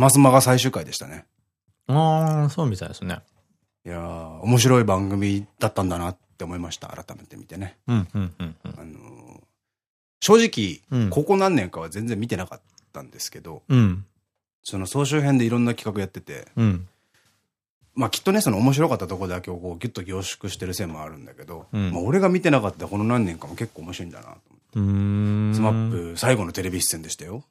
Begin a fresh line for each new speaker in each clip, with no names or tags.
スマスマが最終回でしたね。
ああ、そうみたいですね。
いやー、面白い番組だったんだなって思いました。改めて見てね。
うん、うん、うん。あのー、
正直、うん、ここ何年かは全然見てなかったんですけど、うん、その総集編でいろんな企画やってて、うん、まあきっとね、その面白かったとこだけをこうギュッと凝縮してる線もあるんだけど、うん、まあ俺が見てなかったこの何年かも結構面白いんだなと思って。スマップ最後のテレビ出演でしたよ。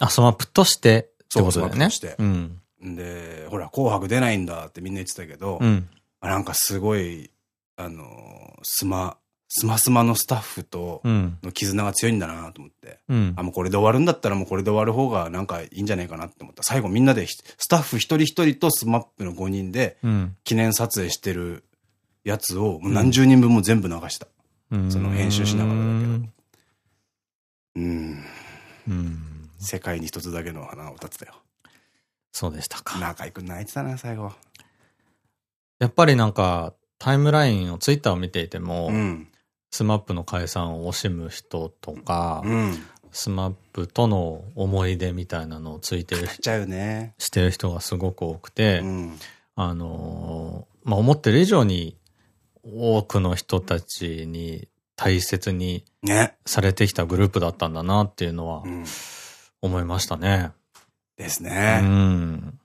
あ、 SMAPとしてってことだよね。
そう、んで、ほら、紅白出ないんだってみんな言ってたけど、うん、なんかすごい、あの、スマ、スマスマのスタッフとの絆が強いんだなと思って、うん、あ、もうこれで終わるんだったらもうこれで終わる方がなんかいいんじゃないかなって思った。最後みんなで、スタッフ一人一人と SMAPの5人で、記念撮影してるやつを、何十人分も全部流した。うん、その編集しながらだけど。うん。うん。世界に一つだけの花を歌ってたよ。
そうでしたか。
中居くん泣いてたな、最後。
やっぱりなんか、タイムラインをツイッターを見ていても、うん、 SMAPの解散を惜しむ人とか、うん、 SMAPとの思い出みたいなのをついてる、
ちゃうね。
してる人がすごく多くて、うん、あのー、まあ、思ってる以上に多くの人たちに大切にされてきたグループだったんだなっていうのは思いましたね。
ですね。うん。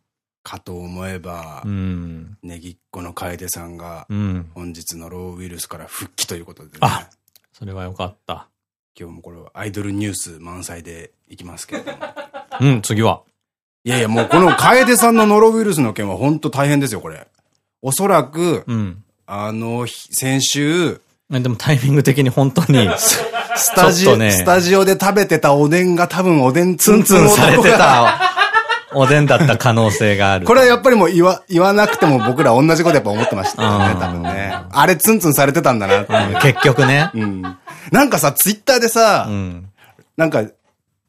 かと思えば、うん、ネギっ子の楓さんが、本日のローウイルスから復帰ということでね。
あそれはよかった。
今日もこれアイドルニュース満載でいきますけれども。
うん、次は。
いやいや、もうこの楓さんのノロウイルスの件は本当大変ですよ、これ。おそらく、うん、あの、先週、
でもタイミング的に本当に、
スタジオ、ね、スタジオで食べてたおでんが多分おでん
ツンツンされてたおでんだった可能性がある。
これはやっぱりもう言わ、言わなくても僕ら同じことやっぱ思ってましたよね、多分ね。あれツンツンされてたんだなって、
うん。結局ね。うん。
なんかさ、ツイッターでさ、うん、なんか、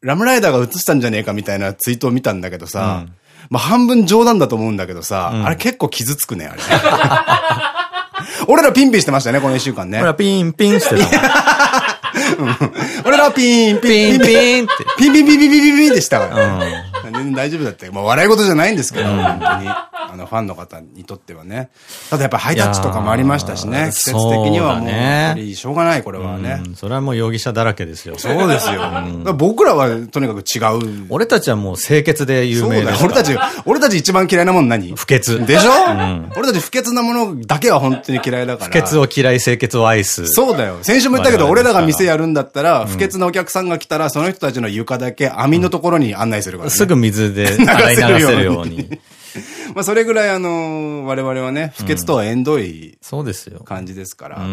ラムライダーが映したんじゃねえかみたいなツイートを見たんだけどさ、うん、まあ半分冗談だと思うんだけどさ、うん、あれ結構傷つくね、あれ。俺らピンピンしてましたね、この一週間ね。
俺らピンピンしてた。
俺らピンピンピンピンって。ピンピンピンピンピンピンでしたから。全然大丈夫だって。まあ笑い事じゃないんですけど、本当に。あの、ファンの方にとってはね。ただやっぱハイタッチとかもありましたしね。季節的にはもう、やっぱりしょうがない、これはね。
それはもう容疑者だらけですよ。
そうですよ。僕らはとにかく違
う。俺たちはもう清潔で有名だ
俺たち、俺たち一番嫌いなもん何？
不潔。
でしょ？俺たち不潔なものだけは本当に嫌いだから。
不潔を嫌い、清潔を愛す。
そうだよ。先週も言ったけど、俺らが店やるんだったら、不潔なお客さんが来たら、その人たちの床だけ網のところに案内するから、
すぐ水で洗い流せるように。
まあそれぐらいあの、我々はね、不潔とは縁遠い、
そうですよ。
感じですから。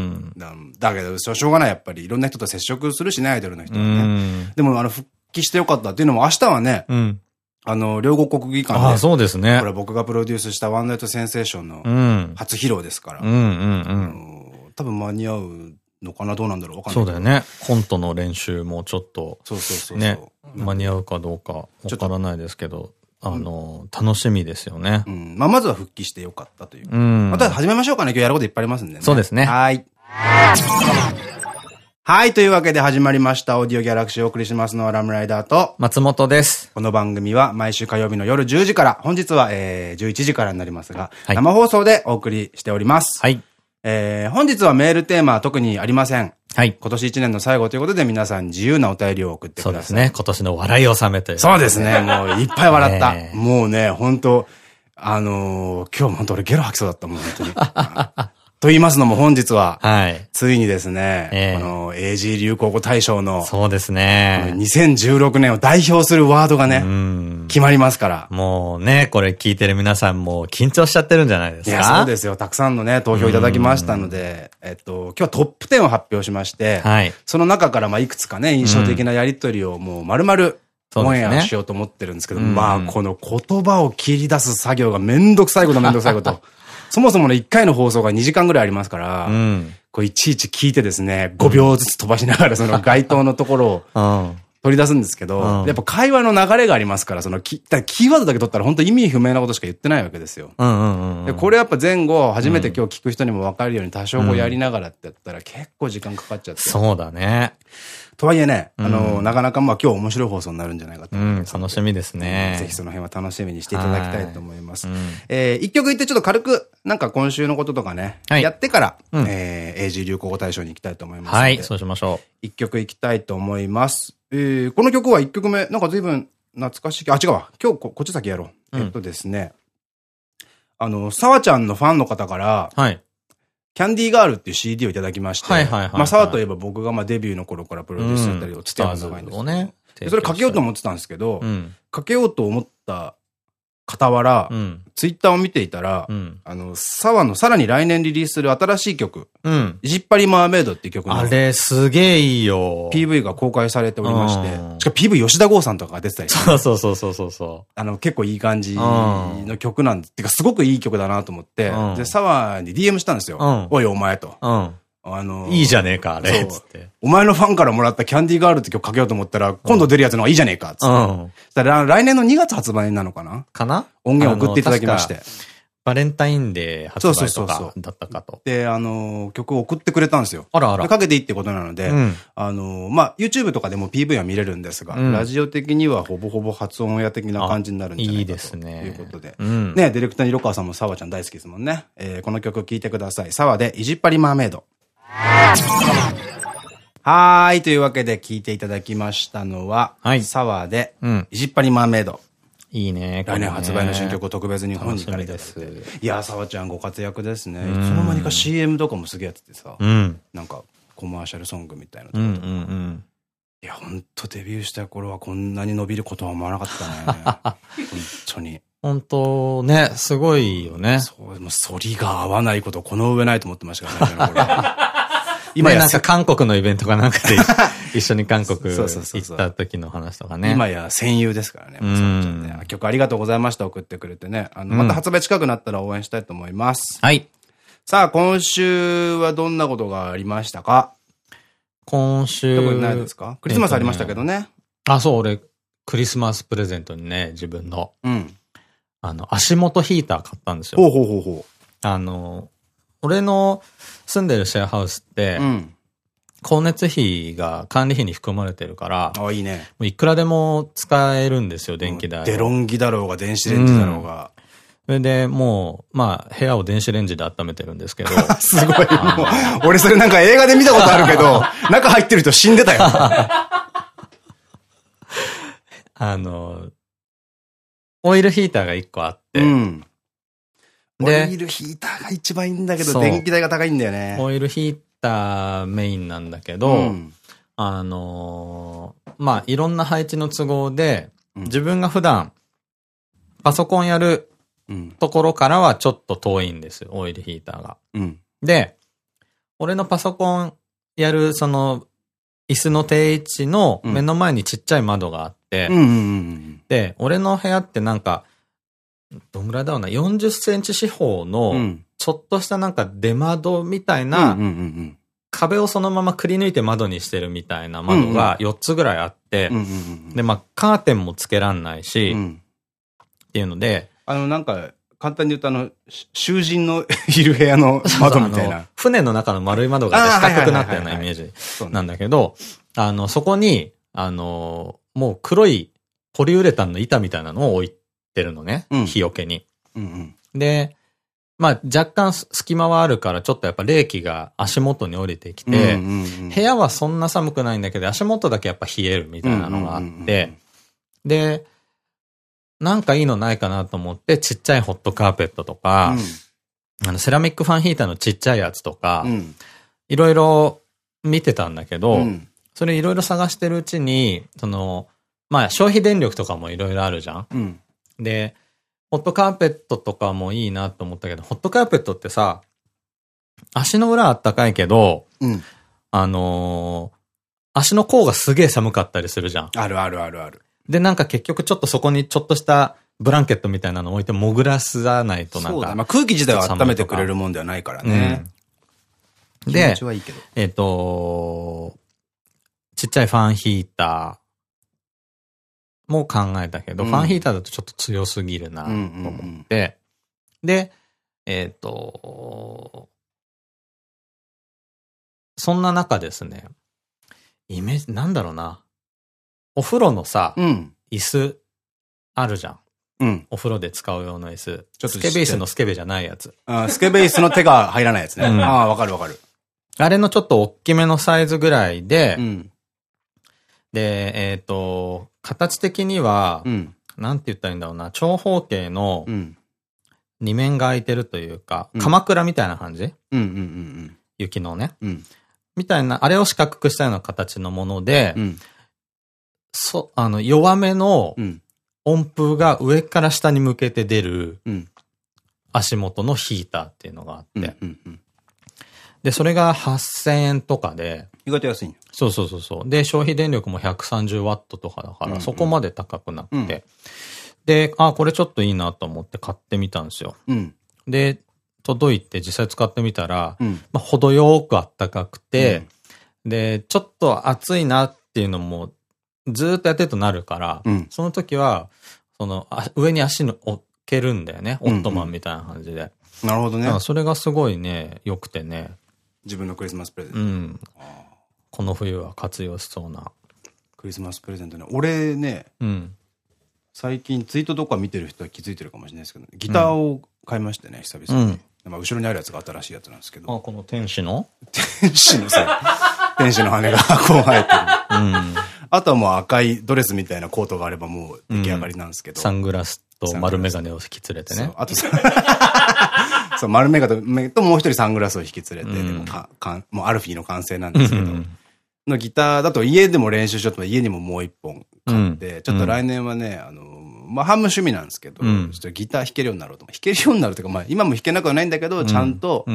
だけど、しょうがない、やっぱりいろんな人と接触するしね、アイドルの人はね。でもあの、復帰してよかったっていうのも明日はね、あの、両国国技館で。
あ、そうですね。
これ僕がプロデュースしたワンナイトセンセーションの初披露ですから。多分間に合うのかなどうなんだろうわかんない。
そうだよね。コントの練習もちょっと、そうそうそう。ね、間に合うかどうかわからないですけど。あの、楽しみですよね。
うん。まあ、まずは復帰してよかったという。うん。また始めましょうかね。今日やることいっぱいありますんでね。
そうですね。
はい。はい。というわけで始まりました。オーディオギャラクシーをお送りしますのはラムライダーと
松本です。
この番組は毎週火曜日の夜10時から、本日は、えー、11時からになりますが、はい、生放送でお送りしております。はい。えー、本日はメールテーマは特にありません。はい。今年1年の最後ということで皆さん自由なお便りを送ってください。そうです
ね。今年の笑いを収めて。
そうですね。もういっぱい笑った。もうね、本当あのー、今日も本当俺ゲロ吐きそうだったもん、本当に。と言いますのも本日は、はい。ついにですね、えー、この AG 流行語大賞の、
そうですね。
2016年を代表するワードがね、決まりますから。
もうね、これ聞いてる皆さんも緊張しちゃってるんじゃないですか？いや、
そうですよ。たくさんのね、投票いただきましたので、えっと、今日はトップ10を発表しまして、はい。その中からまあいくつかね、印象的なやりとりをもう丸々、オンエアしようと思ってるんですけど、まあ、この言葉を切り出す作業がめんどくさいことめんどくさいこと。そもそもの1回の放送が2時間ぐらいありますから、うん、こういちいち聞いてですね、5秒ずつ飛ばしながらその該当のところを、取り出すんですけど、うん、やっぱ会話の流れがありますから、そのキキーワードだけ取ったら本当意味不明なことしか言ってないわけですよ。で、これやっぱ前後、初めて今日聞く人にも分かるように多少こうやりながらってやったら結構時間かかっちゃって。
そうだね。
とはいえね、あの、なかなかまあ今日面白い放送になるんじゃないかと思い
ます。楽しみですね。
ぜひその辺は楽しみにしていただきたいと思います。え一曲言ってちょっと軽く、なんか今週のこととかね、やってから、え AG 流行語大賞に行きたいと思います。
はい、そうしましょう。
一曲いきたいと思います。えこの曲は一曲目、なんか随分懐かしい。あ、違うわ。今日こ、こっち先やろう。えっとですね。あの、沢ちゃんのファンの方から、はい。キャンディーガールっていう CD をいただきまして、まあ沢といえば僕がまあデビューの頃からプロデュースやったりをつってや長いん。ですね。それかけようと思ってたんですけど、うん、かけようと思った傍ら、うん、ツイッターを見ていたら、うん、あの、沢のさらに来年リリースする新しい曲、うん、いじっぱりマーメイドっていう曲
あれすげえいいよ。
PV が公開されておりまして、しかも PV 吉田剛さんとかが出てたり、
ね、そうそうそうそうそう
あの、結構いい感じの曲なんです。てか、すごくいい曲だなと思って、で、沢に DM したんですよ。おい、お前と。
あのいいじゃねえか、あれ。つって。
お前のファンからもらったキャンディーガールって曲かけようと思ったら、今度出るやつの方がいいじゃねえか、つって。うん。来年の2月発売なのかな？
かな？
音源送っていただきまして。
バレンタインデー発売とかだったかと。
で、あの、曲を送ってくれたんですよ。
あらあら。
かけていいってことなので、うん、あの、まあ、YouTube とかでも PV は見れるんですが、うん、ラジオ的にはほぼほぼ発音親的な感じになるんじゃないかということで。いいですね。うん、ね、ディレクターに色川さんも沢ちゃん大好きですもんね。えー、この曲聴いてください。沢でいじっぱりマーメイド。はい。というわけで聞いていただきましたのは、はい。沢で、いじっぱりマーメイド。
いいね。
来年発売の新曲を特別に本にからいただいて。いや、沢ちゃんご活躍ですね。いつの間にか CM とかもすげえやっててさ、うん、なんかコマーシャルソングみたいなとかいや、ほんとデビューした頃はこんなに伸びることは思わなかったね。本当に。
本当ね、すごいよね。
そう、もう反りが合わないことこの上ないと思ってましたからね、
今やなんか韓国のイベントかなんかで 一緒に韓国行った時の話とかね。
今や戦友ですからね。ね曲ありがとうございました。送ってくれてね。あの、また発売近くなったら応援したいと思います。
はい。
さあ、今週はどんなことがありましたか？
今週。
特にないですか？クリスマスありましたけどね。
あ、そう、俺、クリスマスプレゼントにね、自分の。うん。あの、足元ヒーター買ったんですよ。
ほうほうほうほ
う。あの、俺の住んでるシェアハウスって、うん、光熱費が管理費に含まれてるから、
あ、いいね。
いくらでも使えるんですよ、電気代。
デロンギだろうが、電子レンジだろうが。
それで、もう、まあ、部屋を電子レンジで温めてるんですけど。
すごい。もう、俺それなんか映画で見たことあるけど、中入ってる人死んでたよ。
あの、オイルヒーターが1個あって、うん、
オイルヒーターが一番いいんだけど、電気代が高いんだよね。
オイルヒーターメインなんだけど、うん、あのー、まあ、いろんな配置の都合で、うん、自分が普段、パソコンやるところからはちょっと遠いんですよ、オイルヒーターが。うん、で、俺のパソコンやる、その、椅子の定位置の目の前にちっちゃい窓があって、で、俺の部屋ってなんか、どんぐらいだろうな、40センチ四方の、ちょっとしたなんか出窓みたいな、壁をそのままくり抜いて窓にしてるみたいな窓が4つぐらいあって、で、まあ、カーテンもつけらんないし、うん、っていうので、
あの、なんか、簡単に言うとあの、囚人のいる部屋の 窓みたいな。
船の中の丸い窓が四角くなったようなイメージなんだけど、あの、そこに、あの、もう黒いポリウレタンの板みたいなのを置いてるのね。うん、日よけに。うんうん、で、まあ若干隙間はあるからちょっとやっぱ冷気が足元に降りてきて、部屋はそんな寒くないんだけど足元だけやっぱ冷えるみたいなのがあって、で、なんかいいのないかなと思ってちっちゃいホットカーペットとか、うん、あのセラミックファンヒーターのちっちゃいやつとか、いろいろ見てたんだけど、うん、それいろいろ探してるうちに、その、まあ消費電力とかもいろいろあるじゃん。うん、で、ホットカーペットとかもいいなと思ったけど、ホットカーペットってさ、足の裏あったかいけど、うん、あのー、足の甲がすげえ寒かったりするじゃん。
あるあるあるある。
で、なんか結局ちょっとそこにちょっとしたブランケットみたいなの置いて潜らさないとなんか。そうだ。
まあ空気自体は温めてくれるもんではないからね。
うん、で、えっと、ちっちゃいファンヒーター、も考えたけど、うん、ファンヒーターだとちょっと強すぎるなと思って、で、えっ、ー、と、そんな中ですね、イメージ、なんだろうな。お風呂のさ、うん、椅子、あるじゃん。うん。お風呂で使う用の椅子。ちょっとスケベースのスケベじゃないやつ。
あスケベースの手が入らないやつね。うん、ああ、わかるわかる。
あれのちょっと大きめのサイズぐらいで、うん、で、えっ、ー、と、形的には、うん、なんて言ったらいいんだろうな、長方形の、二面が空いてるというか、うん、鎌倉みたいな感じ？雪のね。うん、みたいな、あれを四角くしたような形のもので、うん、そ、あの、弱めの音符が上から下に向けて出る、足元のヒーターっていうのがあって、で、それが8000円とかで。
意外と安い
そうそうそうそう。で、消費電力も130ワットとかだから、そこまで高くなくて。うん、で、あ、これちょっといいなと思って買ってみたんですよ。うん、で、届いて実際使ってみたら、うん、まあ、程よくあったかくて、で、ちょっと暑いなっていうのも、ずっとやってるとなるから、その時は、その、上に足の置けるんだよね。オットマンみたいな感じで。
なるほどね。
それがすごいね、良くてね。
自分のクリスマスプレゼント。うん。
この冬は活用しそうな。
クリスマスプレゼントね。俺ね、うん、最近ツイートとか見てる人は気づいてるかもしれないですけど、ギターを買いましてね、久々に。うん、まあ後ろにあるやつが新しいやつなんですけど。
あ、この天使の？
天使のさ、天使の羽がこう生えてる。うん、あとはもう赤いドレスみたいなコートがあればもう出来上がりなんですけど。
サングラスと丸メガネを引き連れてね。
あとさ、そう、丸メガネともう一人サングラスを引き連れて、でもかかもうアルフィーの完成なんですけど、のギターだと家でも練習しようと家にももう一本買って、ちょっと来年はね、あの、まあ、半分趣味なんですけど、ちょっとギター弾けるようになろうと。弾けるようになるというか、まあ、今も弾けなくはないんだけど、ちゃんと、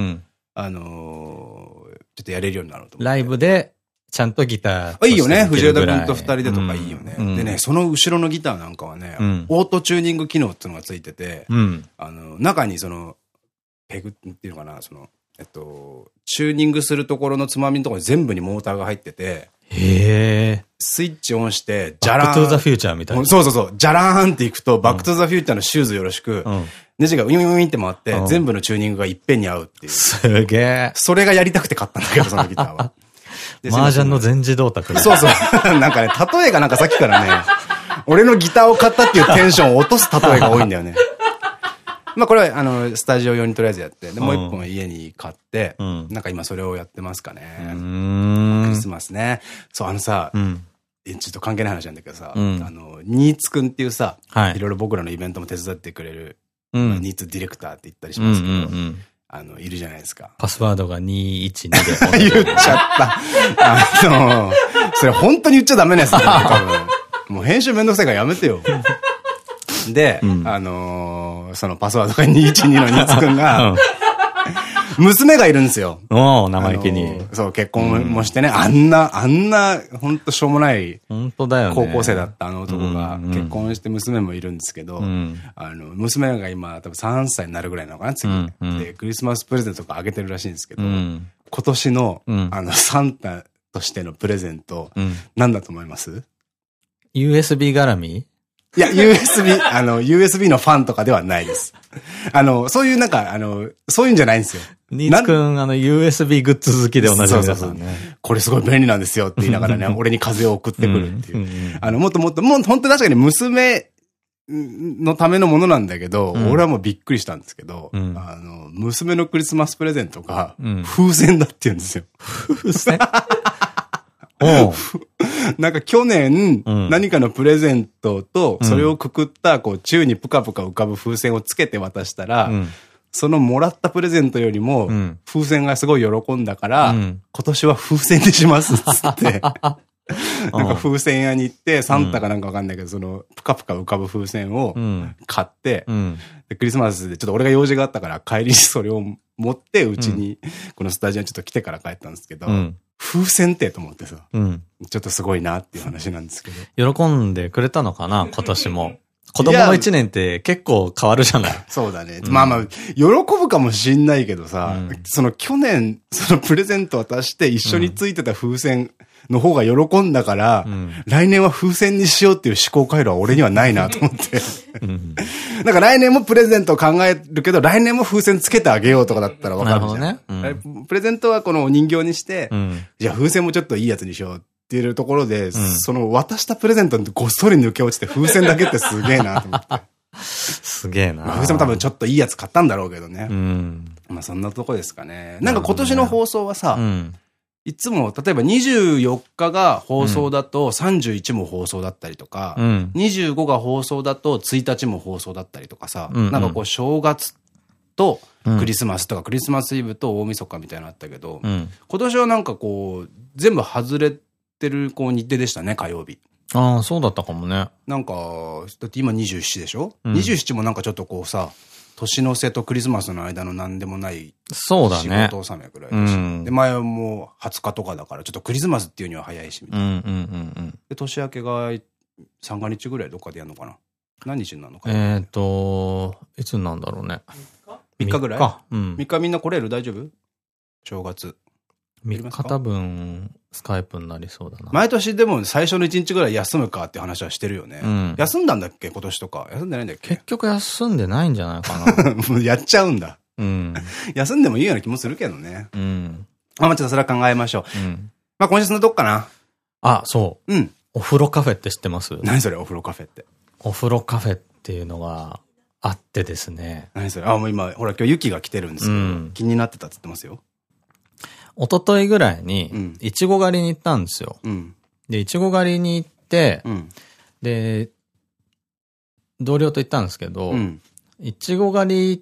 あのちょっとやれるようになろうと
ライブで、ちゃんとギター。
いいよね。藤枝君と二人でとかいいよね。でね、その後ろのギターなんかはね、オートチューニング機能っていうのがついてて、あの、中にその、ペグっていうのかな、その、えっと、チューニングするところのつまみのところに全部にモーターが入ってて、へえ。スイッチオンして、
じゃらーん。バックトゥザフューチャーみたいな。
そうそうそう。じゃらーんっていくと、バックトゥザフューチャーのシューズよろしく、ネジがウィンウィンって回って、全部のチューニングがいっぺんに合うっていう。
すげえ。
それがやりたくて買ったんだけど、そのギターは。
麻雀の全自動卓
そうそう。なんかね、例えがなんかさっきからね、俺のギターを買ったっていうテンションを落とす例えが多いんだよね。まあこれは、あの、スタジオ用にとりあえずやって、で、もう一本家に買って、うん、なんか今それをやってますかね。クリスマスね。そう、あのさ、うん、ちょっと関係ない話なんだけどさ、うん、あの、ニーツくんっていうさ、はい、いろいろ僕らのイベントも手伝ってくれる、ニーツディレクターって言ったりしますけど、あの、いるじゃないですか。
パスワードが212
で。言っちゃった。あの、それ本当に言っちゃダメなやつだよ、多分。もう編集めんどくさいからやめてよ。で、うん、あのー、そのパスワードが212のニツくんが、娘がいるんですよ。
お生意気に。
そう、結婚もしてね、あんな、あんな、ほんとしょうもない、
本当だよ
高校生だったあの男が、結婚して娘もいるんですけど、あの、娘が今、多分3歳になるぐらいなのかな、次。で、クリスマスプレゼントとかあげてるらしいんですけど、今年の、あの、サンタとしてのプレゼント、何だと思います
?USB 絡み？
いや、USB、あの、USB のファンとかではないです。あの、そういうなんか、あの、そういうんじゃないんですよ。
ニーツくん、あの、USB グッズ好きで同じ皆さんね。
これすごい便利なんですよって言いながらね、俺に風を送ってくるっていう。あの、もっともっと、もう本当確かに娘のためのものなんだけど、うん、俺はもうびっくりしたんですけど、うん、あの、娘のクリスマスプレゼントが、風船だって言うんですよ。風船なんか去年、何かのプレゼントと、それをくくった、こう、宙にぷかぷか浮かぶ風船をつけて渡したら、そのもらったプレゼントよりも、風船がすごい喜んだから、今年は風船にしますっつって。なんか風船屋に行って、サンタかなんかわかんないけど、その、ぷかぷか浮かぶ風船を買って、クリスマスでちょっと俺が用事があったから帰りにそれを持ってうちに、このスタジオにちょっと来てから帰ったんですけど、風船ってと思ってさ、うん、ちょっとすごいなっていう話なんですけ
ど。喜んでくれたのかな今年も。子供の一年って結構変わるじゃない。
そうだね。うん、まあまあ、喜ぶかもしんないけどさ、うん、その去年、そのプレゼント渡して一緒についてた風船の方が喜んだから、うん、来年は風船にしようっていう思考回路は俺にはないなと思って。なんか来年もプレゼントを考えるけど、来年も風船つけてあげようとかだったらわかるじゃん。ね、プレゼントはこのお人形にして、じゃあ風船もちょっといいやつにしよう。ってるところで、うん、その渡したプレゼントにごっそり抜け落ちて風船だけってすげえなと思って。
すげえな。
風船も多分ちょっといいやつ買ったんだろうけどね。うん。まあそんなとこですかね。なんか今年の放送はさ、ねうん、いつも、例えば24日が放送だと31も放送だったりとか、うん、25が放送だと1日も放送だったりとかさ、うんうん、なんかこう正月とクリスマスとか、クリスマスイブと大晦日みたいなのあったけど、うん、今年はなんかこう、全部外れてるこう日程でしたね、火曜日。
ああ、そうだったかもね。
なんか、だって今27でしょ、うん、?27 もなんかちょっとこうさ、年の瀬とクリスマスの間の何でもない
そうだね。
仕事納めぐらいだし。うん、で、前はもう20日とかだから、ちょっとクリスマスっていうには早いし、みたいな。で、年明けが3日日ぐらいどっかでやるのかな？何日になるのか
な？えっと、いつなんだろうね。
3日？ぐらい ?3 日。うん。3日みんな来れる？大丈夫？正月。
3日多分、スカイプになりそうだな。
毎年でも最初の1日ぐらい休むかって話はしてるよね。うん、休んだんだっけ？今年とか。休んでないんだっけ？
結局休んでないんじゃないかな。
も うやっちゃうんだ。うん。休んでもいいような気もするけどね。うん。まあちょっとそれは考えましょう。うん。まあ今週のどっかな？
あ、そう。うん。お風呂カフェって知ってます？
何それお風呂カフェって？
お風呂カフェっていうのがあってですね。
何それ？あ、もう今、ほら今日雪が来てるんですけど、うん、気になってたって言ってますよ。
一昨日ぐらいに、いちご狩りに行ったんですよ。うん、で、いちご狩りに行って、うん、で、同僚と行ったんですけど、いちご狩りっ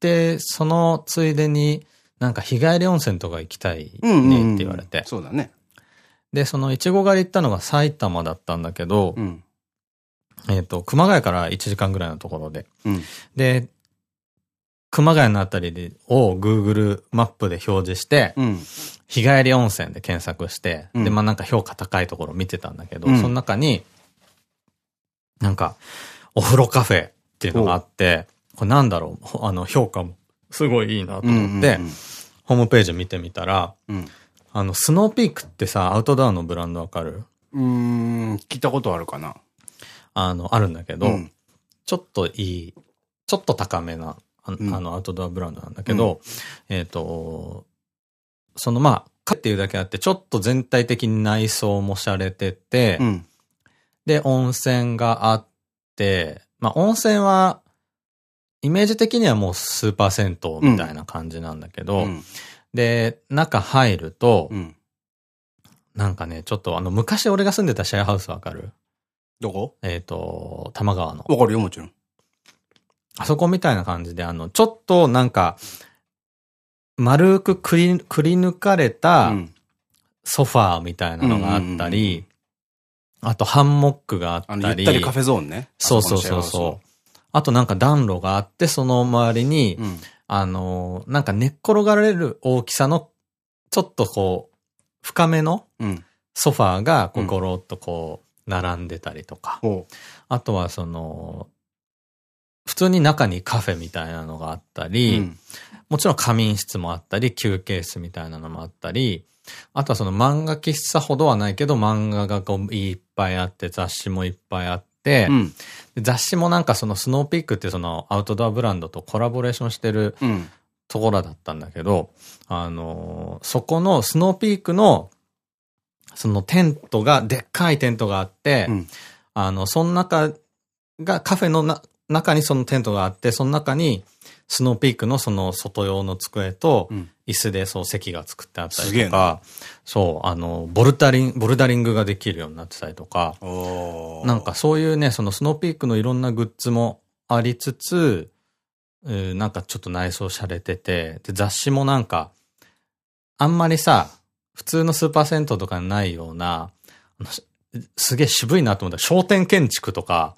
て、そのついでに、なんか日帰り温泉とか行きたいねって言われて。
そうだね。
で、そのいちご狩り行ったのが埼玉だったんだけど、うん、えっと、熊谷から1時間ぐらいのところで。うん、で、熊谷のあたりで、を Google マップで表示して、うん、日帰り温泉で検索して、うん、で、まあなんか評価高いところ見てたんだけど、うん、その中に、なんか、お風呂カフェっていうのがあって、これなんだろう、あの、評価もすごいいいなと思って、ホームページ見てみたら、あの、スノーピークってさ、アウトドアのブランドわかる？
うん、聞いたことあるかな。
あの、あるんだけど、ちょっといい、ちょっと高めなあの、アウトドアブランドなんだけど、うん、えっと、そのまあ、かっていうだけあって、ちょっと全体的に内装も洒落てて、うん、で、温泉があって、まあ、温泉は、イメージ的にはもうスーパー銭湯みたいな感じなんだけど、うん、で、中入ると、なんかね、ちょっとあの、昔俺が住んでたシェアハウスわかる？
どこ？
えっと、玉川の。
わかるよ、もちろん。
あそこみたいな感じで、あの、ちょっとなんか、丸くくり、くり抜かれたソファーみたいなのがあったり、あとハンモックがあったり。あ
ったりカフェゾーンね。
そうそうそうそう。あとなんか暖炉があって、その周りに、うん、あの、なんか寝っ転がれる大きさの、ちょっとこう、深めのソファーが、こう、ゴロっとこう、並んでたりとか。うん、あとはその、普通に中にカフェみたいなのがあったり、うん、もちろん仮眠室もあったり、休憩室みたいなのもあったり、あとはその漫画喫茶ほどはないけど、漫画がこういっぱいあって、雑誌もいっぱいあって、うん、雑誌もなんかそのスノーピークってそのアウトドアブランドとコラボレーションしてるところだったんだけど、あのー、そこのスノーピークのそのテントが、でっかいテントがあって、うん、あの、その中がカフェのな中にそのテントがあって、その中に、スノーピークのその外用の机と、椅子でそう席が作ってあったりとか、そう、あの、ボルダリン、ボルダリングができるようになってたりとか、なんかそういうね、そのスノーピークのいろんなグッズもありつつ、なんかちょっと内装されてて、で、雑誌もなんか、あんまりさ、普通のスーパー銭湯とかにないような、すげえ渋いなと思った。商店建築とか、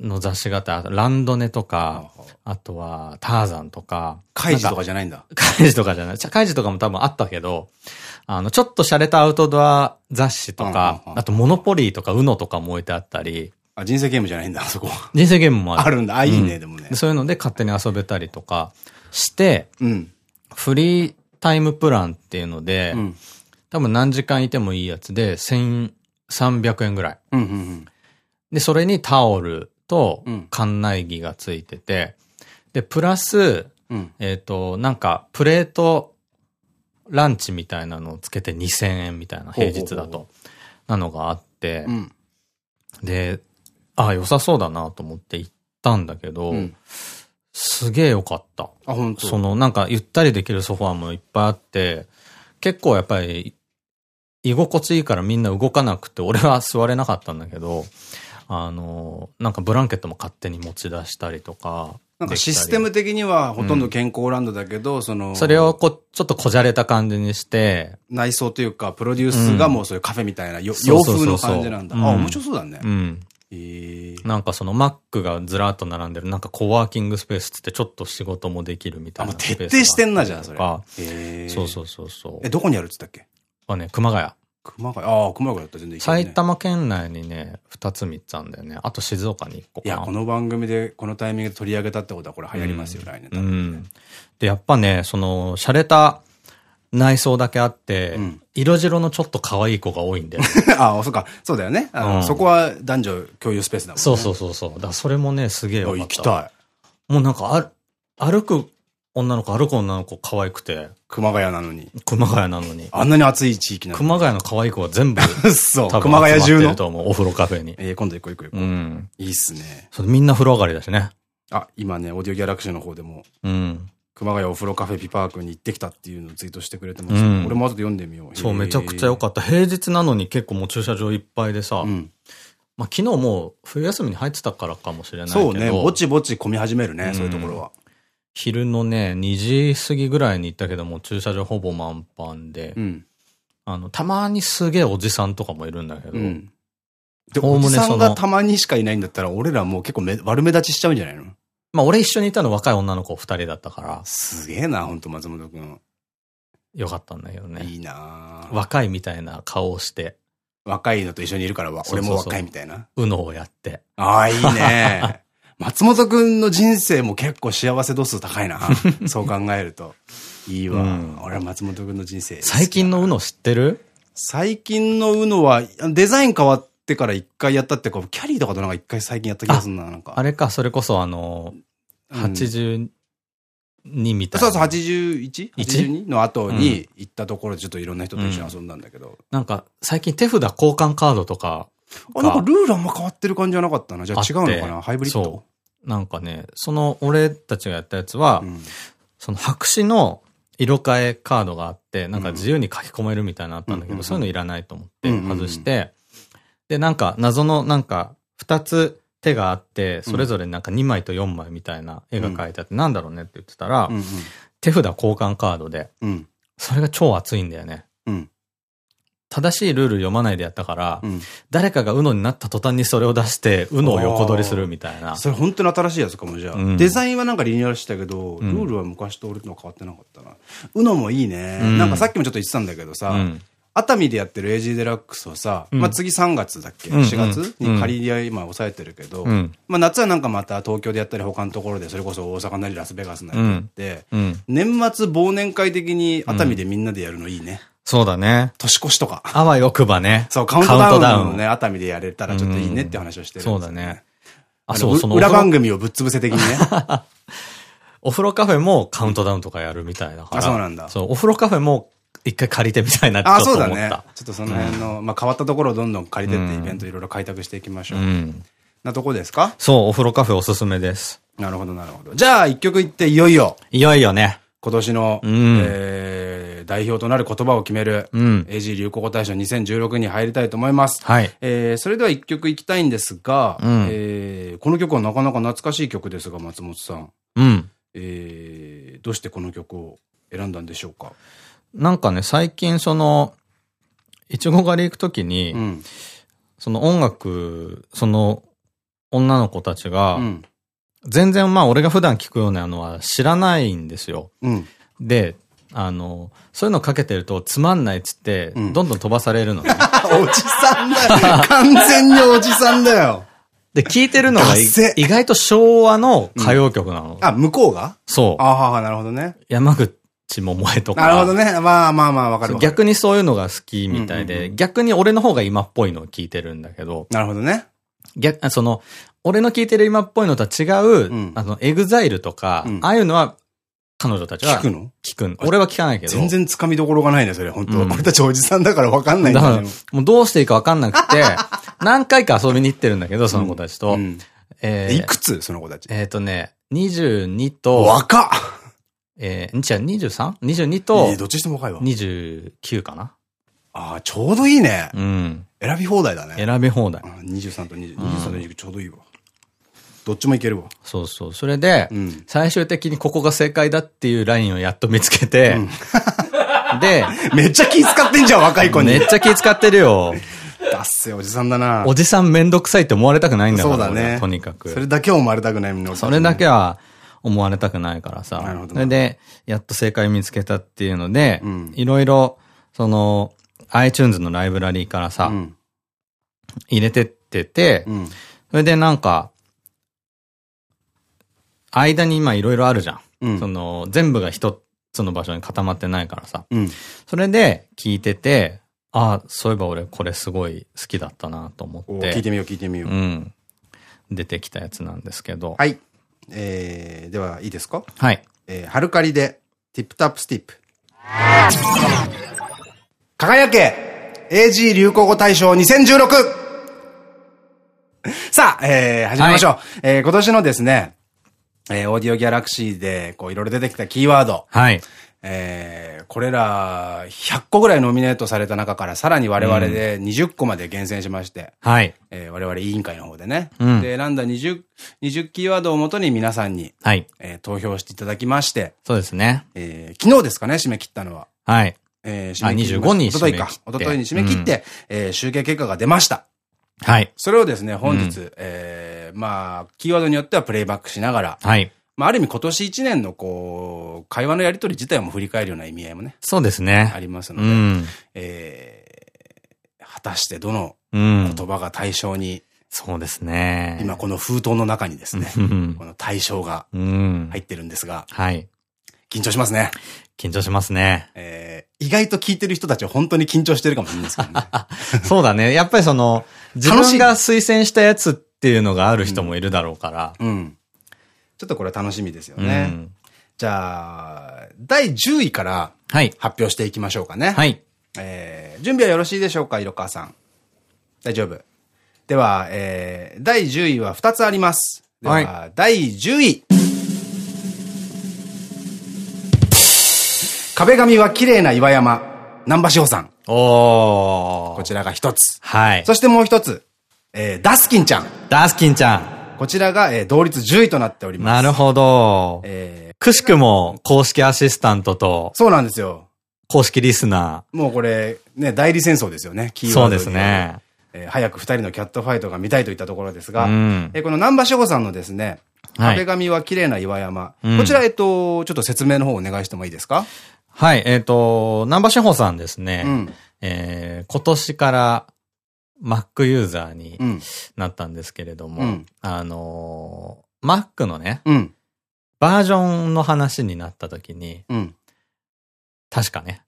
の雑誌があったランドネとか、あとはターザンとか。
カイジとかじゃないんだ。
カイジとかじゃない。カイジとかも多分あったけど、あの、ちょっと洒落たアウトドア雑誌とか、あとモノポリーとかウノとかも置いてあったり。
あ、人生ゲームじゃないんだ、あそこ。
人生ゲームもある。
あるんだ。あ、いいね、でもね。
そういうので勝手に遊べたりとかして、うん、フリータイムプランっていうので、うん、多分何時間いてもいいやつで、1300円ぐらい。で、それにタオル、と、館内着がついてて、で、プラス、うん、えっと、なんか、プレートランチみたいなのをつけて2000円みたいな、平日だと。なのがあって、うん、で、ああ、良さそうだなと思って行ったんだけど、うん、すげえ良かった。
あ、本当？
その、なんかゆったりできるソファーもいっぱいあって、結構やっぱり、居心地いいからみんな動かなくて、俺は座れなかったんだけど、あの、なんかブランケットも勝手に持ち出したりとか。
なんかシステム的にはほとんど健康ランドだけど、うん、その。
それをこ、ちょっとこじゃれた感じにして。
内装というか、プロデュースがもうそういうカフェみたいな、うん、洋風の感じなんだ。あ、面白そうだね。
うん。えなんかその Mac がずらっと並んでる、なんかコワーキングスペースってちょっと仕事もできるみたいな。あ、
徹底してんなじゃん、それ。
そうそうそうそう。
え、どこにあるっつったっけ？
あね、熊谷。
熊谷、ああ、熊谷だったら全然
ね、埼玉県内にね、二つ三つあるんだよね。あと静岡に一個
かな。いや、この番組でこのタイミングで取り上げたってことはこれ流行りますよ、うん、来年、ね、う
ん。で、やっぱね、その、洒落た内装だけあって、うん、色白のちょっと可愛い子が多いんだよ、ね。
ああ、そうか。そうだよね。うん、そこは男女共有スペースだもんね。
そうそうそうそう。だそれもね、すげえよ
行きた
い。もうなんか、あ、歩く女の子、歩く女の子可愛くて。
熊谷なのに。
熊谷なのに。
あんなに暑い地域なの
熊谷の可愛い子は全部。
そう。熊谷中の。
と思う、お風呂カフェに。
えー、今度行こう行こう行こう。うん。いいっすね。
それみんな風呂上がりだしね。
あ、今ね、オーディオギャラクシーの方でも。うん。熊谷お風呂カフェピパークに行ってきたっていうのをツイートしてくれてます、うん、俺も後で読んでみよう。
そう、めちゃくちゃ良かった。平日なのに結構もう駐車場いっぱいでさ、うん、まあ昨日もう冬休みに入ってたからかもしれないけど。
そうね、ぼちぼち混み始めるね、うん、そういうところは。
昼のね、2時過ぎぐらいに行ったけども、駐車場ほぼ満帆で、うん、あの、たまにすげえおじさんとかもいるんだけど、うん、
で、おじさんがたまにしかいないんだったら、俺らもう結構悪目立ちしちゃうんじゃないの？
まあ俺一緒にいたの若い女の子二人だったから。
すげえな、ほんと松本くん。
よかったんだけどね。
いいな
若いみたいな顔をして。
若いのと一緒にいるからは、俺も若いみたいな。
うのをやって。
ああ、いいね。松本くんの人生も結構幸せ度数高いな。そう考えると。いいわ。うん、俺は松本くんの人生。
最近のうの知ってる？
最近のうのは、デザイン変わってから一回やったってか、キャリーとかとなんか一回最近やった気がするな、なんか。
あれか、それこそあの、82みたいな。
そうそう、81?82 の後に行ったところでちょっといろんな人と一緒に遊んだんだけど。
なんか、最近手札交換カードとか。
あ、なんかルールあんま変わってる感じじゃなかったな。じゃあ違うのかな？ハイブリッド？
なんかね、その俺たちがやったやつは、その白紙の色変えカードがあって、なんか自由に書き込めるみたいなのあったんだけど、そういうのいらないと思って外して、で、なんか謎のなんか二つ手があって、それぞれなんか2枚と4枚みたいな絵が描いてあって、なんだろうねって言ってたら、手札交換カードで、それが超熱いんだよね。正しいルール読まないでやったから、誰かが UNO になった途端にそれを出して、UNO を横取りするみたいな。
それ本当に新しいやつかも、じゃあ。デザインはなんかリニューアルしたけど、ルールは昔と俺の変わってなかったな。UNO もいいね。なんかさっきもちょっと言ってたんだけどさ、熱海でやってる AG デラックスをさ、うん、まあ次3月だっけ ?4 月に仮り合い今抑えてるけど、うん、まあ夏はなんかまた東京でやったり他のところでそれこそ大阪なりラスベガスなりやって、うん、年末忘年会的に熱海でみんなでやるのいいね。
そうだね。
年越しとか。
あわよくばね。
そう、カウントダウンのね、熱海でやれたらちょっといいねって話をしてる、
そうだね。
あ、そう、その。裏番組をぶっ潰せ的にね。
お風呂カフェもカウントダウンとかやるみたいだから。あ、
そうなんだ。
そう、お風呂カフェも一回借りてみたいなって
あ、そうだね。ちょっとその辺の、まあ変わったところをどんどん借りてってイベントいろいろ開拓していきましょう。なとこですか？
そう、お風呂カフェおすすめです。
なるほど、なるほど。じゃあ、一曲いっていよいよ。
いよいよね。
今年の、え代表となる言葉を決める、うん、AG 流行語大賞2016に入りたいと思います。はい。えー、それでは一曲いきたいんですが、うん、えー、この曲はなかなか懐かしい曲ですが、松本さん。うん。えー、どうしてこの曲を選んだんでしょうか？
なんかね、最近その、いちご狩り行くときに、うん、その音楽、その女の子たちが、うん、全然まあ俺が普段聞くようなのは知らないんですよ。うん、で、あの、そういうのかけてるとつまんないっつって、どんどん飛ばされるのね。
おじさんだよ完全におじさんだよ
で、聞いてるのが意外と昭和の歌謡曲なの。
あ、向こうが？
そう。
ああ、なるほどね。
山口ちも萌えとか。
なるほどね。まあまあまあわかる
逆にそういうのが好きみたいで、逆に俺の方が今っぽいのを聞いてるんだけど。
なるほどね。
逆、その、俺の聞いてる今っぽいのとは違う、うん、あの、エグザイルとか、うん、ああいうのは彼女たちは。
聞くの？
聞く俺は聞かないけど。
全然掴みどころがないね、それ。本当、うん、俺たちおじさんだから分かんないんだ
けど。もうどうしていいか分かんなくて、何回か遊びに行ってるんだけど、その子たちと。うん、
えー、いくつ？その子たち。
えっとね、22と。
若っ
えー、じゃあ 23?22 と。
えー、どっちしても若いわ。
29かな。
ああ、ちょうどいいね。
うん。
選び放題だね。
選び放題。
23と20、23と29ちょうどいいわ。どっちもいけるわ。
そうそう。それで、うん、最終的にここが正解だっていうラインをやっと見つけて、うん、で、
めっちゃ気使ってんじゃん、若い子に。
めっちゃ気使ってるよ。
だっせ、おじさんだな。
おじさんめんどくさいって思われたくないんだから。そうだね。とにかく。
それだけは思われたくないもん
ね。それだけは思われたくないからさ。なるほど。それで、やっと正解見つけたっていうので、いろいろ、その、iTunes のライブラリーからさ、うん、入れてってて、うん、それでなんか、間に今いろいろあるじゃん。うん、その、全部が一つの場所に固まってないからさ。それで聞いてて、ああ、そういえば俺これすごい好きだったなと思って。
聞いてみよう聞いてみよう。う
ん。出てきたやつなんですけど。
はい。えー、では、いいですか？
はい。
えー、ハルカリで、ティップタップスティップ。輝け !AG 流行語大賞 2016! さあ、えー、始めましょう。はい、えー、今年のですね、えー、オーディオギャラクシーで、こう、いろいろ出てきたキーワード。
はい。
えー、これら、100個ぐらいノミネートされた中から、さらに我々で20個まで厳選しまして。
うん、はい。
えー、我々委員会の方でね。うん、で、選んだ20、20キーワードをもとに皆さんに、
はい。
えー、投票していただきまして。
そうですね。
えー、昨日ですかね、締め切ったのは。
はい。
えー、締め切り。25に締め切か。おとといに締め切って、うん、えー、集計結果が出ました。
はい。
それをですね、本日、うん、えー、まあ、キーワードによってはプレイバックしながら、
はい。
まあ、ある意味今年1年のこう、会話のやりとり自体も振り返るような意味合いもね。
そうですね。
ありますので、うん、えー、果たしてどの言葉が対象に、うん、
そうですね。
今この封筒の中にですね、この対象が入ってるんですが、
はい。
緊張しますね。
緊張しますね。
えー、意外と聞いてる人たちは本当に緊張してるかもしれないですけどね。
そうだね。やっぱりその、自分が推薦したやつっていうのがある人もいるだろうから。
うん、うんちょっとこれ楽しみですよね。うん、じゃあ、第10位から発表していきましょうかね。
はい。
えー、準備はよろしいでしょうか、色川さん。大丈夫。では、えー、第10位は2つあります。では、はい、第10位。壁紙は綺麗な岩山、南波志保さん。
お
こちらが一つ。
はい。
そしてもう一つ、えー、ダスキンちゃん。
ダスキンちゃん。
こちらが、えー、同率10位となっておりま
す。なるほど。えー、くしくも公式アシスタントと。
そうなんですよ。
公式リスナ
ー。もうこれ、ね、代理戦争ですよね、
キーワードそうですね。
えー、早く二人のキャットファイトが見たいといったところですが、うん、えー、この南波志保さんのですね、壁紙は綺麗な岩山。はい、こちら、えっと、ちょっと説明の方お願いしてもいいですか？
はい、えっ、と、南波志保さんですね、うん、えー、今年から Mac ユーザーになったんですけれども、うん、あのー、Mac のね、うん、バージョンの話になった時に、うん、確かね、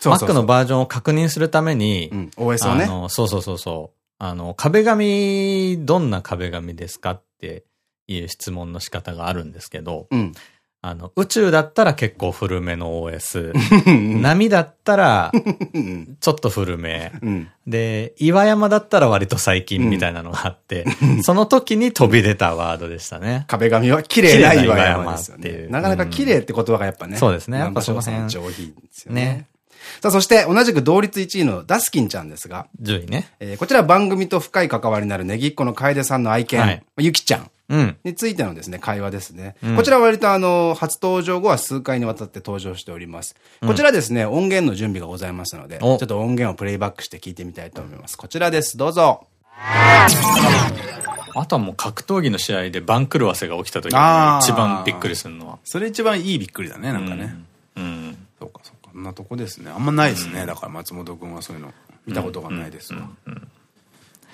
Mac のバージョンを確認するために、
OS をね。
そうそうそうそう。あの、壁紙、どんな壁紙ですかっていう質問の仕方があるんですけど、あの、宇宙だったら結構古めの OS。波だったら、ちょっと古め。うん、で、岩山だったら割と最近みたいなのがあって、うん、その時に飛び出たワードでしたね。
壁紙は綺麗な岩山ですよね。なかなか綺麗って言葉がやっぱね。
そうですね。やっぱ
その辺。上品ですよね。ねさあ、そして同じく同率1位のダスキンちゃんですが。
10位ね。
えー、こちら番組と深い関わりのあるネギっ子の楓さんの愛犬、はい、ゆきちゃん。についてのですね、会話ですね。うん、こちらは割とあの、初登場後は数回にわたって登場しております。うん、こちらですね、音源の準備がございますので、ちょっと音源をプレイバックして聞いてみたいと思います。こちらです。どうぞ。
あとはもう格闘技の試合で番狂わせが起きた時が一番びっくりするのは。
それ一番いいびっくりだね、なんかね。うん。うん、そうか、そうか。こんなとこですね。あんまないですね。だから松本くんはそういうの見たことがないですわ。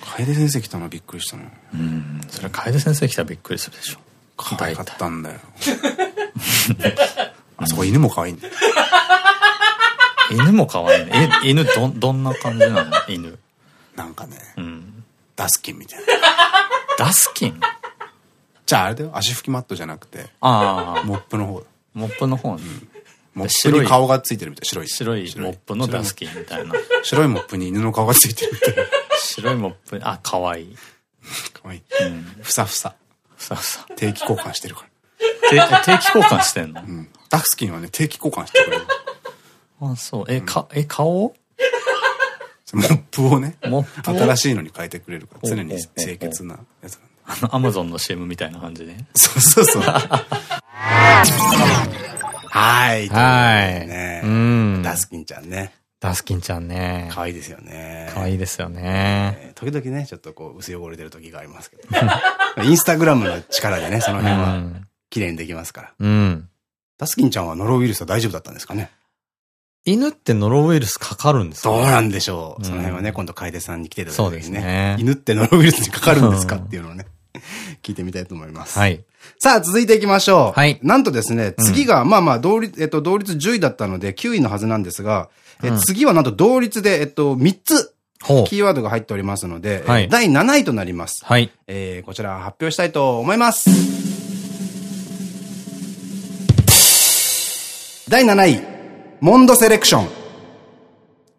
楓先生来たのびっくりしたの。
うん。それ楓先生来たらびっくりするでしょ。
可愛かったんだよ。あそこ犬も可愛いんだよ。
犬も可愛いね。え、犬ど、どんな感じなの？犬。
なんかね、うん、ダスキンみたいな。
ダスキン？
じゃああれだよ、足拭きマットじゃなくて、
あ
あ。モップの方。
モップの方に。
モップに顔がついてるみたい。白い。
白いモップのダスキンみたいな。
白いモップに犬の顔がついてるみたいな。
白いモップ、あ、かわいい。
かわいい。うん。ふさふさ。
ふさふさ。
定期交換してるか
ら。定期交換してんの？うん。
ダスキンはね、定期交換してくれる。
あ、そう。え、か、え、顔
モップをね、モップ新しいのに変えてくれるから、常に清潔なやつ
あの、アマゾンの CM みたいな感じで。
そうそうそう。はい。はい。ね、うん。ダスキンちゃんね。
ダスキンちゃんね。
可愛いですよね。
可愛いですよね。
時々ね、ちょっとこう、薄汚れてる時がありますけど。インスタグラムの力でね、その辺は、綺麗にできますから。うん。ダスキンちゃんはノロウイルスは大丈夫だったんですかね？
犬ってノロウイルスかかるんですか？
どうなんでしょう。その辺はね、今度楓さんに来ていただいてそうですね。犬ってノロウイルスにかかるんですかっていうのをね、聞いてみたいと思います。はい。さあ、続いていきましょう。はい。なんとですね、次が、まあまあ、同率、えっと、同率10位だったので9位のはずなんですが、え次はなんと同率で、えっと、3つ、キーワードが入っておりますので、はい、第7位となります。はい。えー、こちら発表したいと思います。第7位。モンドセレクション。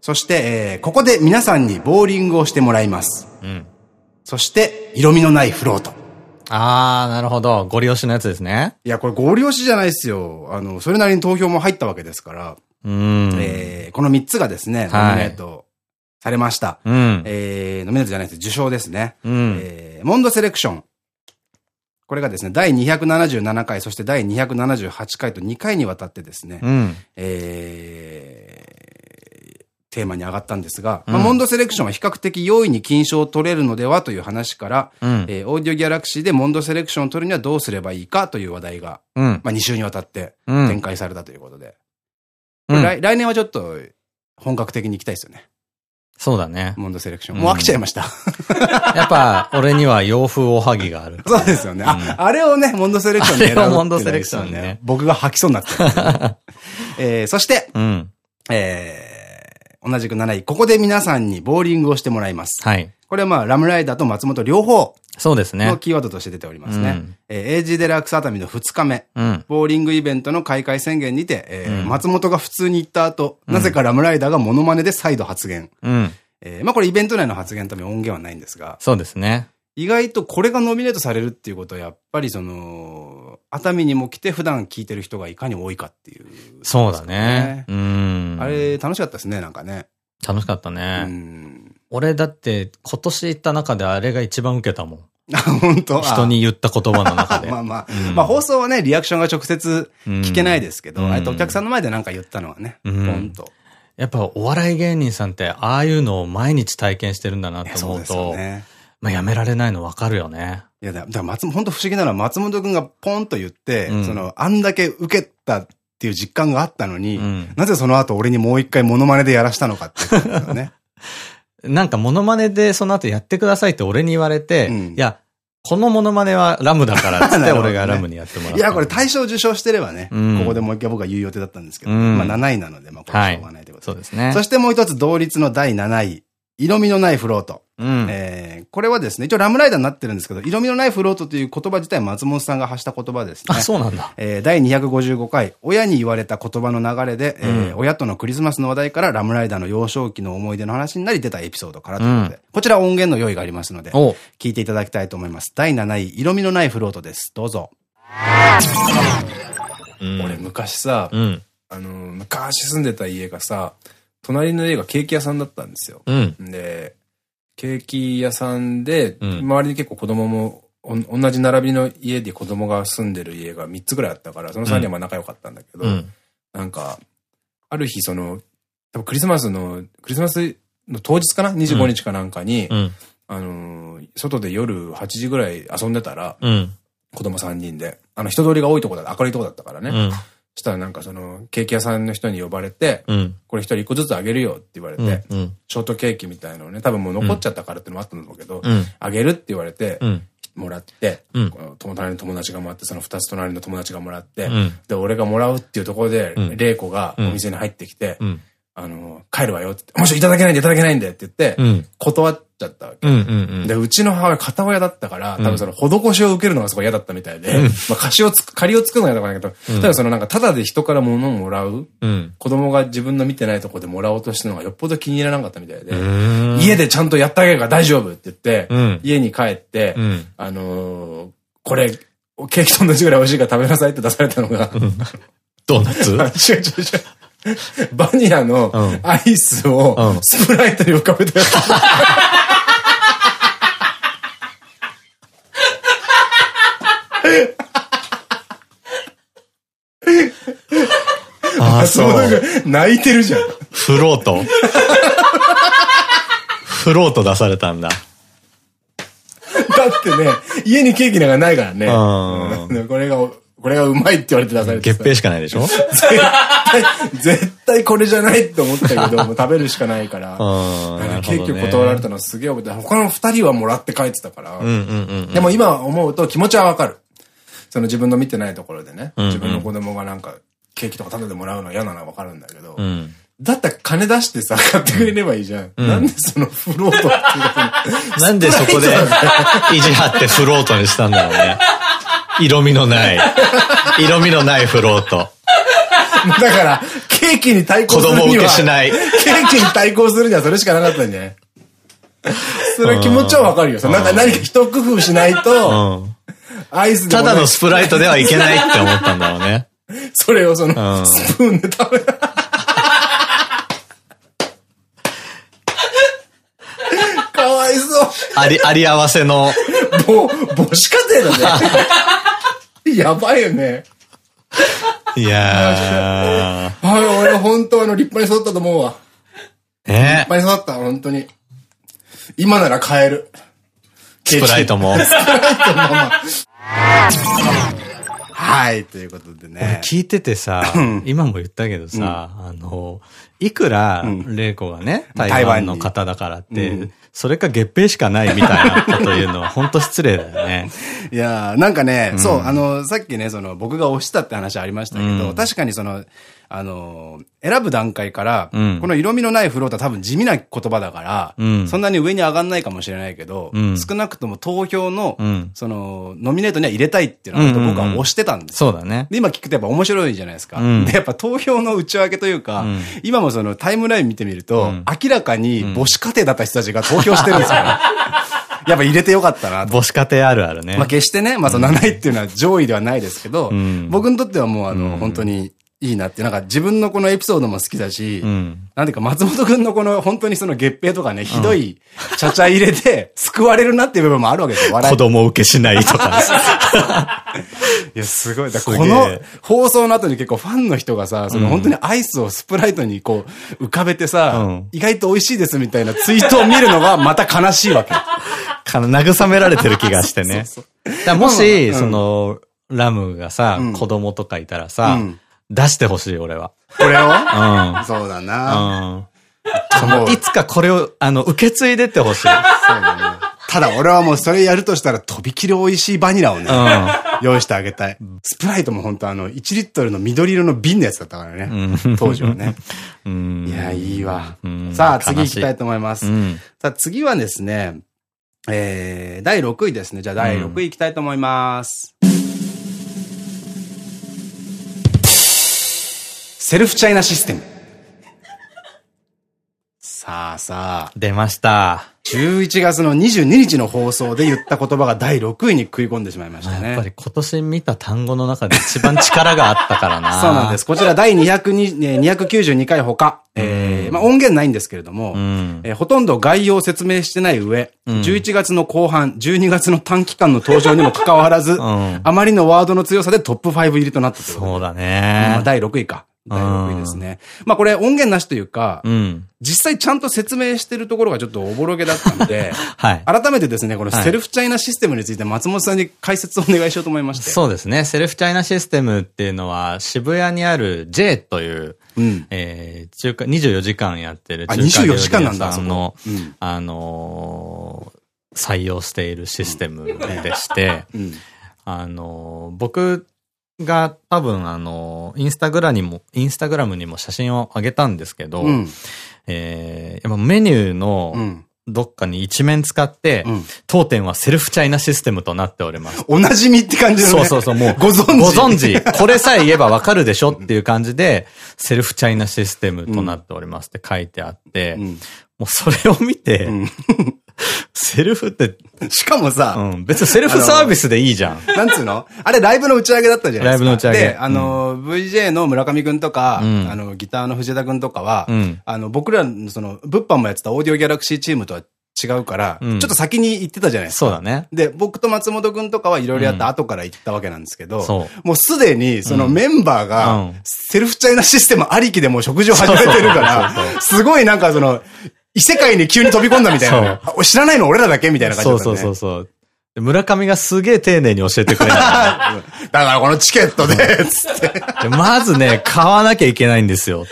そして、えー、ここで皆さんにボーリングをしてもらいます。うん。そして、色味のないフロート。
あー、なるほど。ゴリ押しのやつですね。
いや、これゴリ押しじゃないですよ。あの、それなりに投票も入ったわけですから。うん。えー、この3つがですね、ノミネートされました。うん。えー、ノミネートじゃないです。受賞ですね。うん。えー、モンドセレクション。これがですね、第277回、そして第278回と2回にわたってですね、うん、えー、テーマに上がったんですが、うん、まあ、モンドセレクションは比較的容易に金賞を取れるのではという話から、うん、えー、オーディオギャラクシーでモンドセレクションを取るにはどうすればいいかという話題が、うん、まあ2週にわたって展開されたということで、来来年はちょっと本格的に行きたいですよね。
そうだね。
モンドセレクション。もう飽きちゃいました。
やっぱ、俺には洋風おはぎがある。
そうですよね。あ、あれをね、モンドセレクションで
選ぶ。モンドセレクションね。
僕が吐きそうになってる。えー、そして、うん、えー、同じく7位。ここで皆さんにボーリングをしてもらいます。はい。これはまあ、ラムライダーと松本両方。
そうですね。
のキーワードとして出ておりますね。うん、えー、エイジデラックス熱海の2日目。うん、ボーリングイベントの開会宣言にて、えー、うん、松本が普通に行った後、なぜかラムライダーがモノマネで再度発言。うんえー、まあこれイベント内の発言のため音源はないんですが。
そうですね。
意外とこれがノミネートされるっていうことはやっぱりその、熱海にも来て普段聞いてる人がいかに多いかっていう、ね、
そうだね。うん。
あれ楽しかったですね、なんかね。
楽しかったね。うん。俺だって今年行った中であれが一番受けたもん。
あ、本当？
人に言った言葉の中で。
まあまあ、うん、まあ放送はね、リアクションが直接聞けないですけど、うん、あえてお客さんの前でなんか言ったのはね、うん、本当。
やっぱお笑い芸人さんってああいうのを毎日体験してるんだなと思うと、ね、まあやめられないのわかるよね。
いや、だから松、本当不思議なのは松本くんがポンと言って、うん、その、あんだけ受けたっていう実感があったのに、うん、なぜその後俺にもう一回モノマネでやらしたのかっていうね。
なんかモノマネでその後やってくださいって俺に言われて、うん、いや、このモノマネはラムだからって 俺がラムにやってもらった。
いや、これ大賞受賞してればね、うん、ここでもう一回僕は言う予定だったんですけど、うん、まあ7位なので、まあこれしょうがないということで、はい、そうですね。そしてもう一つ同率の第7位、色味のないフロート。うん、えー、これはですね、一応ラムライダーになってるんですけど、色味のないフロートという言葉自体松本さんが発した言葉ですね。
あ、そうなんだ。
えー、第255回、親に言われた言葉の流れで、うん、えー、親とのクリスマスの話題からラムライダーの幼少期の思い出の話になり出たエピソードからということで、うん、こちら音源の用意がありますので、聞いていただきたいと思います。第7位、色味のないフロートです。どうぞ。俺昔さ、あの、昔住んでた家がさ、隣の家がケーキ屋さんだったんですよ。うん、で、ケーキ屋さんで、周りに結構子供も、同じ並びの家で子供が住んでる家が3つぐらいあったから、その3人はまあ仲良かったんだけど、うん、なんか、ある日その、多分クリスマスの、クリスマスの当日かな ?25 日かなんかに、うん、あの外で夜8時ぐらい遊んでたら、うん、子供3人で、あの人通りが多いとこだ、明るいとこだったからね。したらなんかその、ケーキ屋さんの人に呼ばれて、うん、これ一人一個ずつあげるよって言われて、うんうん、ショートケーキみたいのをね、多分もう残っちゃったからってのもあったんだけど、うん、あげるって言われて、もらって、うん、友達の友達がもらって、その二つ隣の友達がもらって、で、俺がもらうっていうところで、玲子がお店に入ってきて、あの、帰るわよ。ってもしいただけないんでいただけないんでって言って、断っちゃったわけ。で、うちの母親片親だったから、多分その、施しを受けるのがすごい嫌だったみたいで、まあ、貸しをつ、借りを作るのが嫌だったんだけど、ただそのなんか、ただで人から物をもらう、子供が自分の見てないとこでもらおうとしてるのがよっぽど気に入らなかったみたいで、家でちゃんとやってあげるから大丈夫って言って、家に帰って、あのこれ、ケーキと同じぐらい美味しいから食べなさいって出されたのが、
ドーナツ？
違う違う違う。バニラのアイスをスプライトに浮かべたやつ。ああ、そう。泣いてるじゃん。
フロートフロート出されたんだ。だ
ってね、家にケーキなんかないからね。これがこれがうまいって言われて出されて。
月餅しかないでしょ？絶
対、絶対これじゃないって思ったけど、もう食べるしかないから。ケーキを断られたのはすげえ覚えて、他の二人はもらって帰ってたから。でも今思うと気持ちはわかる。その自分の見てないところでね、自分の子供がなんかケーキとか食べてもらうの嫌なのはわかるんだけど、うん、だったら金出してさ、買ってくれればいいじゃん。うん、なんでそのフロートって
なんでそこで意地張ってフロートにしたんだろうね。色味のない、色味のないフロート。
だから、ケーキに対抗するには。子
供受けしない。ケ
ーキに対抗するにはそれしかなかったんじゃない？それ気持ちはわかるよ。なんか何か一工夫しないと、アイス
でただのスプライトではいけないって思ったんだろうね。
それをその、スプーンで食べ かわいそう。
あり、あり合わせの。
ぼ、母子家庭だね。やばいよね。
いや
ー。はい、俺本当あの立派に育ったと思うわ。
え？立
派に育った、本当に。今なら買える。
スプライトも。スプライトもま
はい、ということでね。
聞いててさ、今も言ったけどさ、あの、いくら、玲子がね、台湾の方だからって、それか月餅しかないみたいなこと言うのは本当失礼だよね。
いやー、なんかね、そう、あの、さっきね、その、僕が推したって話ありましたけど、確かにその、あの、選ぶ段階から、うん、この色味のないフロートは多分地味な言葉だから、うん、そんなに上に上がんないかもしれないけど、うん、少なくとも投票の、その、ノミネートには入れたいっていうのは僕は推してたんです
そうだね。
で、今聞くとやっぱ面白いじゃないですか。で、やっぱ投票の内訳というか、今もそのタイムライン見てみると、明らかに母子家庭だった人たちが投票してるんですよ、ね。やっぱ入れてよかったな。
母子家庭あるあるね。
まあ決してね、まあその7位っていうのは上位ではないですけど、僕にとってはもうあの、本当にいいなって、なんか自分のこのエピソードも好きだし、うん、なんていうか松本くんのこの 本当にその月餅とかね、ひどい ちゃちゃ入れて救われるなっていう部分もあるわけですよ、
笑い。子供受けしないとか、
いや、すごい。だこの放送の後に結構ファンの人がさ、その本当にアイスをスプライトにこう浮かべてさ、うん、意外と美味しいですみたいなツイートを見るのがまた悲しいわけ。
か慰められてる気がしてね。もし、その、ラムがさ、子供とかいたらさ、出してほしい、俺は。
これを？うん。そうだな。
うん。いつかこれを、あの、受け継いでってほしい。そうだ
ね。ただ俺はもうそれやるとしたらとびきり美味しいバニラをね、うん、用意してあげたい。スプライトも本当あの、1リットルの緑色の瓶のやつだったからね。うん、当時はね。うん、いや、いいわ。さあ、次行きたいと思います。さあ、次はですね、えー、第6位ですね。じゃあ第6位行きたいと思います。セルフチャイナシステム。さあさあ。
出ました。
11月の22日の放送で言った言葉が第6位に食い込んでしまいましたね。
やっぱり今年見た単語の中で一番力があったからな。
そうなんです。こちら第292回ほか。えー、まあ音源ないんですけれども、うん、えー、ほとんど概要を説明してない上、うん、11月の後半、12月の短期間の登場にもかかわらず、うん、あまりのワードの強さでトップ5入りとなったと
そうだね。
まあ、第6位か。第6位ですね。まあこれ音源なしというか、うん、実際ちゃんと説明してるところがちょっとおぼろげだったので、はい、改めてですね、このセルフチャイナシステムについて松本さんに解説をお願いしようと思いまして。
そうですね。セルフチャイナシステムっていうのは渋谷にある J という、うん、えー、中華、24時間やってる中華料理屋さんの、うん、あのー、採用しているシステムでして、うん、あのー、僕が多分あの、インスタグラにも、インスタグラムにも写真を上げたんですけど、うん、えー、やっぱメニューの、どっかに一面使って、うん、当店はセルフチャイナシステムとなっております。
おなじみって感じ
だね。そうそうそう、もう、ご存知。ご存知。これさえ言えばわかるでしょっていう感じで、セルフチャイナシステムとなっておりますって書いてあって、うん、もうそれを見て、うん、セルフって、
しかもさ、
うん、別にセルフサービスでいいじゃん。
なんつうの？あれライブの打ち上げだったじゃないですか。
ライブの打ち上げ。
で、あの、うん、VJ の村上くんとか、うん、あの、ギターの藤田くんとかは、うん、あの、僕らのその、物販もやってたオーディオギャラクシーチームとは違うから、ちょっと先に行ってたじゃないですか。
そうだね。
で、僕と松本くんとかはいろいろやった後から行ったわけなんですけど、もうすでにそのメンバーが、セルフチャイナシステムありきでもう食事を始めてるから、すごいなんかその、異世界に急に飛び込んだみたいな。知らないの俺らだけみたいな感じだった、
ね。そうそうそうそう。村上がすげえ丁寧に教えてくれた。
だからこのチケットで、つって。
まずね、買わなきゃいけないんですよ。って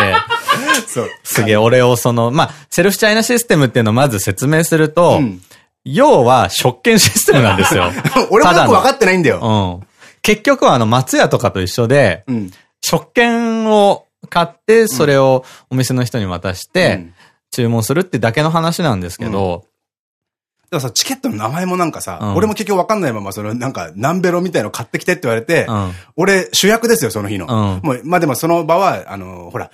言って。そう。すげえ俺をその、まあ、セルフチャイナシステムっていうのをまず説明すると、うん、要は食券システムなんですよ。
俺もよく分かってないんだよ。
うん。結局はあの、松屋とかと一緒で、うん、食券を買って、それをお店の人に渡して、うん注文するってだけの話なんですけど、
だからさ、チケットの名前もなんかさ、うん、俺も結局わかんないまま、そのなんか、ナンベロみたいの買ってきてって言われて、うん、俺主役ですよ、その日の。うん、もう、まあでもその場は、あの、ほら、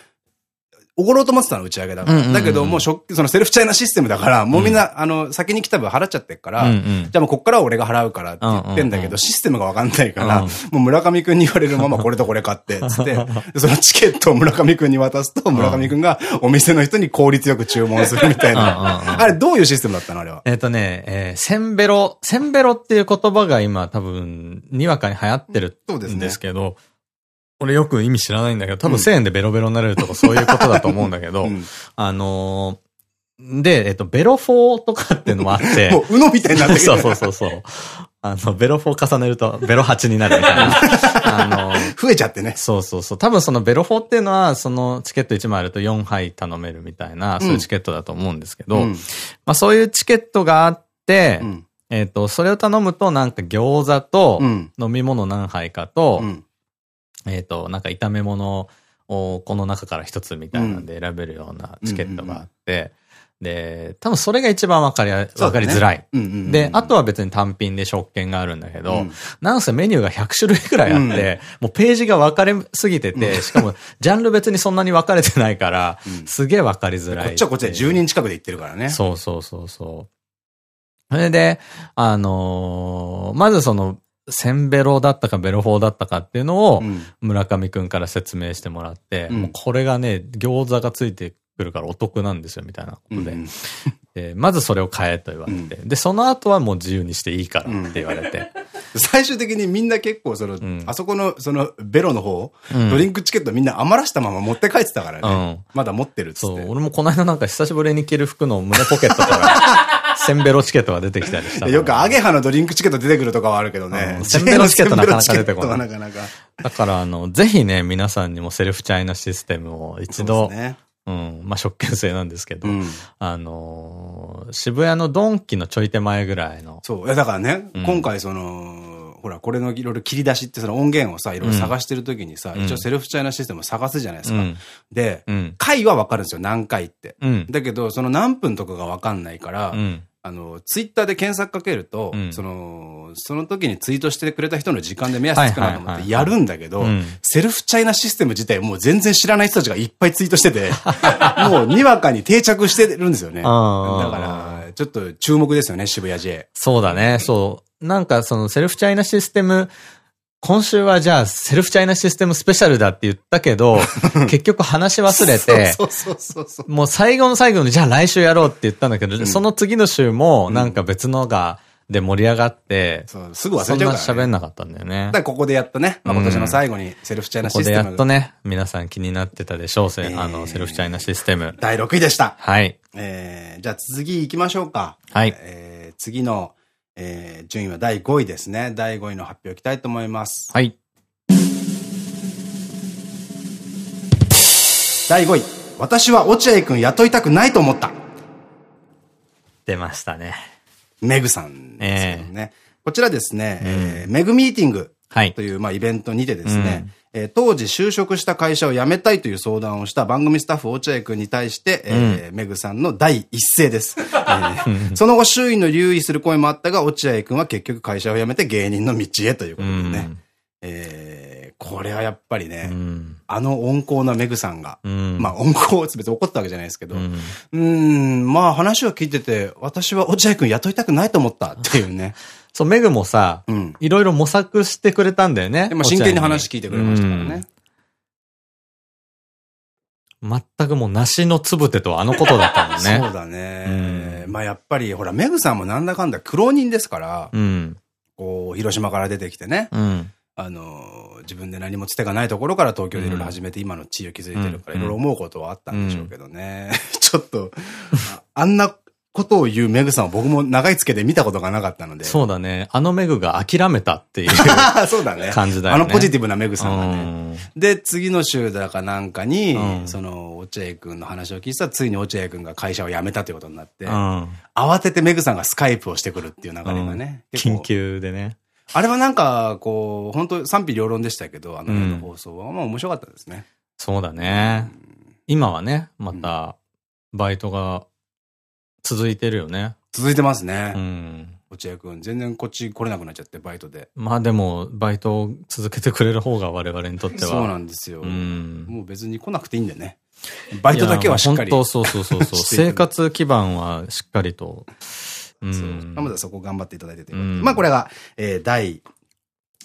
おごろうと思ってたの、打ち上げだから。だけど、もうそのセルフチャイナシステムだから、もうみんな、あの、先に来た分払っちゃってるから、じゃあもうこっからは俺が払うからって言ってんだけど、システムがわかんないから、もう村上くんに言われるままこれとこれ買って、つって、そのチケットを村上くんに渡すと、村上くんがお店の人に効率よく注文するみたいな。あれ、どういうシステムだったのあれは？
えっとね、えー、センベロ、センベロっていう言葉が今多分、にわかに流行ってるんですけど、俺よく意味知らないんだけど、多分1000円でベロベロになれるとかそういうことだと思うんだけど、うん、あのー、で、えっと、ベロ4とかっていうのもあって。
もう、うのみたいになってる。
そうそうそうそう。あの、ベロ4重ねると、ベロ8になるみたいな。あ
の増えちゃってね。
そうそうそう。多分そのベロ4っていうのは、そのチケット1枚あると4杯頼めるみたいな、そういうチケットだと思うんですけど、うん、まあそういうチケットがあって、うん、えっと、それを頼むとなんか餃子と、飲み物何杯かと、うんえっ、と、なんか炒め物をこの中から一つみたいなんで選べるようなチケットがあって、で、多分それが一番わかり、わかりづらい。で、あとは別に単品で食券があるんだけど、うん、なんせメニューが100種類くらいあって、うん、もうページが分かれすぎてて、しかもジャンル別にそんなに分かれてないから、すげえ分かりづらい。
こっちはこっちで10人近くで行ってるからね。
そうそうそうそう。それで、あのー、まずその、センベロだったかベロフォーだったかっていうのを村上くんから説明してもらって、うん、これがね、餃子がついてくるからお得なんですよみたいなことで。うん、でまずそれを買えと言われて、うん、で、その後はもう自由にしていいからって言われて。
最終的にみんな結構その、あそこのそのベロの方、ドリンクチケットみんな余らしたまま持って帰ってたからね。まだ持ってるっつって。そう、
俺もこの間なんか久しぶりに着る服の胸ポケットか。ら センベロチケットが出てきたりした。
よくアゲハのドリンクチケット出てくるとかはあるけどね。
センベロチケットなかなか出てこない。なかなか。だから、あの、ぜひね、皆さんにもセルフチャイナシステムを一度、ね、うん。まあ、食券制なんですけど、うん、あのー、渋谷のドンキのちょい手前ぐらいの。
そう。いや、だからね、うん、今回その、ほら、これのいろいろ切り出しってその音源をさ、いろいろ探してるときにさ、うん、一応セルフチャイナシステムを探すじゃないですか。で、回はわかるんですよ、何回って。だけど、その何分とかがわかんないから、あの、ツイッターで検索かけると、うん、その、その時にツイートしてくれた人の時間で目安つくなと思ってやるんだけど、セルフチャイナシステム自体もう全然知らない人たちがいっぱいツイートしてて、もうにわかに定着してるんですよね。だから、ちょっと注目ですよね、渋谷 J。
そうだね、そう。なんかそのセルフチャイナシステム今週はじゃあセルフチャイナシステムスペシャルだって言ったけど、結局話し忘れて、もう最後の最後にじゃあ来週やろうって言ったんだけど、うん、その次の週もなんか別のが、で盛り上がって、
そうすぐ忘れちゃうから、ね。
そんな喋んなかったんだよね。だ
からここでやっとね、まあ、今年の最後にセルフチャイナシステム、
ここでやっとね、皆さん気になってたでしょう、えー、あの、セルフチャイナシステム。
第6位でした。
はい。
えー、じゃあ次行きましょうか。
はい。
えー、次の、えー、順位は第5位ですね。第5位の発表いきたいと思います。
はい。
第5位。私は落合くん雇いたくないと思った。
出ましたね。
メグさんですけどね。えー、こちらですね、うん、えー、メグミーティング。という、まあ、イベントにてですね、えー、当時就職した会社を辞めたいという相談をした番組スタッフ落合くんに対して、えー、メグさんの第一声です。えー、その後周囲の留意する声もあったが、落合くんは結局会社を辞めて芸人の道へということでね。えー、これはやっぱりね、うん、あの温厚なメグさんが、うん、まあ温厚、別に怒ったわけじゃないですけど、うん、うんまあ話を聞いてて、私は落合くん雇いたくないと思ったっていうね。
そう、メグもさ、うん、いろいろ模索してくれたんだよね。
でも真剣に話聞いてくれましたからね。
全くもう梨のつぶてとあのことだったもんね。
そうだね。うん、まあやっぱり、ほら、メグさんもなんだかんだ苦労人ですから、うん、こう、広島から出てきてね、うん、あの、自分で何もつてがないところから東京でいろいろ始めて今の地位を築いてるから、いろいろ思うことはあったんでしょうけどね。ちょっと、あんなことを言うメグさんは僕も長いつけで見たことがなかったので。
そうだね。あのメグが諦めたっていう
そうだね。
感じだよ
ね。あのポジティブなメグさんがね。で、次の週だかなんかに、その、落合くんの話を聞いてたら、ついに落合くんが会社を辞めたということになって、慌ててメグさんがスカイプをしてくるっていう流れがね。
緊急でね。
あれはなんか、こう、本当賛否両論でしたけど、あのの放送は、まあ面白かったですね。
そうだね。今はね、また、バイトが続いてるよね。
続いてますね。うん。落合くん、全然こっち来れなくなっちゃって、バイトで。
まあでも、バイトを続けてくれる方が我々にとっては。
そうなんですよ。うん。もう別に来なくていいんだよね。バイトだけはしっかり。
本当そうそうそうそう。生活基盤はしっかりと。
うん。まずはそこ頑張っていただいてとまあこれが、えー、第、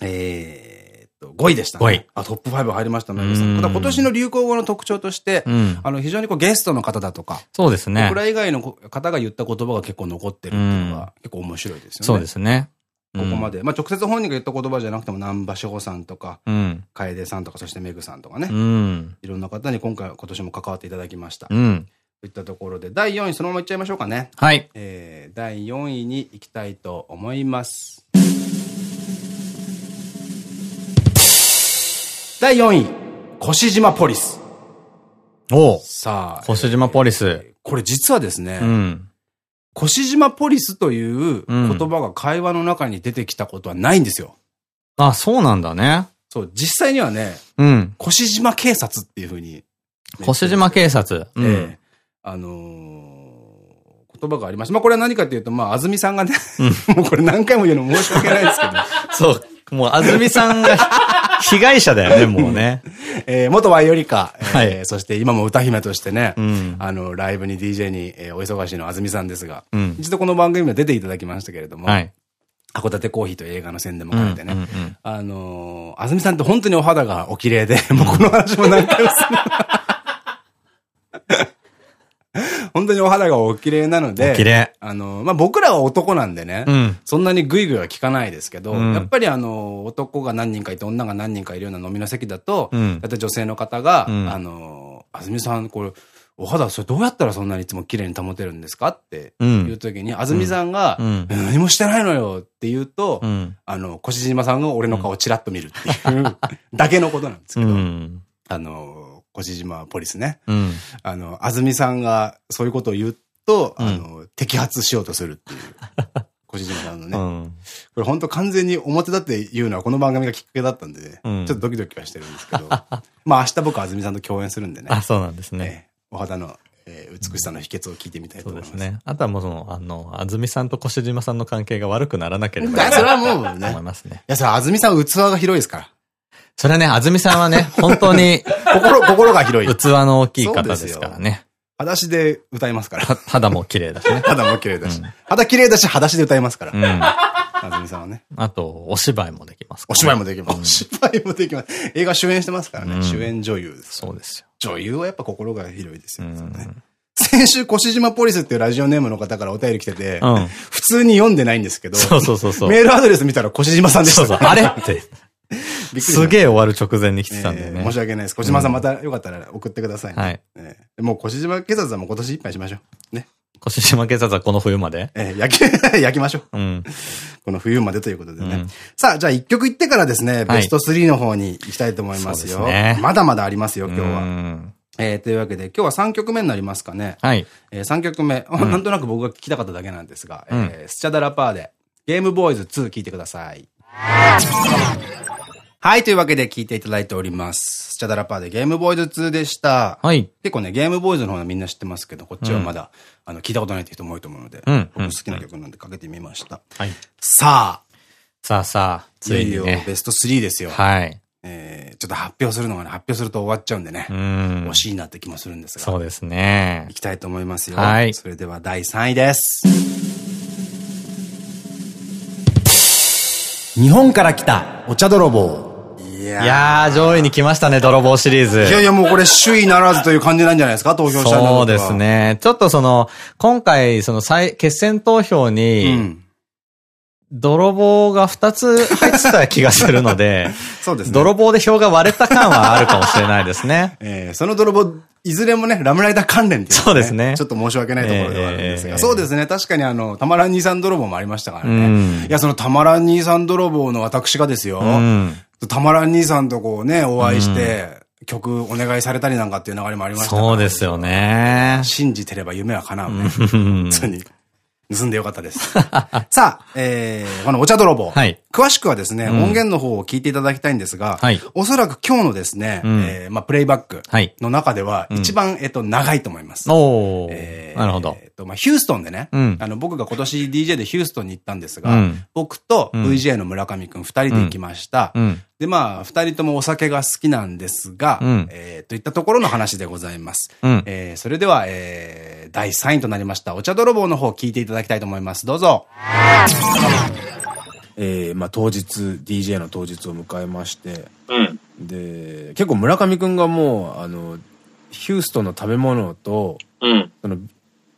えー、5位でしたね。5位。あ、トップ5入りましたね。ただ今年の流行語の特徴として、うん、あの、非常にこうゲストの方だとか、
そうですね。
僕ら以外の方が言った言葉が結構残ってるっていうのが結構面白いですよね。
そうですね。
ここまで。まあ直接本人が言った言葉じゃなくても、南波志保さんとか、うん、楓さんとか、そしてメグさんとかね。うん、いろんな方に今回、今年も関わっていただきました。うん、といったところで、第4位そのままいっちゃいましょうかね。
はい。
えー、第4位に行きたいと思います。第4位、越島ポリス。
おさあ。越島ポリス。
これ実はですね、うん、越島ポリスという言葉が会話の中に出てきたことはないんですよ。
うん、あ、そうなんだね。
そう、実際にはね、うん。越島警察っていうふうに。
越島警察。
うん、ええあのー、言葉がありました。まあこれは何かっていうと、まあ、安住さんがね、うん、もうこれ何回も言うの申し訳ないですけど。
そう。もう安住さんが 被害者だよね、もうね。
えー、元ワイオリカ、えー、はい、そして今も歌姫としてね、うん、あの、ライブに DJ に、えー、お忙しいの安住さんですが、うん、一度この番組には出ていただきましたけれども、はい、函館コーヒーと映画の宣伝も兼ねてね、あのー、安住さんって本当にお肌がお綺麗で、もうこの話も何回もする。本当にお肌がお綺麗なので、
綺麗。
あの、まあ、僕らは男なんでね、うん、そんなにグイグイは効かないですけど、うん、やっぱりあの、男が何人かいて女が何人かいるような飲みの席だと、うん、だって女性の方が、あの、あずみさん、これ、お肌、それどうやったらそんなにいつも綺麗に保てるんですかっていう時に、あずみさんが、何もしてないのよって言うと、あの、越島さんが俺の顔をチラッと見るっていう だけのことなんですけど、あの、越島ポリスね。うん、あの、安住さんがそういうことを言うと、うん、あの、摘発しようとするっていう。越島さんのね。うん、これ本当完全に表だって言うのはこの番組がきっかけだったんでね、うん、ちょっとドキドキはしてるんですけど、まあ明日僕安住さんと共演するんでね。
あ、そうなんですね。
お肌のえー、美しさの秘訣を聞いてみたいと思います。そうですね。
あとはもうその、あの、安住さんと越島さんの関係が悪くならなければ
いい。それはもうね。
思いますね。
いや、それ安住さん器が広いですから。
それはね、安住さんはね、本当に、
心、心が広い。
器の大きい方ですからね。
裸足で歌いますから。
肌も綺麗だしね。
肌も綺麗だし。肌綺麗だし、裸足で歌いますから。うん。安住さんはね。
あと、お芝居もできます
お芝居もできます。お芝居もできます。映画主演してますからね。主演女優です。
そうですよ。
女優はやっぱ心が広いですよね。先週、越島ポリスっていうラジオネームの方からお便り来てて、普通に読んでないんですけど、
そうそうそうそう。
メールアドレス見たら越島さんでした。そうそう。
あれって。すげえ終わる直前に来てたんでね。
申し訳ないです。小島さんまたよかったら送ってくださいね。はい。もう小島警察はもう今年いっぱいしましょう。ね。
小島警察はこの冬まで？
え焼き、焼きましょう。うん。この冬までということでね。さあ、じゃあ一曲いってからですね、ベスト3の方に行きたいと思いますよ。まだまだありますよ、今日は。えー、というわけで、今日は3曲目になりますかね。はい。えー、3曲目、なんとなく僕が聞きたかっただけなんですが、えー、スチャダラパーで、ゲームボーイズ2聴いてください。はい、というわけで聞いていただいております。スチャダラパーでゲームボーイズ2でした。はい。結構ね、ゲームボーイズの方はみんな知ってますけど、こっちはまだ、うん、あの、聞いたことないって人も多いと思うので、うん、僕好きな曲なんでかけてみました。はい。さあ。
さあさあ、
ついに、ね、ベスト3ですよ。はい。えー、ちょっと発表するのがね、発表すると終わっちゃうんでね。うん。惜しいなって気もするんですが。
そうですね。
いきたいと思いますよ。はい。それでは第3位です。日本から来たお茶泥棒。
いやいやー、上位に来ましたね、泥棒シリーズ。
いやいや、もうこれ首位ならずという感じなんじゃないですか、投票した
そうですね。ちょっとその、今回、その最、決選投票に、うん泥棒が2つ入ってた気がするので、そうですね。泥棒で票が割れた感はあるかもしれないですね。
えー、その泥棒、いずれもね、ラムライダー関連っていう、ね、そうですね。ちょっと申し訳ないところではあるんですが、えー、そうですね。確かにあの、たまらん兄さん泥棒もありましたからね。うん、いや、そのたまらん兄さん泥棒の私がですよ、うん、たまらん兄さんとこうね、お会いして、うん、曲お願いされたりなんかっていう流れもありました
そうですよね。
信じてれば夢は叶うね。普通に。盗んでよかったです。さあ、えー、このお茶泥棒。はい。詳しくはですね、うん、音源の方を聞いていただきたいんですが、はい。おそらく今日のですね、うん、えー、まあ、プレイバックの中では、一番、うん、えっと、長いと思います。お
えー、なるほど。
と、まあ、ヒューストンでね、うん、あの、僕が今年 DJ でヒューストンに行ったんですが、うん、僕と VJ の村上くん二人で行きました。うん、で、まあ、二人ともお酒が好きなんですが、うん、えー、といったところの話でございます。うん、えー、それでは、えー、第3位となりました、お茶泥棒の方聞いていただきたいと思います。どうぞ。えー、まあ当日、DJ の当日を迎えまして、うん、で、結構村上くんがもう、あの、ヒューストンの食べ物と、うん、その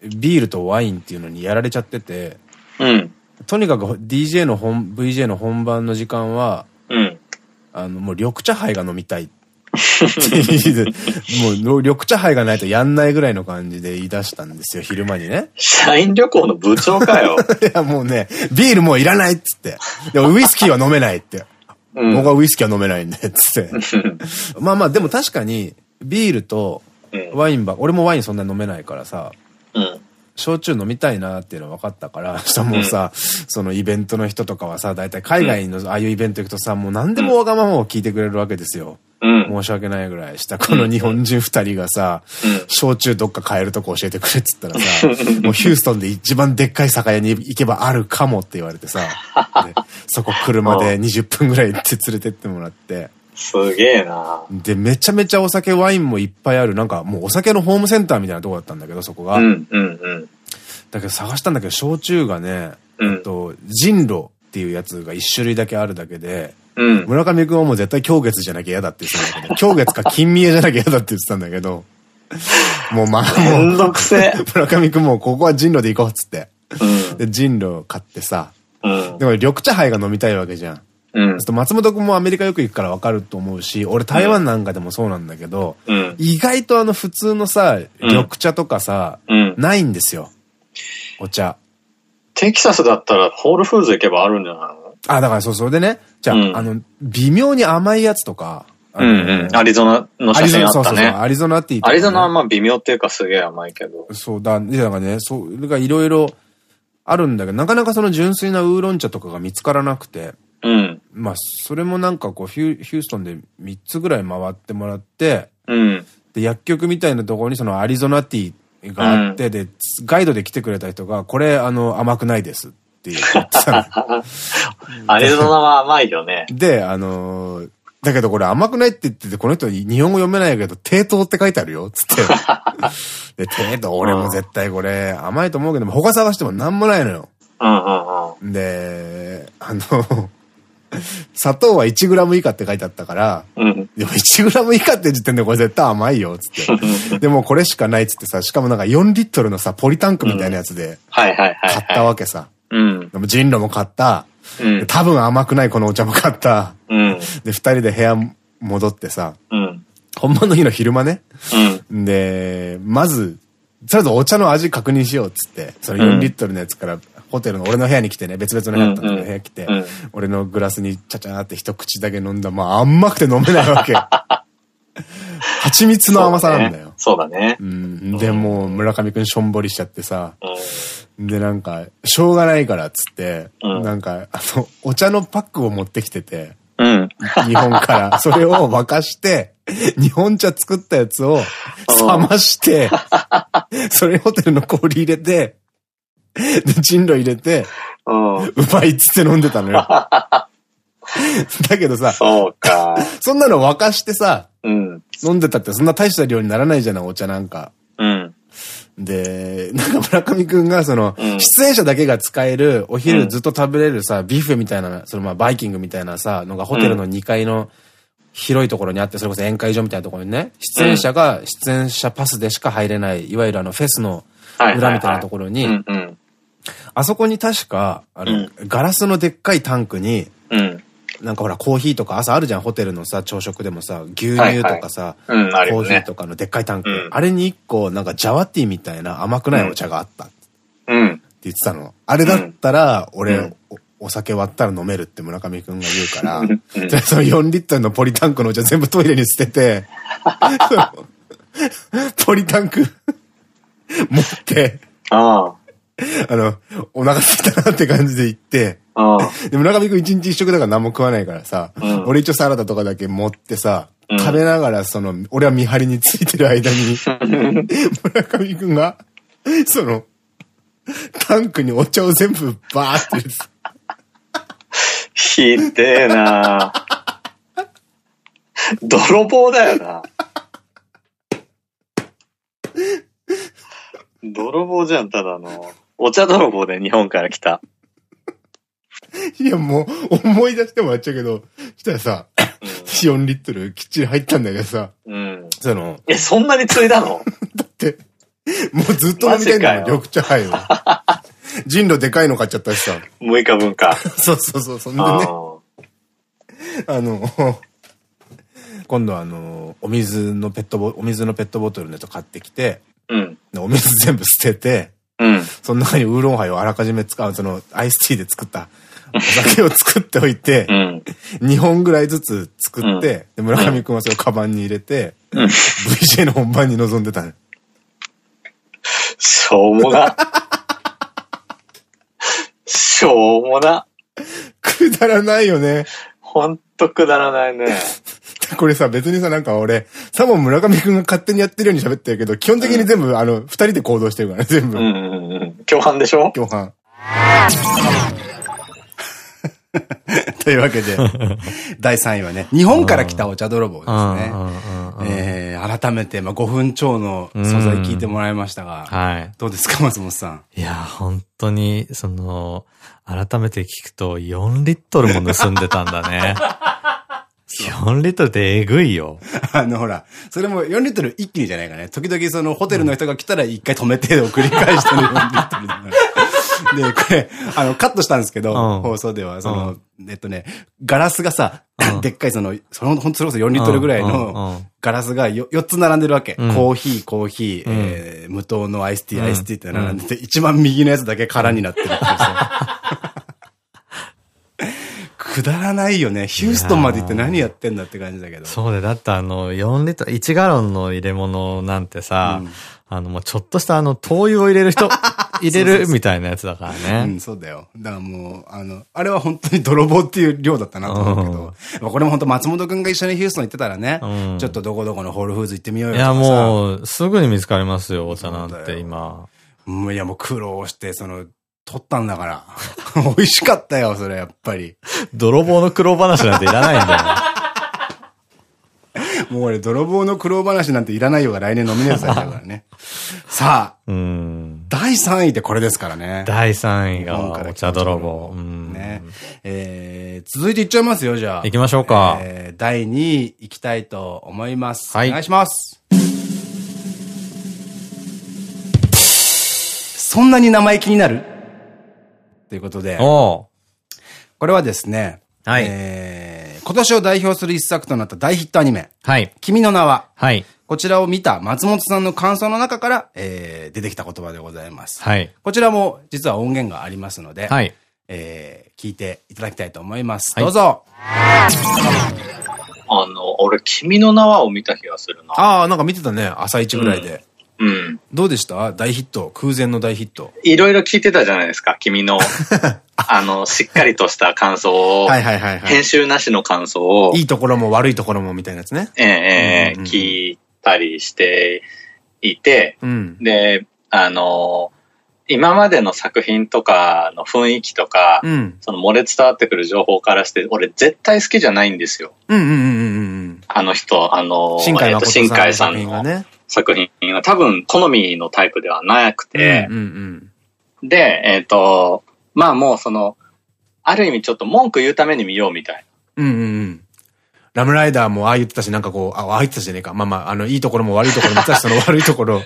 ビールとワインっていうのにやられちゃってて、うん、とにかく DJ の本、VJ の本番の時間は、うん、あの、もう緑茶杯が飲みたい。もう緑茶杯がないとやんないぐらいの感じで言い出したんですよ、昼間にね。
社員旅行の部長かよ。
いや、もうね、ビールもういらないっつって。でもウイスキーは飲めないって。うん、僕はウイスキーは飲めないんで、つって。まあまあ、でも確かに、ビールとワインば、俺もワインそんな飲めないからさ、うん、焼酎飲みたいなっていうの分かったから、しもうさ、うん、そのイベントの人とかはさ、大体海外のああいうイベント行くとさ、もう何でもわがままを聞いてくれるわけですよ。うん、申し訳ないぐらいした、この日本人二人がさ、うん、焼酎どっか買えるとこ教えてくれっつったらさ、もうヒューストンで一番でっかい酒屋に行けばあるかもって言われてさ、そこ車で 20分ぐらい行って連れてってもらって、
すげえな
で、めちゃめちゃお酒、ワインもいっぱいある。なんかもうお酒のホームセンターみたいなとこだったんだけど、そこが。うんうんうん。だけど探したんだけど、焼酎がね、うん、えっと、人狼っていうやつが一種類だけあるだけで、うん、村上くんはもう絶対狂月じゃなきゃ嫌だって言ってたんだけど、狂月か金見えじゃなきゃ嫌だって言ってたんだけど、もうまあもう、
めんどくせ
村上くんもここは人狼で行こうっつって。うん、で、人狼買ってさ、うん、でも緑茶杯が飲みたいわけじゃん。うん、松本君もアメリカよく行くからわかると思うし、俺台湾なんかでもそうなんだけど、うん、意外とあの普通のさ、緑茶とかさ、うん、ないんですよ。お茶。
テキサスだったらホールフーズ行けばあるんじゃないの？
あ、だからそう、それでね。じゃあ、あの、微妙に甘いやつとか、
うんうん。アリゾナの写真あったね。
アリゾナって言
って、アリゾナはまあ微妙っていうかすげえ甘いけど。
そうだ、だからね、それがいろいろあるんだけど、なかなかその純粋なウーロン茶とかが見つからなくて。うん。まあ、それもなんかこうヒュ、ヒューストンで3つぐらい回ってもらって、うん。で、薬局みたいなところにそのアリゾナティーがあって、うん、で、ガイドで来てくれた人が、これ、あの、甘くないですって言ってた
アリゾナは甘いよね。
で、あのー、だけどこれ甘くないって言ってて、この人日本語読めないけど、低糖って書いてあるよ、つって。で、低糖俺も絶対これ甘いと思うけども、他探してもなんもないのよ。で、あの、砂糖は 1g 以下って書いてあったから、うん、でも 1g 以下って時点でこれ絶対甘いよ、つって。でもこれしかないっつってさ、しかもなんか4リットルのさ、ポリタンクみたいなやつで、買ったわけさ。うん、でも人狼も買った。うん、多分甘くないこのお茶も買った。うん、で、二人で部屋戻ってさ、うん、本番の日の昼間ね。うん、で、まず、とりあえずお茶の味確認しようっつって、その4リットルのやつからホテルの俺の部屋に来てね、別々の部屋だったんだけど、部屋来て、俺のグラスにちゃちゃーって一口だけ飲んだ。まあ甘くて飲めないわけ。蜂蜜の甘さなんだよ。
そうだね。
うん。で、もう村上くんしょんぼりしちゃってさ、で、なんか、しょうがないからっつって、なんか、あの、お茶のパックを持ってきてて、
ん。
日本から。それを沸かして、日本茶作ったやつを冷まして、それホテルの氷入れて、で、チンロ入れて、うまいっつって飲んでたのよ。だけどさ、
そうか。
そんなの沸かしてさ、うん、飲んでたってそんな大した量にならないじゃない、お茶なんか。うん。で、なんか村上くんがその、出演者だけが使える、お昼ずっと食べれるさ、ビュッフェみたいな、そのまあバイキングみたいなさ、のがホテルの2階の広いところにあって、それこそ宴会場みたいなところにね、出演者が出演者パスでしか入れない、いわゆるあのフェスの裏みたいなところに、あそこに確か、あの、ガラスのでっかいタンクに、なんかほら、コーヒーとか朝あるじゃん、ホテルのさ、朝食でもさ、牛乳とかさ、コーヒーとかのでっかいタンク。うん、あれに一個、なんかジャワティーみたいな甘くないお茶があった。うん。って言ってたの。あれだったら、俺、うん。お酒割ったら飲めるって村上くんが言うから、じゃあその4リットルのポリタンクのお茶全部トイレに捨てて、ポリタンク持って、あ の、お腹すいたなって感じで行って、で、村上くん一日一食だから何も食わないからさ、うん、俺一応サラダとかだけ持ってさ、うん、食べながらその、俺は見張りについてる間に 村上くんが、その、タンクにお茶を全部バーって入れて
ひでえな。泥棒だよな。泥棒じゃん、ただの。お茶泥棒で日本から来た。
いや、もう、思い出してもらっちゃうけど、したらさ、うん、4リットルきっちり入ったんだけどさ、うん。その、
え、そんなについだの？
だって、もうずっと飲みたいんだもん、緑茶杯を。人狼でかいの買っちゃったしさ。
6日分か。
そうそうそう、そんでね。あの、今度あの、お水のペットボ、お水のペットボトルのやつ買ってきて、うん。お水全部捨てて、うん。その中にウーロンハイをあらかじめ使う、そのアイスティーで作ったお酒を作っておいて、うん、2本ぐらいずつ作って、で村上くんはそれをカバンに入れて、うん、VJ の本番に臨んでたね。
しょうもな。しょうもな。
くだらないよね。
ほんとくだらないね。
これさ、別にさ、なんか俺、サモン村上くんが勝手にやってるように喋ってるけど、基本的に全部、うん、あの、二人で行動してるからね、全部。うんうん
うん。共犯でしょ？
共犯。というわけで、第3位はね、日本から来たお茶泥棒ですね。えー、改めて、まあ、5分超の素材聞いてもらいましたが、はい、どうですか、松本さん？
いや、本当に、その、改めて聞くと4リットルも盗んでたんだね。4リットルってえぐいよ。
あの、ほら、それも4リットル一気にじゃないかね。時々そのホテルの人が来たら一回止めてを繰り返してる4リットルだから。で、これ、あの、カットしたんですけど、うん、放送では、その、うん、えっとね、ガラスがさ、うん、でっかいその、その、ほんとそれこそ4リットルぐらいのガラスが 4, 4つ並んでるわけ。コーヒー、コーヒー、えー、無糖のアイスティー、アイスティーって並んでて、一番右のやつだけ空になってるってさ。くだらないよね。ヒューストンまで行って何やってんだって感じだけど。
そうで、だってあの、4リットル、1ガロンの入れ物なんてさ、うん、あの、もうちょっとしたあの、灯油を入れる人、入れるみたいなやつだからね。
うん、そうだよ。だからもう、あの、あれは本当に泥棒っていう量だったなと思うけど、うん、これも本当松本くんが一緒にヒューストン行ってたらね、うん、ちょっとどこどこのホールフーズ行ってみようよ
いや、もう、すぐに見つかりますよ、お茶なんて今。
いや、もう苦労して、その、取ったんだから。美味しかったよ、それ、やっぱり。
泥棒の苦労話なんていらないんだよ。
もう俺、泥棒の苦労話なんていらないよが来年ノミネートされちゃうからね。さあ、うん、第3位でこれですからね。
第3位がお茶泥棒。
ね。えー、続いていっちゃいますよ、じゃあ。
行きましょうか。
えー、第2位行きたいと思います。はい。お願いします。そんなに生意気になる？ということで。これはですね、はい。えー、今年を代表する一作となった大ヒットアニメ。はい。君の名は。はい。こちらを見た松本さんの感想の中から、えー、出てきた言葉でございます。はい。こちらも実は音源がありますので、はい。えー、聞いていただきたいと思います。どうぞ。
あの、俺、君の名はを見た気がするな。
ああ、なんか見てたね。朝一ぐらいで。
ううん。
どうでした？大ヒット。空前の大ヒット。
いろいろ聞いてたじゃないですか。君の、あの、しっかりとした感想を。はいはいはい、はい。編集なしの感想を。
いいところも悪いところもみたいなやつね。
ええええ、聞いたりしていて、うん、で、あの、今までの作品とかの雰囲気とか、うん、その漏れ伝わってくる情報からして、俺絶対好きじゃないんですよ。あの人、あの、新海さんの作品は多分好みのタイプではなくて、で、えっ、ー、と、まあもうその、ある意味ちょっと文句言うために見ようみたいな。うんうんう
ん。ラムライダーもああ言ってたし、なんかこう、あ、ああ言ってたじゃねえか。まあまあ、あの、いいところも悪いところも言ってたし、その悪いところ。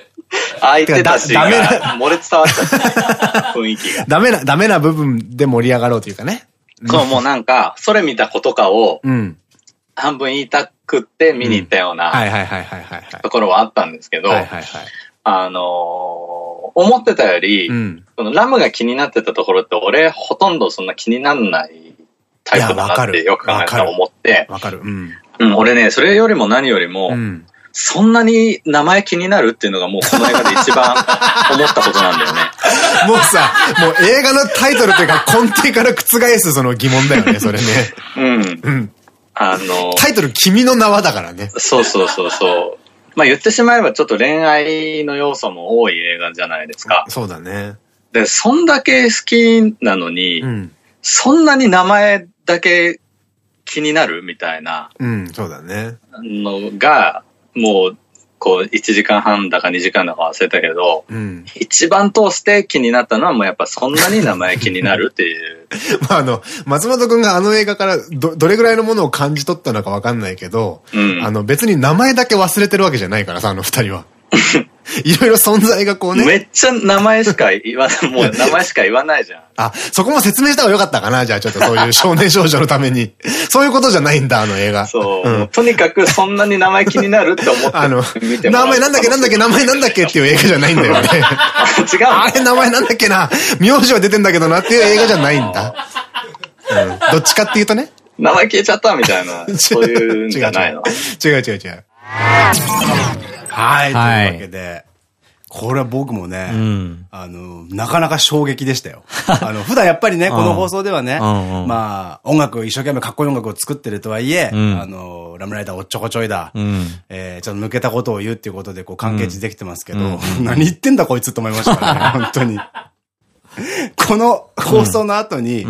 ああ言ってたし、ダメな、漏れ伝わっちゃった。雰囲気が。
ダメな、ダメな部分で盛り上がろうというかね。
そう、もうなんか、それ見た子とかを、うん。半分言いたくって見に行ったような。ところはあったんですけど。あのー、思ってたより、うん、このラムが気になってたところって、俺ほとんどそんな気になんないタイプだなってよく考えたら思って。
わかる。
俺ね、それよりも何よりも、うん、そんなに名前気になるっていうのがもうこの映画で一番 思ったことなんだよね。
もうさ、もう映画のタイトルっていうか根底から覆すその疑問だよね、それね。うん。うん。あの、タイトル君の名はだからね。
そうそうそうそう。まあ言ってしまえばちょっと恋愛の要素も多い映画じゃないですか。
そうだね。
で、そんだけ好きなのに、うん、そんなに名前だけ気になるみたいな。
うん、そうだね。
のが、もう、こう、1時間半だか2時間だか忘れたけど、うん、一番通して気になったのはもうやっぱそんなに名前気になるっていう。
まああの、松本くんがあの映画からど、どれぐらいのものを感じ取ったのかわかんないけど、うん、あの別に名前だけ忘れてるわけじゃないからさ、あの二人は。いろいろ存在がこうね。
めっちゃ名前しか言わもう 名前しか言わないじゃん。
あ、そこも説明した方がよかったかなじゃあちょっとそういう少年少女のために。そういうことじゃないんだ、あの映画。
そう。うん、とにかくそんなに名前気になるって思ってあの、
名前なんだっけなんだっけ名前なんだっけっていう映画じゃないんだよね。
違う。
あれ名前なんだっけな名字は出てんだけどなっていう映画じゃないんだ。うん。どっちかっていうとね。
名前消えちゃったみたいな。そういうんじゃないの？
違う違う違う。はい、というわけで。これは僕もね、うん、あの、なかなか衝撃でしたよ。あの、普段やっぱりね、この放送ではね、まあ、音楽、一生懸命かっこいい音楽を作ってるとはいえ、うん、あの、ラムライダーおっちょこちょいだ、うん、えー、ちょっと抜けたことを言うっていうことで、こう、関係値できてますけど、何言ってんだこいつと思いましたね、本当に。この放送の後に、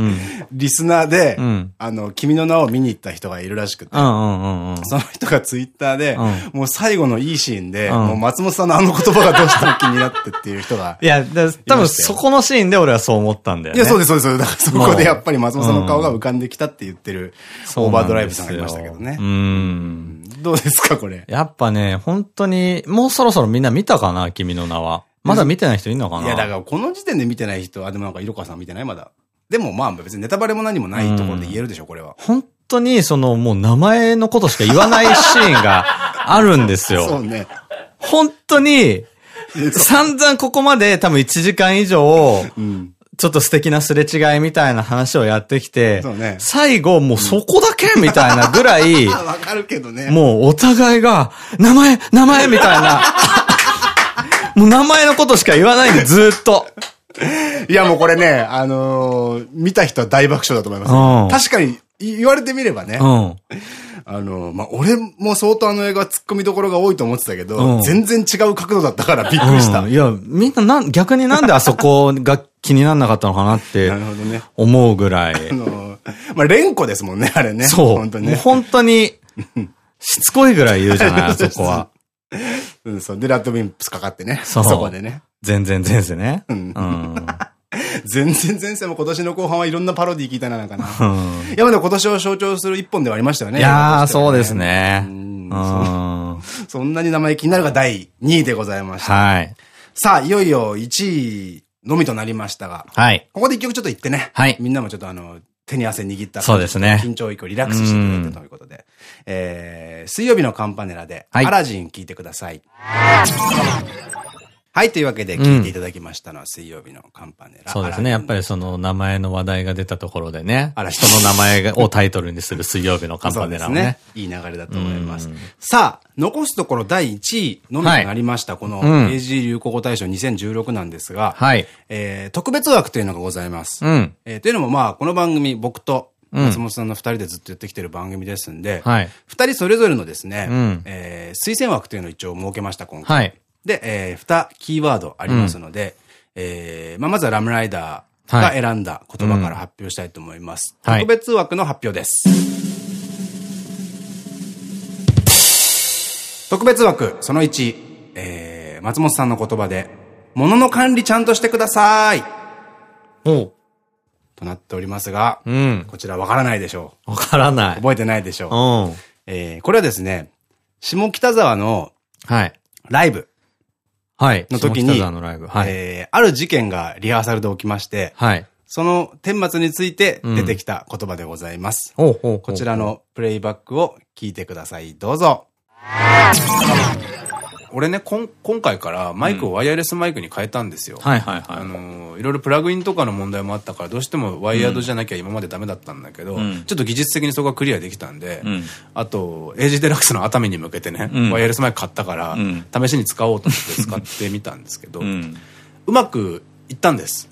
リスナーで、あの、君の名を見に行った人がいるらしくて、その人がツイッターで、もう最後のいいシーンで、もう松本さんのあの言葉がどうしても気になってっていう人がい。
いや、多分そこのシーンで俺はそう思ったんだよね。
いや、そうです、そうです。だからそこでやっぱり松本さんの顔が浮かんできたって言ってる、オーバードライブさんがいましたけどね。うん。どうですか、これ。
やっぱね、本当に、もうそろそろみんな見たかな、君の名は。まだ見てない人いるのかな？い
や、だからこの時点で見てない人、あ、でもなんか、色川さん見てない？まだ。でもまあ別にネタバレも何もないところで言えるでしょ、これは。
本当に、その、もう名前のことしか言わないシーンがあるんですよ。
そうね。
本当に、散々ここまで多分1時間以上、うんちょっと素敵なすれ違いみたいな話をやってきて、ね、最後もうそこだけみたいなぐらい、
わかるけどね。
もうお互いが、名前、名前みたいなもう名前のことしか言わないんで、ずっと。
いや、もうこれね、あのー、見た人は大爆笑だと思います。確かに、言われてみればね。うん、あの、まあ、俺も相当あの映画は突っ込みどころが多いと思ってたけど、うん、全然違う角度だったからびっくりした。
うん、いや、みんななん、逆になんであそこが気にならなかったのかなって、なるほどね。思うぐらい。あの
まあ、連呼ですもんね、あれね。
そう。本当にね。本当に、しつこいぐらい言うじゃない、あそこは。
うん、そう。で、ラッドウィンプスかかってね。そう。そこでね。
全然前世ね。うん。
全然前世も今年の後半はいろんなパロディ聞いたな、なんかな。うん。いや、まだ今年を象徴する一本ではありましたよね。
いやー、そうですね。うん。
そんなに名前気になるが第2位でございました。はい。さあ、いよいよ1位のみとなりましたが。はい。ここで一曲ちょっと言ってね。はい。みんなもちょっとあの、手に汗握った
そうですね。
緊張いくリラックスしてくれてということで。えー、水曜日のカンパネラで、アラジン聞いてください。はい、というわけで聞いていただきましたのは水曜日のカンパネラ。
そうですね。やっぱりその名前の話題が出たところでね、人の名前をタイトルにする水曜日のカンパネラをね。ね
いい流れだと思います。さあ、残すところ第1位のみとなりました、はい、この AG 流行語大賞2016なんですが、はい、えー、特別枠というのがございます。うん、えー、というのもまあ、この番組、僕と松本さんの二人でずっとやってきてる番組ですんで、二、はい、人それぞれのですね、うん、えー、推薦枠というのを一応設けました、今回。はい、で、えー、二キーワードありますので、うん、えー、まあ、まずはラムライダーが選んだ言葉から発表したいと思います。はい、特別枠の発表です。特別枠、その1、えー、松本さんの言葉で、物の管理ちゃんとしてください。おとなっておりますが、うん、こちらわからないでしょ
う。わからない。
覚えてないでしょう。うん、えー、これはですね、下北沢の、はい。ライブ。はい。の時に、のライブ。はい。えー、ある事件がリハーサルで起きまして、はい。その顛末について出てきた言葉でございます。うん、こちらのプレイバックを聞いてください。どうぞ。俺ね、こん、今回からマイクをワイヤレスマイクに変えたんですよ。はいはいはい。あの、いろいろプラグインとかの問題もあったから、どうしてもワイヤードじゃなきゃ今までダメだったんだけど、うん、ちょっと技術的にそこがクリアできたんで、うん、あと、エイジデラックスの熱海に向けてね、うん、ワイヤレスマイク買ったから、試しに使おうと思って使ってみたんですけど、うまくいったんです。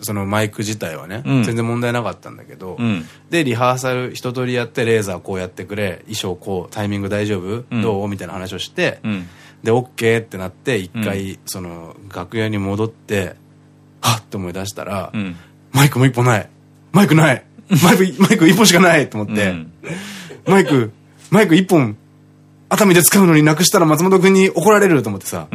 そのマイク自体はね、うん、全然問題なかったんだけど、うん、で、リハーサル一通りやって、レーザーこうやってくれ、衣装こう、タイミング大丈夫、うん、どう？みたいな話をして、で、OK ってなって、一回、その、楽屋に戻って、はっって思い出したら、マイクも一本ない。マイクない。マイク、マイク一本しかないと思って、マイク、マイク一本、熱海で使うのになくしたら松本君に怒られると思ってさ、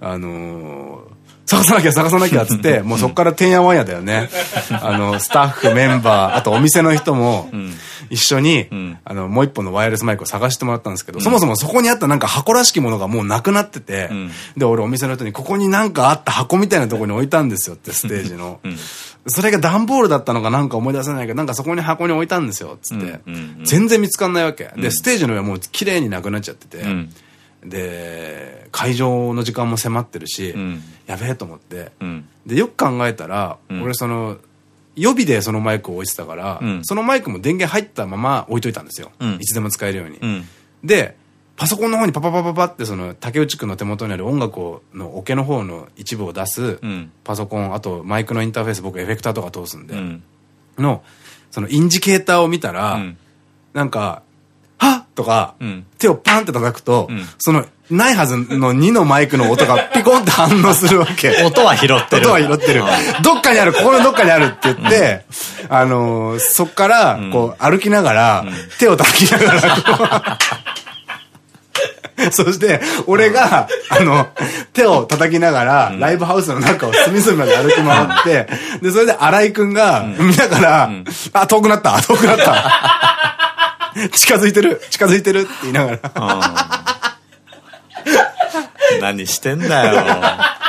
あのー探さなきゃ探さなきゃっつって、もうそこからてんやわんやだよね。あの、スタッフ、メンバー、あとお店の人も、一緒に、あの、もう一本のワイヤレスマイクを探してもらったんですけど、そもそもそこにあったなんか箱らしきものがもうなくなってて、で、俺お店の人に、ここになんかあった箱みたいなところに置いたんですよってステージの。それが段ボールだったのかなんか思い出せないけど、なんかそこに箱に置いたんですよ、つって。全然見つかんないわけ。で、ステージの上はもう綺麗になくなっちゃってて、で、会場の時間も迫ってるし、うん、やべえと思って、うん、で、よく考えたら、うん、俺その、予備でそのマイクを置いてたから、そのマイクも電源入ったまま置いといたんですよ。いつでも使えるように。で、パソコンの方にパパパパパってその竹内くんの手元にある音楽をのオケの方の一部を出す、パソコン、あとマイクのインターフェース僕エフェクターとか通すんで、の、そのインジケーターを見たら、なんか、とか、手をパンって叩くと、その、ないはずの2のマイクの音がピコンって反応するわけ。
音は拾ってる。
音は拾ってる。どっかにある、ここのどっかにあるって言って、あのそっから、こう、歩きながら、手を叩きながら、そして、俺が、あの、手を叩きながら、ライブハウスの中を隅々まで歩き回って、で、それで荒井くんが、見ながら、あ、遠くなった、遠くなった。近づいてる近づいてるって言いながら。
何してんだよ。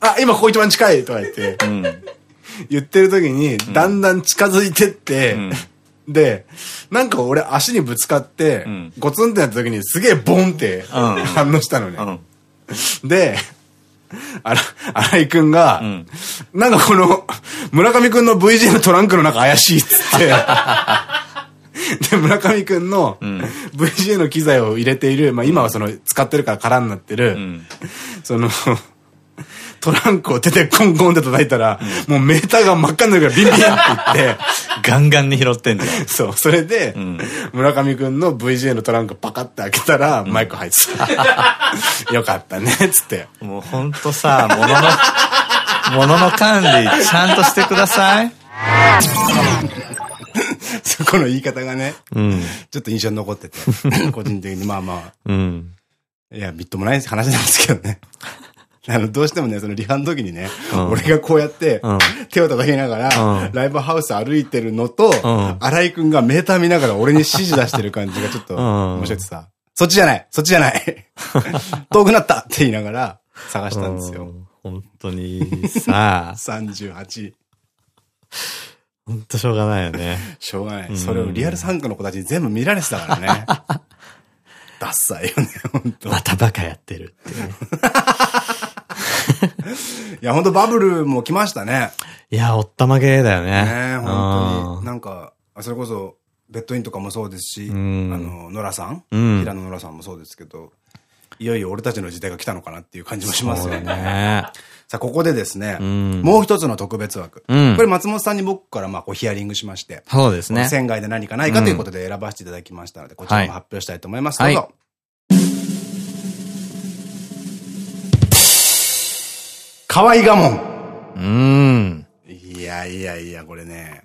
あ、今ここ一番近いとか言って、うん、言ってる時に、だんだん近づいてって、うん、で、なんか俺足にぶつかって、うん、ゴツンってなった時にすげえボンって反応したのね。で、あら、荒井くんが、うん、なんかこの、村上くんの VJ のトランクの中怪しいっつって、で、村上くんの VJ の機材を入れている、まあ今はその使ってるから空になってる、うん、その、トランクを手でコンコンって叩いたら、もうメーターが真っ赤になるからビンビンって言って、
ガンガンに拾ってんだ
そう、それで、村上くんの VJ のトランクパカって開けたら、マイク入ってた。よかったね、つって。
もうほんとさ、物の、物の管理、ちゃんとしてください。
そこの言い方がね、うん、ちょっと印象に残ってて、個人的にまあまあ、うん、いや、みっともない話なんですけどね。あの、どうしてもね、そのリハの時にね、うん、俺がこうやって、手を叩きながら、ライブハウス歩いてるのと、荒井くんがメーター見ながら俺に指示出してる感じがちょっと面白くてさ、そっちじゃないそっちじゃない 遠くなったって言いながら探したんですよ。
本当にさ、
38。
本当しょうがないよね。
しょうがない。それをリアルサンクの子たちに全部見られてたからね。ダサいよね、本当
またバカやってるってね。
いや、本当バブルも来ましたね。
いや、おったまげだよね。
ね本当に。なんか、それこそ、ベッドインとかもそうですし、あの、ノラさん、平野ノラさんもそうですけど、いよいよ俺たちの時代が来たのかなっていう感じもしますよね。さあ、ここでですね、もう一つの特別枠。これ松本さんに僕からまあこうヒアリングしまして、
そうですね。
仙外で何かないかということで選ばせていただきましたので、こちらも発表したいと思います。どうぞ。河合我門。
うん。
いやいやいや、これね。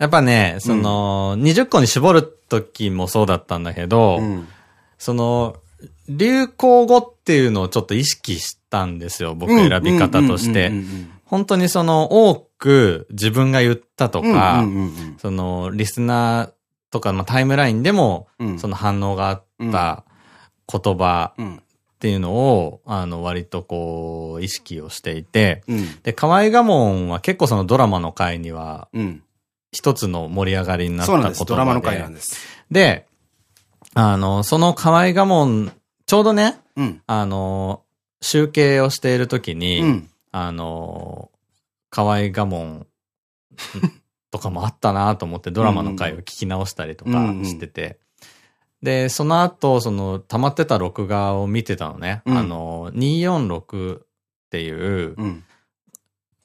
やっぱね、その、うん、20個に絞る時もそうだったんだけど、うん、その、流行語っていうのをちょっと意識したんですよ、僕選び方として。本当にその多く自分が言ったとか、そのリスナーとか、まあ、タイムラインでも、その反応があった言葉っていうのを、あの、割とこう、意識をしていて、で、河合我門は結構そのドラマの回には、一つの盛り上がりになった言葉で。そうなんドラマの回なんです。で、あの、その河合我門ちょうどね、うん、あの、集計をしているときに、うん、あの、河合我門 とかもあったなと思ってドラマの回を聞き直したりとかしてて、で、その後、その、溜まってた録画を見てたのね。うん、あの、246っていう、うん、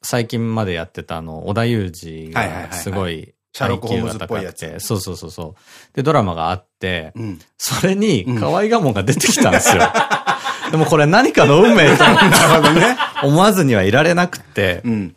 最近までやってたあの、織田裕二がすごい
シャーロック・ホームズっぽいやつ。
そうそうそうそう。で、ドラマがあって、うん、それに、河合我門が出てきたんですよ。でもこれ何かの運命と 思わずにはいられなくて。
うん。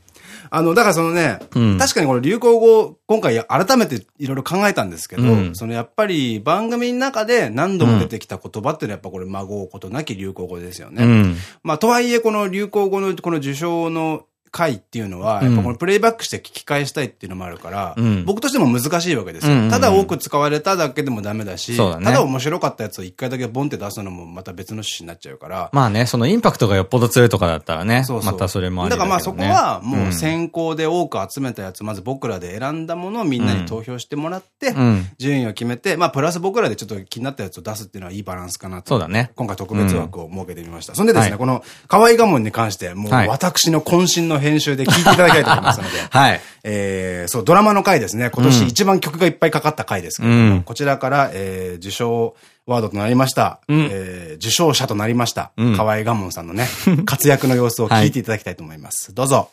あの、だからそのね、うん、確かにこの流行語、今回改めていろいろ考えたんですけど、うん、そのやっぱり番組の中で何度も出てきた言葉っていうのはやっぱこれ孫うことなき流行語ですよね。うん、まあとはいえこの流行語のこの受賞の回っていうのは、やっぱこのプレイバックして聞き返したいっていうのもあるから、うん、僕としても難しいわけですよ。ただ多く使われただけでもダメだし、だね、ただ面白かったやつを一回だけボンって出すのもまた別の趣旨になっちゃうから。
まあね、そのインパクトがよっぽど強いとかだったらね、そうそうまたそれもある、
ね、だからまあそこはもう先行で多く集めたやつ、まず僕らで選んだものをみんなに投票してもらって、順位を決めて、まあプラス僕らでちょっと気になったやつを出すっていうのはいいバランスかなと。
そうだね。
今回特別枠を設けてみました。そんでですね、この河合我門に関して、もう私の渾身の編集で聞いていただきたいと思いますので。はい。えー、そう、ドラマの回ですね。今年一番曲がいっぱいかかった回ですけども、うん、こちらから、えー、受賞ワードとなりました。うん、えー、受賞者となりました。うん、河合我門さんのね、活躍の様子を聞いていただきたいと思います。どうぞ。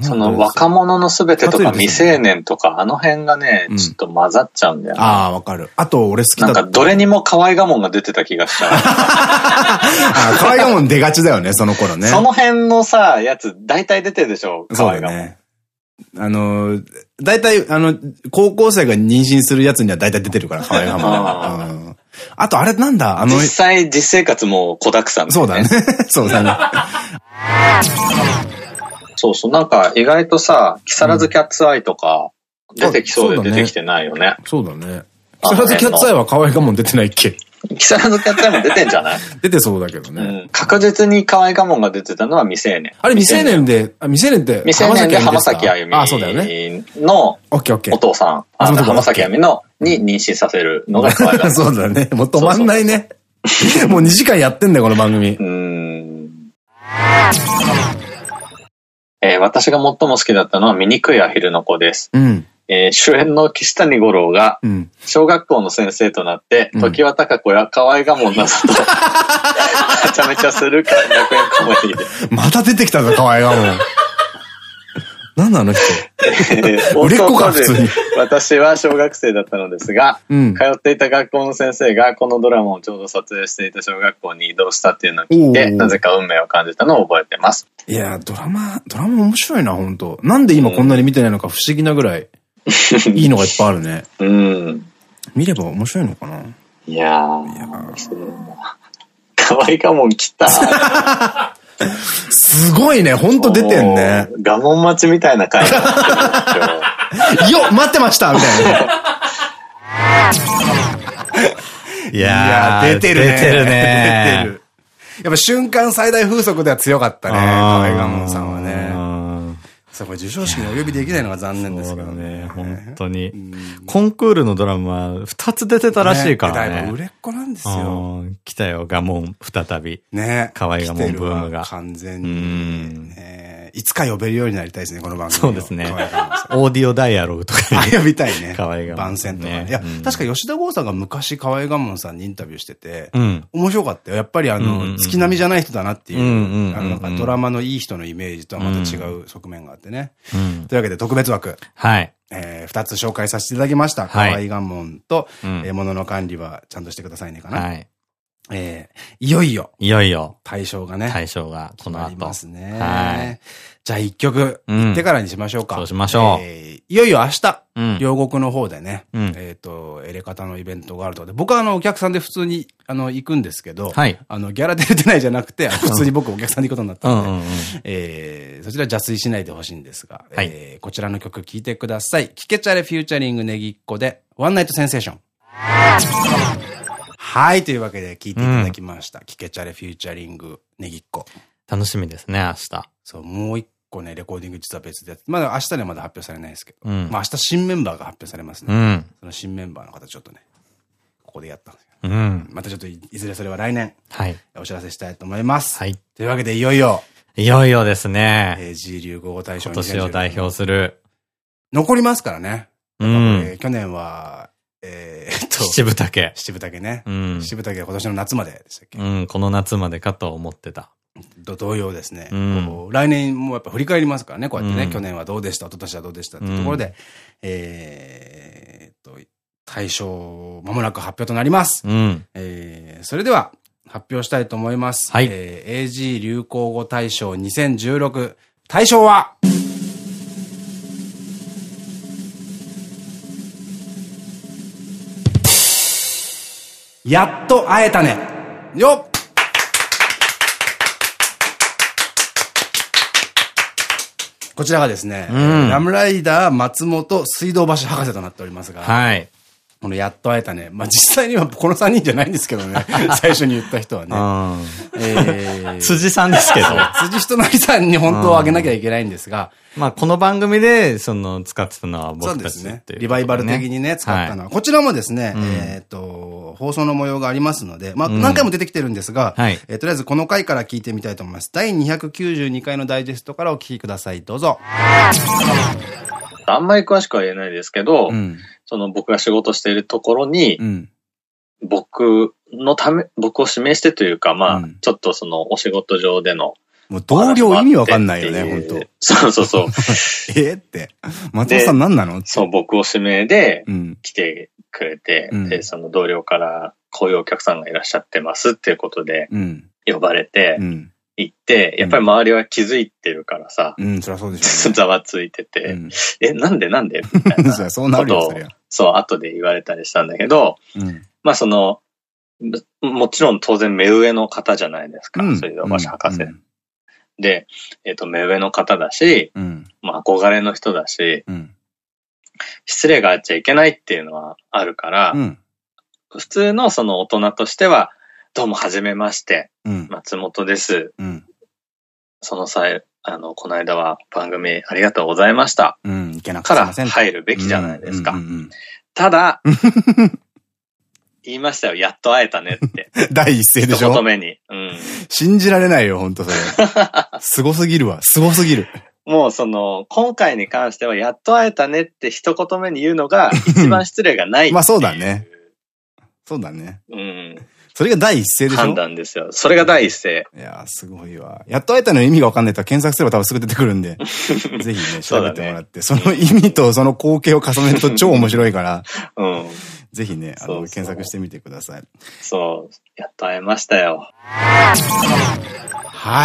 その若者のすべてとか未成年とか、あの辺がね、ちょっと混ざっちゃうんだよね。
ああ、わかる。あと、俺好き
だなんか、どれにも河合我門が出てた気がしちゃう。
あ河合我門出がちだよね、その頃ね。
その辺のさ、やつ、大体出てるでしょ、河合我門。ね。
あの、大体、あの、高校生が妊娠するやつには大体出てるから、河合我門。あと、あれなんだあの。
実際、実生活も子沢山、
ね、そうだね。そうだね。
そうそう。なんか意外とさ、木更津キャッツアイとか出てきそうで出てきてないよね。
そうだね。木更津キャッツアイは可愛いかも出てないっけ
木更津キャッツアイも出てんじゃない？
出てそうだけどね。うん、
確実に可愛いかもが出てたのは未成年。
あれ未成年で、あ未成年って
未成年で浜崎あゆみのお父さん、浜崎あゆみのに妊娠させるのが可愛い
そうだね。もう止まんないね。もう2時間やってんだよ、この番組。うん。
えー、私が最も好きだったのは醜いアヒルの子です。うん、えー、主演の岸谷五郎が、小学校の先生となって、うん、時は高子や河合我門などと、めちゃめちゃするから学園コメディ
で。また出てきたぞ、河合我門。何なの人？売れっ子か、普通に。
私は小学生だったのですが、うん、通っていた学校の先生がこのドラマをちょうど撮影していた小学校に移動したっていうのを聞いて、なぜか運命を感じたのを覚えてます。
いや、ドラマ、ドラマ面白いな、本当なんで今こんなに見てないのか不思議なぐらい、いいのがいっぱいあるね。うん。見れば面白いのかな？
いやー、いやー可愛いかもん来た。
すごいね、ほんと出てんね。
ガモン待ちみたいな回。よ
待ってましたみたいな。
いやー、出てるね。出てるね。出てる。
やっぱ瞬間最大風速では強かったね、河合ガモンさんはね。そう、これ授賞式にお呼びできないのが残念ですけど
ね。本当に。コンクールのドラマ二つ出てたらしいからね。
売れっ子なんですよ。
来たよ、ガモン、再び。ね。可愛いガモンブームが。
完全に。いつか呼べるようになりたいですね、この番組。
そうですね。オーディオダイアログとか
呼びたいね。
可愛いガモ
ン。番宣とかね。いや、確か吉田剛さんが昔可愛いガモンさんにインタビューしてて、面白かったよ。やっぱりあの、月並みじゃない人だなっていう、なんかドラマのいい人のイメージとはまた違う側面があってね。というわけで特別枠。
はい。
えー、二つ紹介させていただきました。可愛いガモンと、え物の管理はちゃんとしてくださいねかな。はい。えー、いよいよ。
いよいよ。
対象がね。
対象が、この後。あり
ますね。はい。じゃあ一曲、行ってからにしましょうか。
そうしましょう。え
ー、いよいよ明日、うん、両国の方でね、うん、えっと、エレカタのイベントがあるとで、僕はあの、お客さんで普通に、あの、行くんですけど、はい。あの、ギャラ出てないじゃなくて、普通に僕お客さんで行くことになったので、えー、そちら邪推しないでほしいんですが、はい、えー、こちらの曲聴いてください。キケチャレフューチャリング Negicco で、ワンナイトセンセーション。はい、というわけで聞いていただきました。キケチャレフューチャリング Negicco。
楽しみですね、明日。
そう、もう一個ね、レコーディング実は別でまだ明日にはまだ発表されないですけど、うん、まあ明日新メンバーが発表されますね。うん、その新メンバーの方ちょっとね、ここでやったんですよ。うん、またちょっといずれそれは来年、はい。お知らせしたいと思います。はい。というわけでいよいよ、
いよいよですね。
AG 流行語大賞
今年を代表する。
残りますからね。うん。去年は、え
ー、っと。七分丈。
七分丈ね。うん。七分丈は今年の夏まででしたっけ？
うん、この夏までかと思ってた。
と同様ですね。うん、来年もやっぱ振り返りますからね、こうやってね、うん、去年はどうでした、一昨年はどうでしたっていうところで、うん、えっと、対象、まもなく発表となります。うん、えー、それでは、発表したいと思います。はい。えー、AG 流行語大賞2016、大賞は、やっと会えたね。よっこちらがですね、うん、ラムライダー松本水道橋博士となっておりますが、はい。このやっと会えたね。まあ、実際にはこの3人じゃないんですけどね。最初に言った人はね。
えー、辻さんですけど。
辻人成さんに本当はあげなきゃいけないんですが。
まあ、この番組で、その、使ってたのは僕たち
ですね。リバイバル的にね、使ったのは。こちらもですね、えっと、放送の模様がありますので、まあ、何回も出てきてるんですが、えとりあえずこの回から聞いてみたいと思います。第292回のダイジェストからお聞きください。どうぞ。
あんまり詳しくは言えないですけど、その僕が仕事しているところに、うん、僕のため、僕を指名してというか、まあ、うん、ちょっとそのお仕事上での、
もう同僚意味わかんないよね、本当。
そうそうそう。
えって。松尾さん何なの？
そう、僕を指名で来てくれて、うん、で、その同僚からこういうお客さんがいらっしゃってますっていうことで、呼ばれて、うん行って、やっぱり周りは気づいてるからさ。
うん、そりゃそうでしょ、
ね。ざわついてて、うん、え、なんでなんで？みたいな
そうなるよ、
そう、後で言われたりしたんだけど、うん、まあその、もちろん当然目上の方じゃないですか、うん、そういう場所博士。うん、で、えっ、ー、と、目上の方だし、うん、まあ憧れの人だし、失礼があっちゃいけないっていうのはあるから、普通のその大人としては、どうも、はじめまして。うん、松本です。うん、その際、あの、この間は番組ありがとうございました。うん、いけなくから入るべきじゃないですか。ただ、言いましたよ。やっと会えたねって。
第一声でしょ？
一言目に。うん。
信じられないよ、本当それ。すごすぎるわ。すごすぎる。
もうその、今回に関しては、やっと会えたねって一言目に言うのが、一番失礼がない
まあそうだね。そうだね。うん。それが第一声でしょ？
判断ですよ。それが第一声。
いやすごいわ。やっと会えたの意味がわかんないと検索すれば多分すぐ出てくるんで、ぜひね、調べてもらって、そ,、の意味とその光景を重ねると超面白いから、うん。ぜひね、あの、検索してみてください。
そう、やっと会えましたよ。
は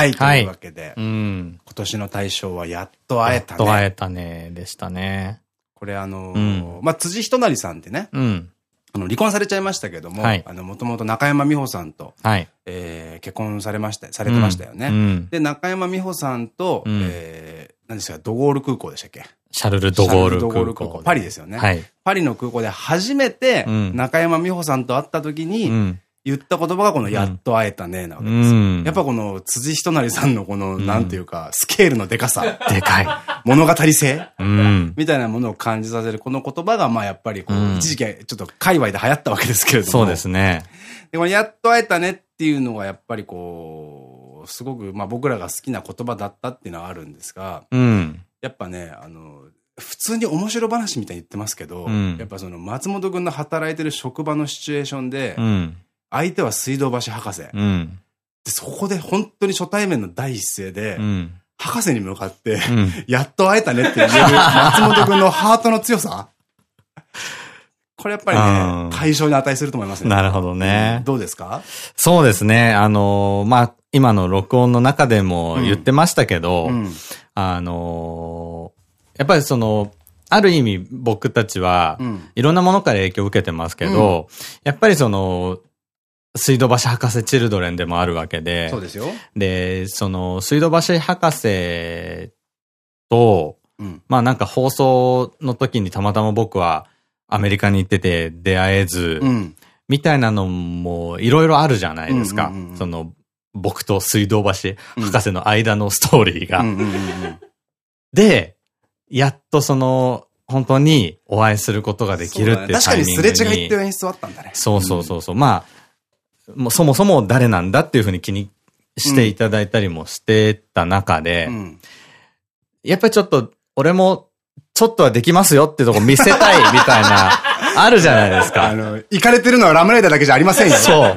い、というわけで、うん、今年の大賞はやっと会えた
ね。やっと会えたね、でしたね。
これあのまあ、辻人成さんってね、うん、あの、離婚されちゃいましたけども、はい、あの、もともと中山美穂さんと、はい、えー、結婚されました、されてましたよね。うん、で、中山美穂さんと、うん、えー、何ですか、ドゴール空港でしたっけ？
シャルル・ドゴール空港。
パリですよね。はい、パリの空港で初めて、中山美穂さんと会った時に、うん、言った言葉がこのやっと会えたねなわけですよ。やっぱこの辻仁成さんのこの、なんていうか、スケールのでかさ。
でかい。
物語性みたいなものを感じさせるこの言葉が、まあやっぱりこう、一時期ちょっと界隈で流行ったわけですけれども。
そうですね。
でもやっと会えたねっていうのがやっぱりこう、すごく、まあ僕らが好きな言葉だったっていうのはあるんですが、うん、やっぱね、あの、普通に面白話みたいに言ってますけど、うん、やっぱその松本くんの働いてる職場のシチュエーションで、うん、相手は水道橋博士。うん、でそこで本当に初対面の第一声で、博士に向かって、やっと会えたねって言える松本くんのハートの強さ。これやっぱりね、対象に値すると思いますね。
なるほどね。
どうですか？
そうですね。あの、まあ、今の録音の中でも言ってましたけど、あのやっぱりその、ある意味僕たちは、いろんなものから影響を受けてますけど、うん、やっぱりその、水道橋博士チルドレンでもあるわけで、
そうですよ。
で、その、水道橋博士と、うん、まあなんか放送の時にたまたま僕はアメリカに行ってて出会えず、うん、みたいなのもいろいろあるじゃないですか。その、僕と水道橋博士の間のストーリーが。で、やっとその、本当にお会いすることができるっていうね、確かに
すれ違いっていう演出はあったんだね。
そうそうそうそう。うん、まあ、もうそもそも誰なんだっていうふうに気にしていただいたりもしてた中で、うん、やっぱりちょっと、俺も、ちょっとはできますよっていうとこ見せたいみたいな、あるじゃないですか。あの、
行かれてるのはラムライダーだけじゃありませんよ。
そう。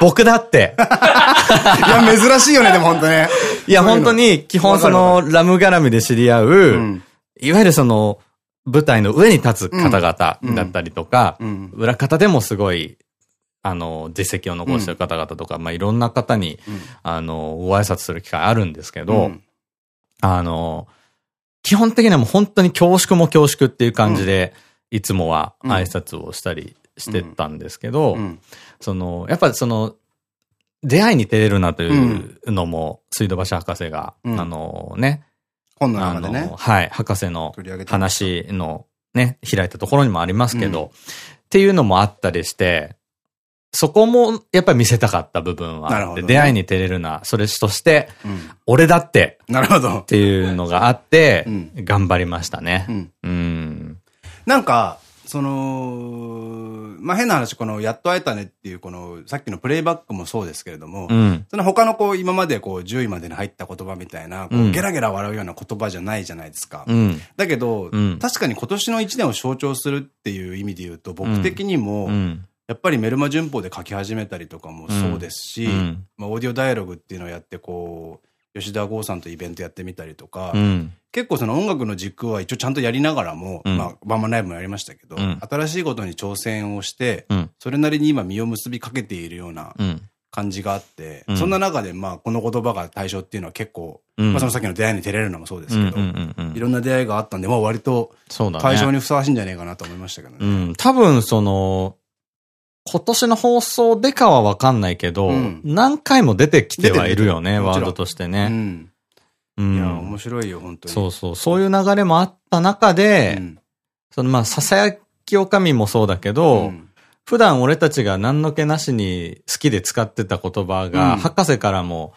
僕だって。
いや、珍しいよね、でも本当ね。
いや、本当に、基本その、ラム絡みで知り合う、いわゆるその、舞台の上に立つ方々だったりとか、裏方でもすごい、あの、実績を残してる方々とか、まあいろんな方に、あの、ご挨拶する機会あるんですけど、あの、基本的にはもう本当に恐縮も恐縮っていう感じで、いつもは挨拶をしたりしてたんですけど、その、やっぱその、出会いに照れるなというのも、水道橋博士が、あのね、
本の中でね。
はい、博士の話のね、開いたところにもありますけど、っていうのもあったりして、そこもやっぱり見せたかった部分はあって、出会いに照れるな、それとして、俺だって、
なるほど。
っていうのがあって、頑張りましたね。うん。
なんか、その、まあ、変な話、この、やっと会えたねっていう、この、さっきのプレイバックもそうですけれども、うん、その他のこう、今までこう、10位までに入った言葉みたいな、こう、ゲラゲラ笑うような言葉じゃないじゃないですか。うん、だけど、うん、確かに今年の1年を象徴するっていう意味で言うと、僕的にも、やっぱりメルマ旬報で書き始めたりとかもそうですし、まあ、オーディオダイアログっていうのをやってこう、吉田剛さんとイベントやってみたりとか、うん、結構その音楽の軸は一応ちゃんとやりながらも、うん、まあ、バンマライブもやりましたけど、うん、新しいことに挑戦をして、それなりに今身を結びかけているような感じがあって、そんな中でまあ、この言葉が対象っていうのは結構、まあそのさっきの出会いに照れるのもそうですけど、いろんな出会いがあったんで、まあ割と対象にふさわしいんじゃないかなと思いましたけどね。
うん、多分その、今年の放送でかはわかんないけど、うん、何回も出てきてはいるよね、ワードとしてね。
うん。いや、面白いよ、本当に。
そうそう。そういう流れもあった中で、うん、そのまあ、ささやきおかみもそうだけど、うん、普段俺たちが何の気なしに好きで使ってた言葉が、博士からも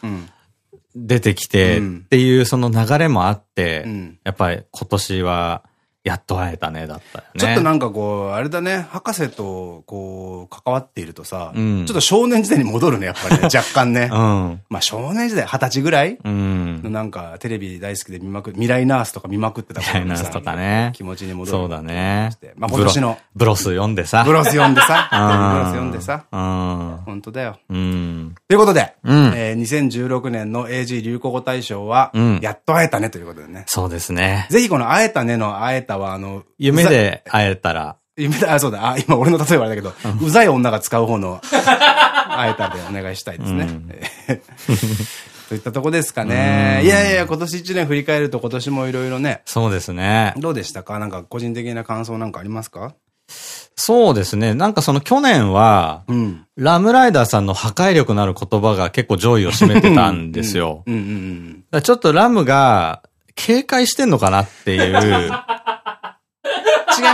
出てきてっていうその流れもあって、やっぱり今年は、やっと会えたね、だったよね。
ちょっとなんかこう、あれだね、博士とこう、関わっているとさ、うん、ちょっと少年時代に戻るね、やっぱりね、若干ね。うん、まあ少年時代、二十歳ぐらい、うん、なんかテレビ大好きで見まく未来ナースとか見まくってた
未来ナースとかね。
気持ちに戻る。
そうだね。
まあ今年の。
ブロス読んでさ。
ブロス読んでさ。ブロス読んでさ。本当だよ。うん、ということで、うん、えー、2016年の AG 流行語大賞は、やっと会えたねということでね。
そうですね。
ぜひこの会えたねの会えたは、あの、
夢で会えたら。
夢で、あ、そうだ。あ、今俺の例えばあれだけど、うざい女が使う方の、会えたでお願いしたいですね。といったとこですかね。いやいや、今年一年振り返ると今年もいろいろね。
そうですね。
どうでしたか？なんか個人的な感想なんかありますか？
そうですね。なんかその去年は、うん、ラムライダーさんの破壊力のある言葉が結構上位を占めてたんですよ。ちょっとラムが警戒してんのかなっていう。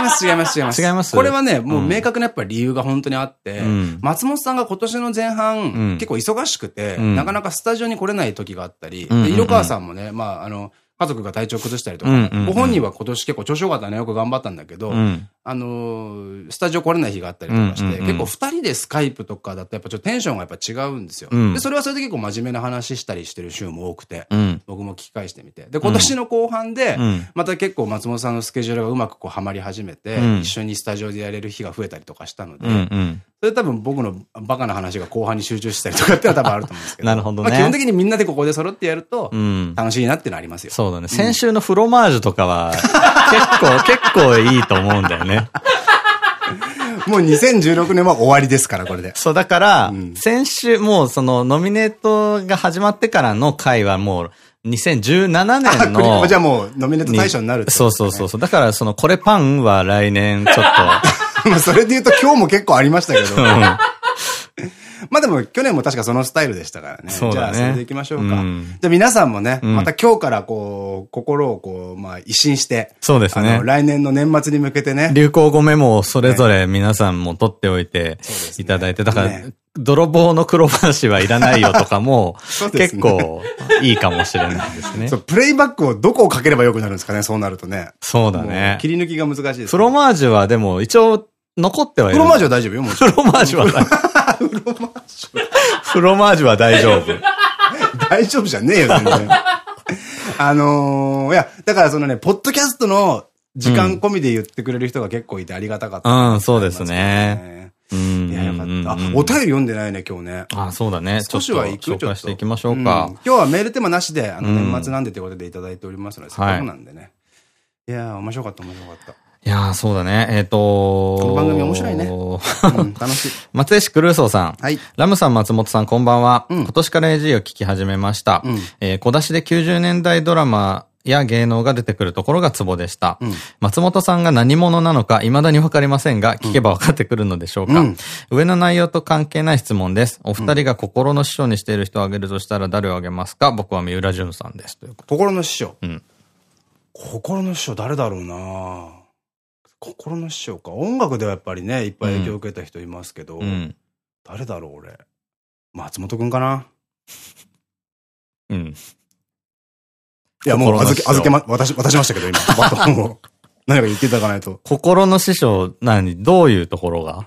ます、違います、違います。
違います？
これはね、もう明確なやっぱ理由が本当にあって、うん、松本さんが今年の前半、うん、結構忙しくて、うん、なかなかスタジオに来れない時があったり、色川さんもね、まあ、あの、家族が体調崩したりとか、ご本人は今年結構調子良かったね、よく頑張ったんだけど、うん、あのスタジオ来れない日があったりとかして、結構二人でスカイプとかだとやっぱちょっとテンションがやっぱ違うんですよ。うん、で、それはそれで結構真面目な話したりしてる週も多くて、うん、僕も聞き返してみて。で、今年の後半で、また結構松本さんのスケジュールがうまくこうはまり始めて、一緒にスタジオでやれる日が増えたりとかしたので、それ多分僕のバカな話が後半に集中したりとかってのは多分あると思うんですけど。
なるほどね。
まあ基本的にみんなでここで揃ってやると、楽しいなってのありますよ。
そうだね。先週のフロマージュとかは、結構、結構いいと思うんだよね。
もう2016年は終わりですから、これで。
そう、だから、うん、先週、もうそのノミネートが始まってからの回はもう、2017年の。
じゃあもう、ノミネート対象になる、
ね、そうそうそう。だから、その、これパンは来年ちょっ
と。まあ、それで言うと今日も結構ありましたけど。うんまあでも去年も確かそのスタイルでしたからね。そうね。じゃあそれで行きましょうか。うん、じゃあ皆さんもね、また今日からこう、心をこう、まあ一新して。
そうですね。
来年の年末に向けてね。
流行語メモをそれぞれ皆さんも取っておいていただいて、だから、泥棒の黒話はいらないよとかも、結構いいかもしれないですね。
そう、プレイバックをどこをかければよくなるんですかね、そうなるとね。
そうだね。
切り抜きが難しいです、ね。
フロマージュはでも一応残ってはい
る。フロマージュは大丈夫よ、も
ちろん。フロマージュは大丈夫。フロマージュ。フロマージュは大丈夫。
大丈夫じゃねえよ、全然。あのー、いや、だからそのね、ポッドキャストの時間込みで言ってくれる人が結構いてありがたかった、
ね、うん、そうですね。
うん。いや、よかった。あ、お便り読んでないね、今日ね。
あ、そうだね。
少しは行く？
紹介していきましょうか。
今日はメールテーマなしで、あの、年末なんでということでいただいておりますので、そうなんでね。いや面白かった、面白かった。
いやー、そうだね。えっ、ー、と
この番組面白いね。うん、楽しい。
松江市クルーソーさん。はい。ラムさん、松本さん、こんばんは。うん、今年から AG を聞き始めました。うん、えー、小出しで90年代ドラマや芸能が出てくるところがツボでした。うん、松本さんが何者なのか未だにわかりませんが、聞けば分かってくるのでしょうか。うん、上の内容と関係ない質問です。お二人が心の師匠にしている人を挙げるとしたら誰を挙げますか？僕は三浦淳さんです。ということ
心の師匠。うん。心の師匠誰だろうな心の師匠か。音楽ではやっぱりね、いっぱい影響を受けた人いますけど、うん、誰だろう、俺。松本くんかな？うん。いや、もう預け、預けま、渡し、渡しましたけど、今。バトンを。何か言っていただかないと。
心の師匠、何どういうところが？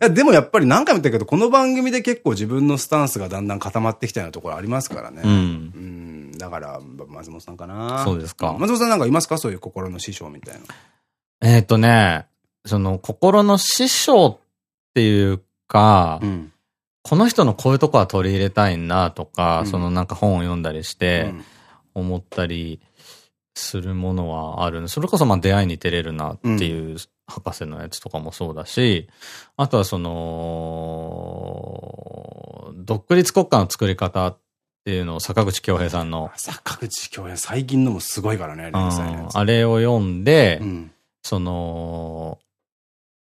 いや、でもやっぱり何回も言ったけど、この番組で結構自分のスタンスがだんだん固まってきたようなところありますからね。うん。うん。だから、松本さんかな。
そうですか。
松本さんなんかいますか？そういう心の師匠みたいな。
えっとね、その心の師匠っていうか、うん、この人のこういうとこは取り入れたいなとか、うん、そのなんか本を読んだりして、思ったりするものはある。それこそまあ出会いに照れるなっていう博士のやつとかもそうだし、あとはその、独立国家の作り方っていうのを坂口京平さんの。
坂口京平、最近のもすごいからね、
あれを読んで、うんその、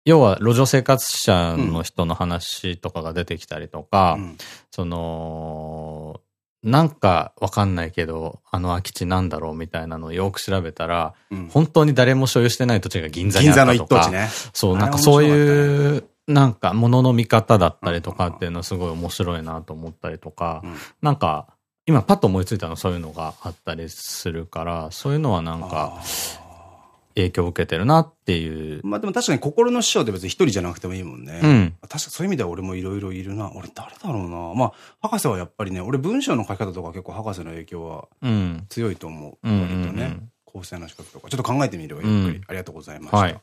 要は路上生活者の人の話とかが出てきたりとか、うん、その、なんかわかんないけど、あの空き地なんだろうみたいなのをよく調べたら、うん、本当に誰も所有してない土地が銀座にあったとか。ね。そう、なんかそういう、なんか物の見方だったりとかっていうのはすごい面白いなと思ったりとか、うん、なんか、今パッと思いついたのそういうのがあったりするから、そういうのはなんか、影響を受けてるなっていう。
まあでも確かに心の師匠って別に一人じゃなくてもいいもんね。うん。確かそういう意味では俺もいろいろいるな。俺誰だろうな。まあ、博士はやっぱりね、俺文章の書き方とか結構博士の影響は強いと思う。割とね。構成の仕方とか。ちょっと考えてみるわ、ゆっくり。ありがとうございました。はい。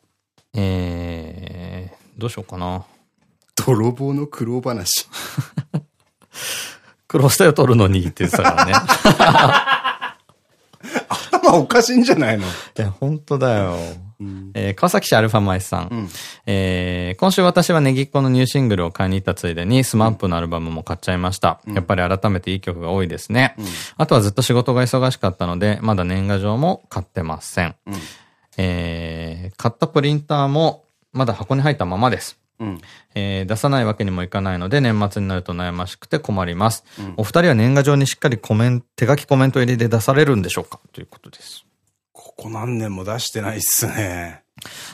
えー、どうしようかな。
泥棒の苦労話。
苦労したよ、取るのにって言ってたからね。
頭おかしいんじゃないの？い
や、本当だよ。うん、えー、川崎市アルファマイスさん。うん、えー、今週私は Negicco のニューシングルを買いに行ったついでにスマップのアルバムも買っちゃいました。うん、やっぱり改めていい曲が多いですね。うん、あとはずっと仕事が忙しかったので、まだ年賀状も買ってません。うん、えー、買ったプリンターもまだ箱に入ったままです。うん、えー、出さないわけにもいかないので、年末になると悩ましくて困ります。うん、お二人は年賀状にしっかりコメント、手書きコメント入りで出されるんでしょうか？ということです。
ここ何年も出してないっすね。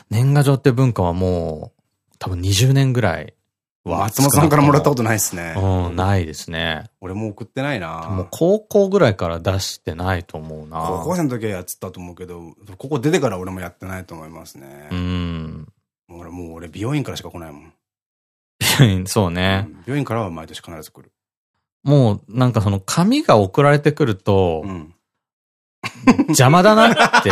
年賀状って文化はもう、多分20年ぐらい
松本さんからもらったことないですね。
うん、ないですね。
俺も送ってないな
もう高校ぐらいから出してないと思うな
高校生の時はやってたと思うけど、ここ出てから俺もやってないと思いますね。うん。俺もう俺美容院からしか来ないもん。
美容院、そうね、
うん、美容院からは毎年必ず来る。
もう、なんかその紙が送られてくると、うん、邪魔だなって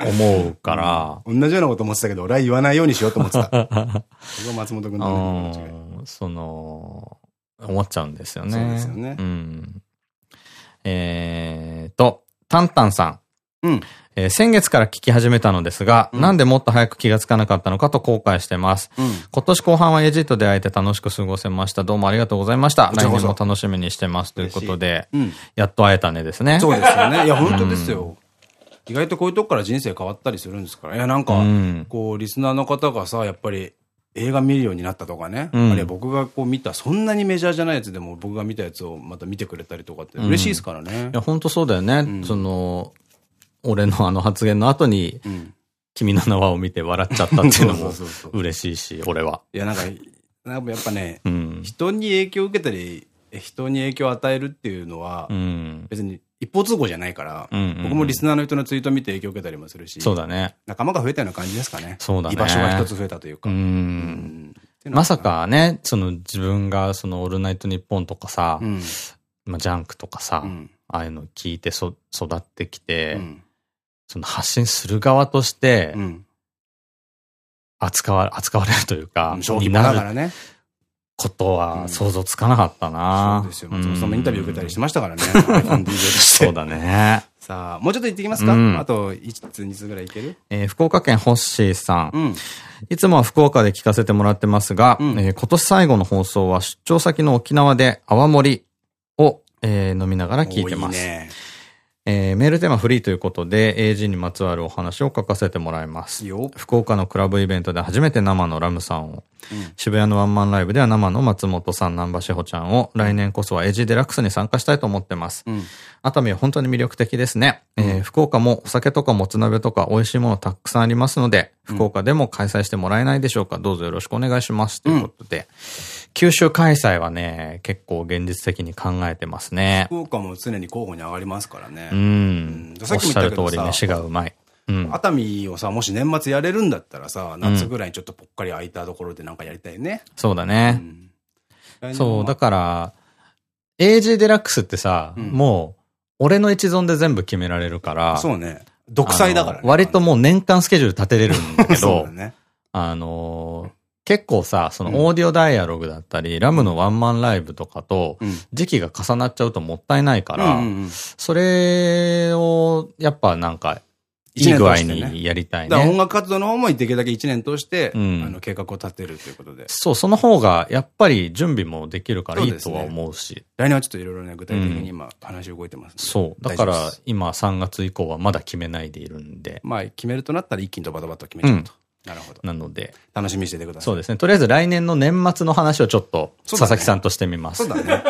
思うから。
同じようなこと思ってたけど、俺は言わないようにしようと思ってた。そこは松本君の
その、思っちゃうんですよね。そうですよね。うん。えーと、タンタンさん。うん。えー、先月から聞き始めたのですが、うん、なんでもっと早く気がつかなかったのかと後悔してます。うん、今年後半はエジットで会えて楽しく過ごせました。どうもありがとうございました。来年も楽しみにしてます。ということで、うん、やっと会えたねですね。
そうですよね。いや、本当ですよ。意外とこういうとこから人生変わったりするんですから。いや、なんか、こう、リスナーの方がさ、やっぱり、映画見るようになったとかね。うん、あるいは僕がこう見た、そんなにメジャーじゃないやつでも僕が見たやつをまた見てくれたりとかって嬉しいですからね。うん、い
や、本当そうだよね。うん、その、俺のあの発言の後に、君の名はを見て笑っちゃったっていうのも嬉しいし、俺は。
いや、なんか、なんかやっぱね、人に影響を受けたり、人に影響を与えるっていうのは、別に一方通行じゃないから、僕もリスナーの人のツイート見て影響を受けたりもするし、
そうだね。
仲間が増えたような感じですかね。
そうだね。
居場所が一つ増えたというか。う
ん。まさかね、その自分がそのオールナイトニッポンとかさ、うん、まあジャンクとかさ、うん、ああいうの聞いてそ育ってきて、うん、その発信する側として、扱わ、扱われるというか、
正気ながらね。
ことは想像つかなかったな、
そうですよ。松本さんもインタビュー受けたりしましたからね。
そうだね。
さあ、もうちょっと行ってきますか、うん、あと1通、2通ぐらいいける？
えー、福岡県ホッシーさん。うん、いつもは福岡で聞かせてもらってますが、うん、えー、今年最後の放送は出張先の沖縄で泡盛を、えー、飲みながら聞いてます。いいね。えー、メールテーマフリーということで、AG にまつわるお話を書かせてもらいます。福岡のクラブイベントで初めて生のラムさんを、うん、渋谷のワンマンライブでは生の松本さん、南波志保ちゃんを、来年こそは AG デラックスに参加したいと思ってます。うん、熱海は本当に魅力的ですね。うん、えー、福岡もお酒とかもつ鍋とか美味しいものたくさんありますので、福岡でも開催してもらえないでしょうか。どうぞよろしくお願いします。ということで、九州開催はね、結構現実的に考えてますね。
福岡も常に候補に上がりますからね。
うん。おっしゃる通り飯がうまい。
うん、熱海をさ、もし年末やれるんだったらさ、夏ぐらいにちょっとぽっかり空いたところでなんかやりたいね。
そうだね。うん、そう、だから、AG デラックスってさ、うん、もう、俺の一存で全部決められるから。
そうね。独裁だからね。
割ともう年間スケジュール立てれるんだけど、ね、あの結構さ、そのオーディオダイアログだったり、うん、ラムのワンマンライブとかと、時期が重なっちゃうともったいないから、それを、やっぱなんか、いい具合にやりたいね。
音楽活動の方もできるだけ1年通して、うん、あの計画を立てるということで。
そう、その方が、やっぱり準備もできるからいいとは思うし。うね、
来年はちょっといろいろね、具体的に今、話動いてます、
そう。だから、今3月以降はまだ決めないでいるんで。
まあ、決めるとなったら一気にドバドバと決めちゃうと。なるほど。
なので。
楽しみにしててください。
そうですね。とりあえず来年の年末の話をちょっと、佐々木さんとしてみます。
そうだね。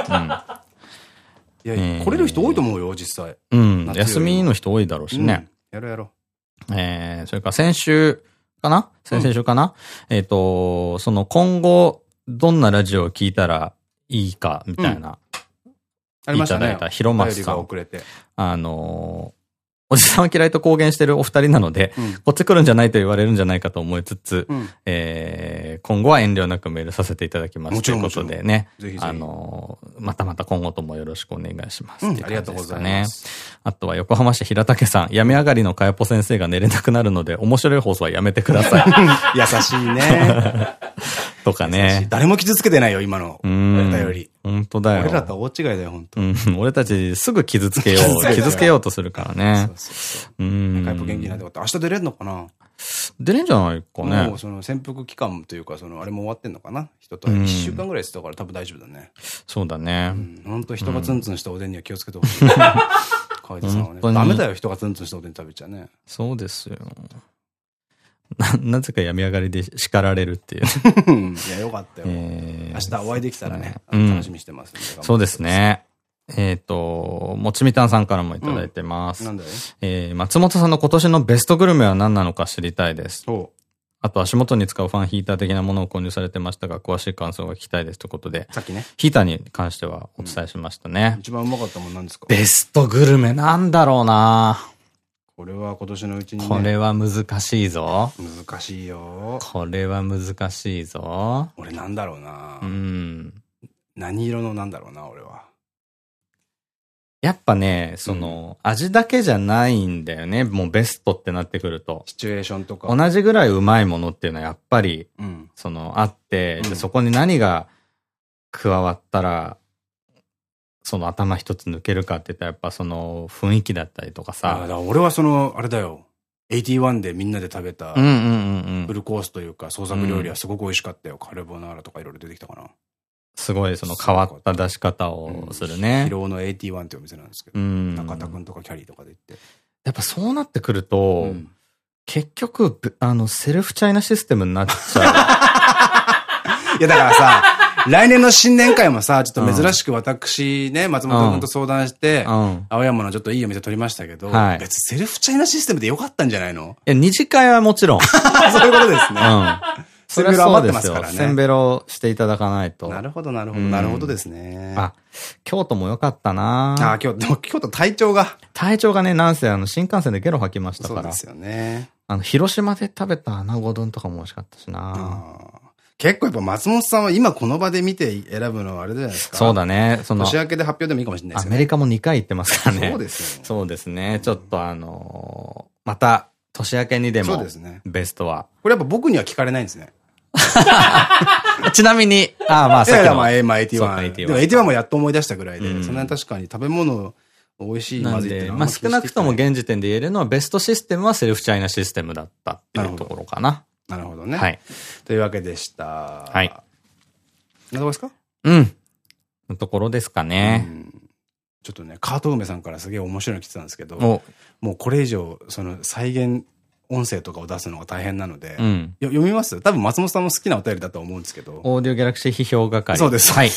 うん。いや、来れる人多いと思うよ、実際。
うん。休みの人多いだろうしね。
やろうやろ
う。えー、それから先週かな？先々週かな？えっと、その今後、どんなラジオを聞いたらいいか、みたいな。
ありましたね。い
ただいた、広松さん。あのおじさんは嫌いと公言してるお二人なので、うん、こっち来るんじゃないと言われるんじゃないかと思いつつ、うん、えー、今後は遠慮なくメールさせていただきます。ということでね、ぜひぜひあのー、またまた今後ともよろしくお願いします。
うん、ありがとうございます。
あとは横浜市平竹さん、病み上がりのかやぽ先生が寝れなくなるので、面白い放送はやめてください。
優しいね。
とかね。
誰も傷つけてないよ、今の。うん。より。
本当だよ。
俺らと大違いだよ、本当。う
ん。俺たちすぐ傷つけよう、傷つけようとするからね。そうそうそう。
うん。カイプ元気なんで明日出れんのかな？
出れんじゃないかね。
もうその潜伏期間というか、そのあれも終わってんのかな？人と一週間ぐらいしてたから多分大丈夫だね。
そうだね。
本当人がツンツンしたおでんには気をつけてほしい。川地さんはね。ダメだよ、人がツンツンしたおでん食べちゃね。
そうですよ。な、なぜか病み上がりで叱られるっていう。
いや、よかったよ。えー、明日お会いできたらね、楽しみしてます、
そうですね。えっと、もちみたんさんからもいただいてます。うん、なんだえー、松本さんの今年のベストグルメは何なのか知りたいです。あと足元に使うファンヒーター的なものを購入されてましたが、詳しい感想が聞きたいですということで。
さっきね。
ヒーターに関してはお伝えしましたね。
うん、一番うまかったもんなんですか？
ベストグルメなんだろうな
これは今年のうちに、ね、
これは難しいぞ。
難しいよ。
これは難しいぞ。
俺なんだろうなうん。何色のなんだろうな、俺は。
やっぱね、その、うん、味だけじゃないんだよね。もうベストってなってくると。
シチュエーションとか。
同じぐらいうまいものっていうのはやっぱり、うん、その、あって、うん、そこに何が加わったら、その頭一つ抜けるかって言ったらやっぱその雰囲気だったりとかさ。
あ俺はその、あれだよ。81でみんなで食べた、フルコースというか創作料理はすごく美味しかったよ。カルボナーラとかいろいろ出てきたかな。
すごいその変わった出し方をするね。
疲労の81ってお店なんですけど、中田くんとかキャリーとかで行って。
やっぱそうなってくると、うん、結局、あの、セルフチャイナシステムになっち
ゃう。いやだからさ、来年の新年会もさ、ちょっと珍しく私ね、松本くんと相談して、青山のちょっといいお店取りましたけど、別にセルフチャイナシステムでよかったんじゃないの？
いや、二次会はもちろん。
そういうことですね。
それは余ってますからね。せんべろしていただかないと。
なるほど、なるほど、なるほどですね。
あ、京都も良かったな
あ、京都、京都体調が。
体調がね、なんせあの、新幹線でゲロ吐きましたから。そう
ですよね。
あの、広島で食べた穴子丼とかも美味しかったしな
結構やっぱ松本さんは今この場で見て選ぶのはあれじゃないですか。
そうだね。
その。年明けで発表でもいいかもしれないです
ね。アメリカも2回行ってますからね。
そうですよ。
そうですね。ちょっとあのまた、年明けにでも。そうですね。ベストは。
これやっぱ僕には聞かれないんですね。
ちなみに、ああ、まあ、
さっきの。まあ、まあ、81。でも81もやっと思い出したぐらいで、そんなに確かに食べ物、美味しい、まずいって
まあ少なくとも現時点で言えるのは、ベストシステムはセルフチャイナシステムだったっていうところかな。
なるほどね。はい。というわけでした。はい。などですか？
うん。のところですかね。
ちょっとね、カート梅さんからすげえ面白いの来てたんですけど、もうこれ以上、その再現音声とかを出すのが大変なので、うん、読みます？多分松本さんも好きなお便りだと思うんですけど。
オーディオギャラクシー批評係。
そうです。
はい。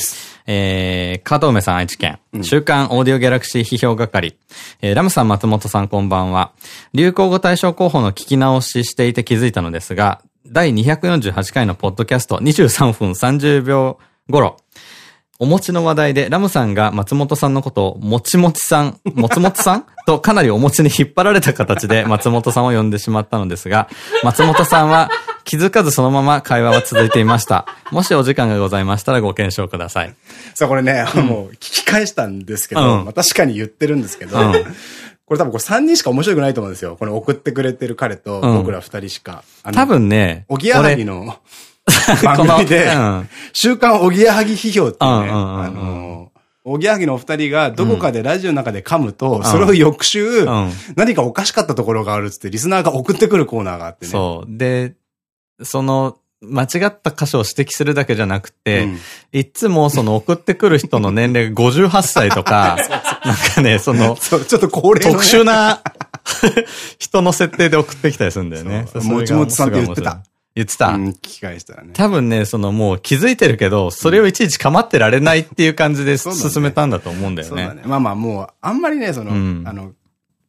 えー、加藤梅さん愛知県。うん、週刊オーディオギャラクシー批評係。えー、ラムさん松本さんこんばんは。流行語大賞候補の聞き直ししていて気づいたのですが、第248回のポッドキャスト23分30秒頃、お餅の話題でラムさんが松本さんのことをもちもちさん、もつもつさん？とかなりお餅に引っ張られた形で 松本さんを呼んでしまったのですが、松本さんは気づかずそのまま会話は続いていました。もしお時間がございましたらご検証ください。
さあこれね、うん、もう聞き返したんですけど、うん、まあ確かに言ってるんですけど、うん、これ多分これ3人しか面白くないと思うんですよ。これ送ってくれてる彼と僕ら2人しか。
多分ね、
おぎやはぎの 番組で、週刊おぎやはぎ批評っていうね、あの、おぎやはぎのお二人がどこかでラジオの中で噛むと、それを翌週、何かおかしかったところがあるっつってリスナーが送ってくるコーナーがあってね。
そう。で、その、間違った箇所を指摘するだけじゃなくて、うん、いつもその送ってくる人の年齢が58歳とか、なんかね、その、
ちょっと高齢、ね、
特殊な人の設定で送ってきたりするんだよね。
もちもちさんって言ってた。
言ってた？うん、
聞き返したらね。
多分ね、そのもう気づいてるけど、それをいちいち構ってられないっていう感じで進めたんだと思うんだよね。そうだね。
まあまあもう、あんまりね、その、うん、あの、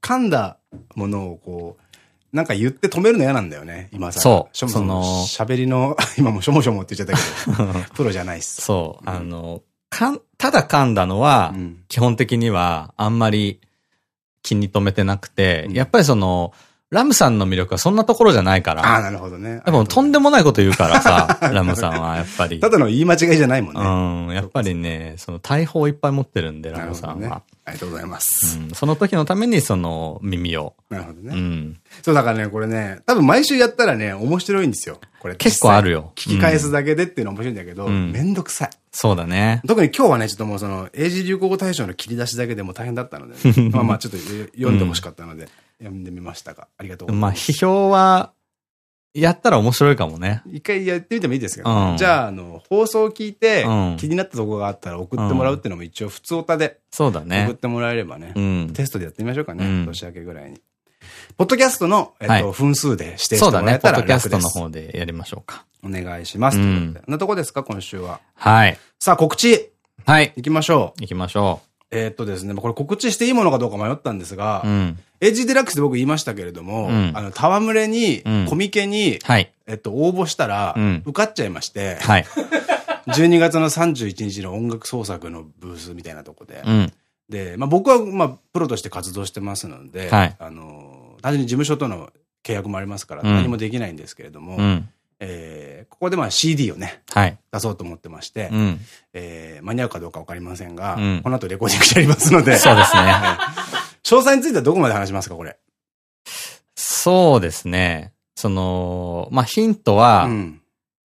噛んだものをこう、なんか言って止めるの嫌なんだよね、今さ。
そう。
その、喋りの、今もしょもしょもって言っちゃったけど、プロじゃないっす。
そう。あの、かん、ただ噛んだのは、基本的にはあんまり気に留めてなくて、やっぱりその、ラムさんの魅力はそんなところじゃないから。
ああ、なるほどね。
でもとんでもないこと言うからさ、ラムさんはやっぱり。
ただの言い間違いじゃないもんね。
うん。やっぱりね、その大砲いっぱい持ってるんで、ラムさんは。
ありがとうございます。
うん。その時のためにその耳を。
なるほどね。うん。そうだからね、これね、多分毎週やったらね、面白いんですよ。これ
結構あるよ。
聞き返すだけでっていうのは面白いんだけど、めんどくさい。
そうだね。
特に今日はね、ちょっともうその、英字流行語大賞の切り出しだけでも大変だったので、まあまあちょっと読んでほしかったので。読んでみましたが、ありがとうございます。
まあ、批評は、やったら面白いかもね。
一回やってみてもいいですけど、うん、じゃあ、あの、放送を聞いて、気になったとこがあったら送ってもらうっていうのも一応普通歌で、
そうだね。
送ってもらえればね、うん、テストでやってみましょうかね、年明けぐらいに。ポッドキャストの、えっと、分数で指定してもらえたら楽です。そうだね。ポッドキャスト
の方でやりましょうか。
お願いします。うん、なとこですか、今週は。
はい。
さあ、告知。
はい。
行きましょう。
行きましょ
う。えっとですね、これ告知していいものかどうか迷ったんですが、うん、エッジデラックスで僕言いましたけれども、うん、あの、戯れに、コミケに、はい、えっと、応募したら、受かっちゃいまして、はい、12月の31日の音楽創作のブースみたいなとこで、うん、で、まあ僕は、まあ、プロとして活動してますので、はい、あの、単純に事務所との契約もありますから、何もできないんですけれども、うんえー、ここでまあ CD をね、はい、出そうと思ってまして、うん、えー、間に合うかどうかわかりませんが、うん、この後レコーディングしてありますので、
そうですね。
詳細についてはどこまで話しますか、これ？
そうですね。その、まあ、ヒントは、うん、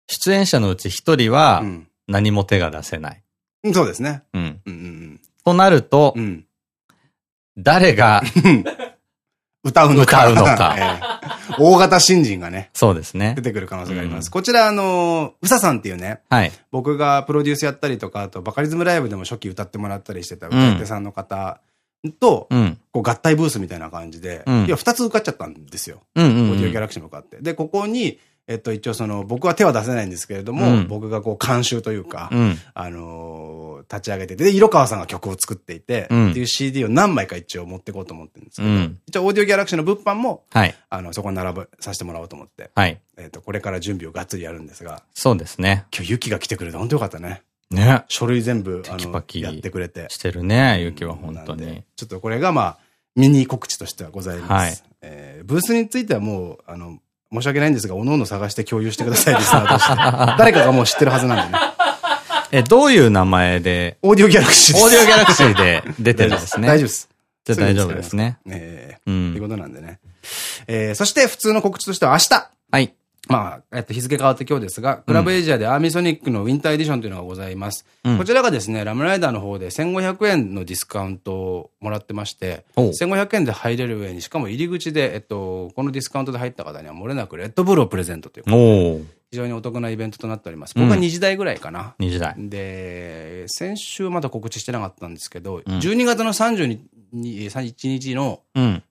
出演者のうち一人は、何も手が出せない。
うん、そうですね。
となると、うん、誰が
歌うのか。
歌うのか。
大型新人がね。
そうですね。
出てくる可能性があります。うん、こちら、あの、うささんっていうね。はい。僕がプロデュースやったりとか、あと、バカリズムライブでも初期歌ってもらったりしてた歌い手さんの方と、うん、こう合体ブースみたいな感じで、うん、いや、二つ受かっちゃったんですよ。オーディオギャラクシーも受かって。で、ここに、えっと、一応その、僕は手は出せないんですけれども、うん、僕がこう監修というか、うん、あのー、立ち上げてで、色川さんが曲を作っていて、うん、っていう CD を何枚か一応持っていこうと思ってるんですけど、一応オーディオギャラクシーの物販も、はい、あの、そこに並べさせてもらおうと思って、はい、えっと、これから準備をがっつりやるんですが、
そうですね。
今日雪が来てくれて本当よかったね。ね。書類全部、あの、やってくれて。
してるね、雪は本当に。
ちょっとこれがまあ、ミニ告知としてはございます。はい、えー、ブースについてはもう、あの、申し訳ないんですが、おのおの探して共有してください、リスナーとして。誰かがもう知ってるはずなんでね。
え、どういう名前で？
オーディオギャラクシー
です。オーディオギャラクシーで出てるんですね。
大丈夫です。
じゃ大丈夫ですね。
ええ。うん。ということなんでね。えー、そして普通の告知としては明日。はい。まあ、えっと、日付変わって今日ですが、クラブエイジアでアーミーソニックのウィンターエディションというのがございます。うん、こちらがですね、ラムライダーの方で1500円のディスカウントをもらってまして、1500円で入れる上に、しかも入り口で、えっと、このディスカウントで入った方には漏れなくレッドブルをプレゼントということで、非常にお得なイベントとなっております。僕は2時台ぐらいかな。
2時台。
で、先週まだ告知してなかったんですけど、うん、12月の30に1日の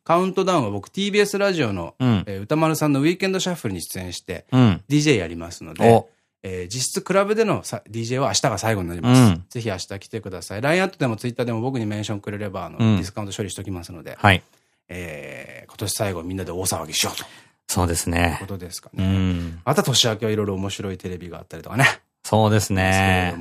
カウントダウンは僕 TBS ラジオの、うん、えー、歌丸さんのウィーケンドシャッフルに出演して、うん、DJ やりますので、えー、実質クラブでの DJ は明日が最後になります。うん、ぜひ明日来てください。LINE アットでも Twitter でも僕にメンションくれれば、あの、ディスカウント処理しておきますので、はい。えー、今年最後みんなで大騒ぎしようと。
そうですね。
ことですかね。うん。また年明けはいろいろ面白いテレビがあったりとかね。
そうですね。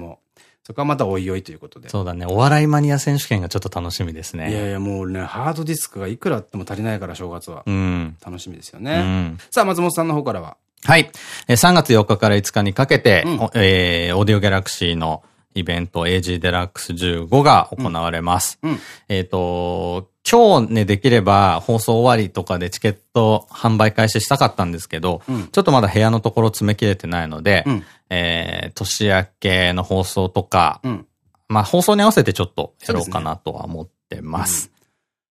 そこはまたおいおいということで。
そうだね。お笑いマニア選手権がちょっと楽しみですね。
いやいや、もうね、ハードディスクがいくらあっても足りないから正月は。うん。楽しみですよね。うん、さあ、松本さんの方からは。
はい。3月4日から5日にかけて、うん、えー、オーディオギャラクシーのイベント AG デラックス15が行われます。うん、えっと、今日ね、できれば放送終わりとかでチケット販売開始したかったんですけど、うん、ちょっとまだ部屋のところ詰め切れてないので、うん、えー、年明けの放送とか、うん、まあ放送に合わせてちょっとやろうかなとは思ってます。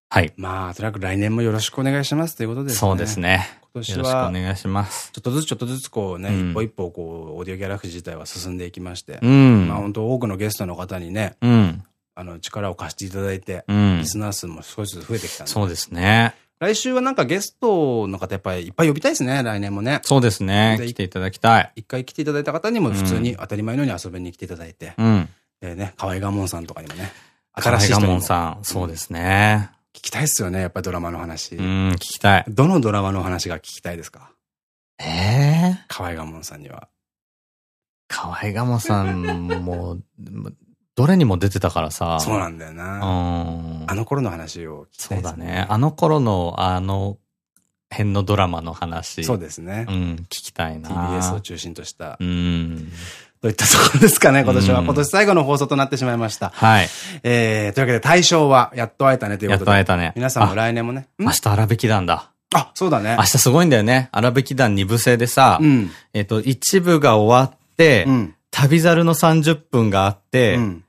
はい。
まあ、とにかく来年もよろしくお願いしますということですね。
そうですね。今年は。よろしくお願いします。
ちょっとずつちょっとずつこうね、一歩一歩こう、オーディオギャラクシー自体は進んでいきまして、うん、まあ本当多くのゲストの方にね、うん、あの、力を貸していただいて、うん、リスナー数も少しずつ増えてきたんで。
そうですね。
来週はなんかゲストの方やっぱりいっぱい呼びたいですね、来年もね。
そうですね。来ていただきたい。
一回来ていただいた方にも普通に当たり前のように遊びに来ていただいて。うん。でね、河合我門さんとかにもね。
新しい人河合我門さん、そうですね。
聞きたいっすよね、やっぱりドラマの話。
うん、聞きたい。
どのドラマの話が聞きたいですか？
ええー？
河合我門さんには。
河合我門さんも、どれにも出てたからさ。
そうなんだよな。うん。あの頃の話を
聞きたい、ね、そうだね。あの頃の、あの辺のドラマの話。
そうですね。
うん、聞きたいな。
TBS を中心とした。うん。といったところですかね、今年は。今年最後の放送となってしまいました。はい。えー、というわけで対象は、やっと会えたねということで。
やっと会えたね。
皆さんも来年もね。
明日荒引き団だ。
あ、そうだね。
明日すごいんだよね。荒引き団二部制でさ、うん、えっと、一部が終わって、うん、旅猿の30分があって、うん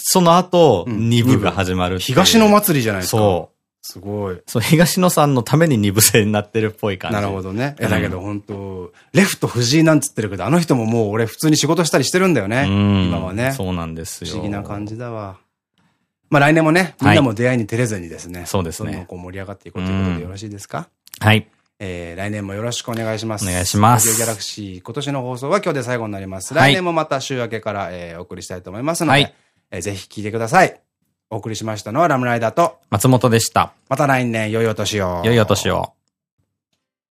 その後、二部が始まる
東の祭りじゃないですか。そう。すごい。
そう、東野さんのために二部制になってるっぽい感じ。
なるほどね。え、だけど本当レフト藤井なんつってるけど、あの人ももう俺普通に仕事したりしてるんだよね。今はね。
そうなんですよ。
不思議な感じだわ。まあ来年もね、みんなも出会いに照れずにですね。
そうですね。
どんどんこう盛り上がっていこうということでよろしいですか？
はい。
えー、来年もよろしくお願いします。
お願いします。
ギャラクシー、今年の放送は今日で最後になります。来年もまた週明けから、えー、お送りしたいと思いますので、はいえー、ぜひ聞いてください。お送りしましたのはラムライダーと
松本でした。
また来年、良いお年を。
良いお年を。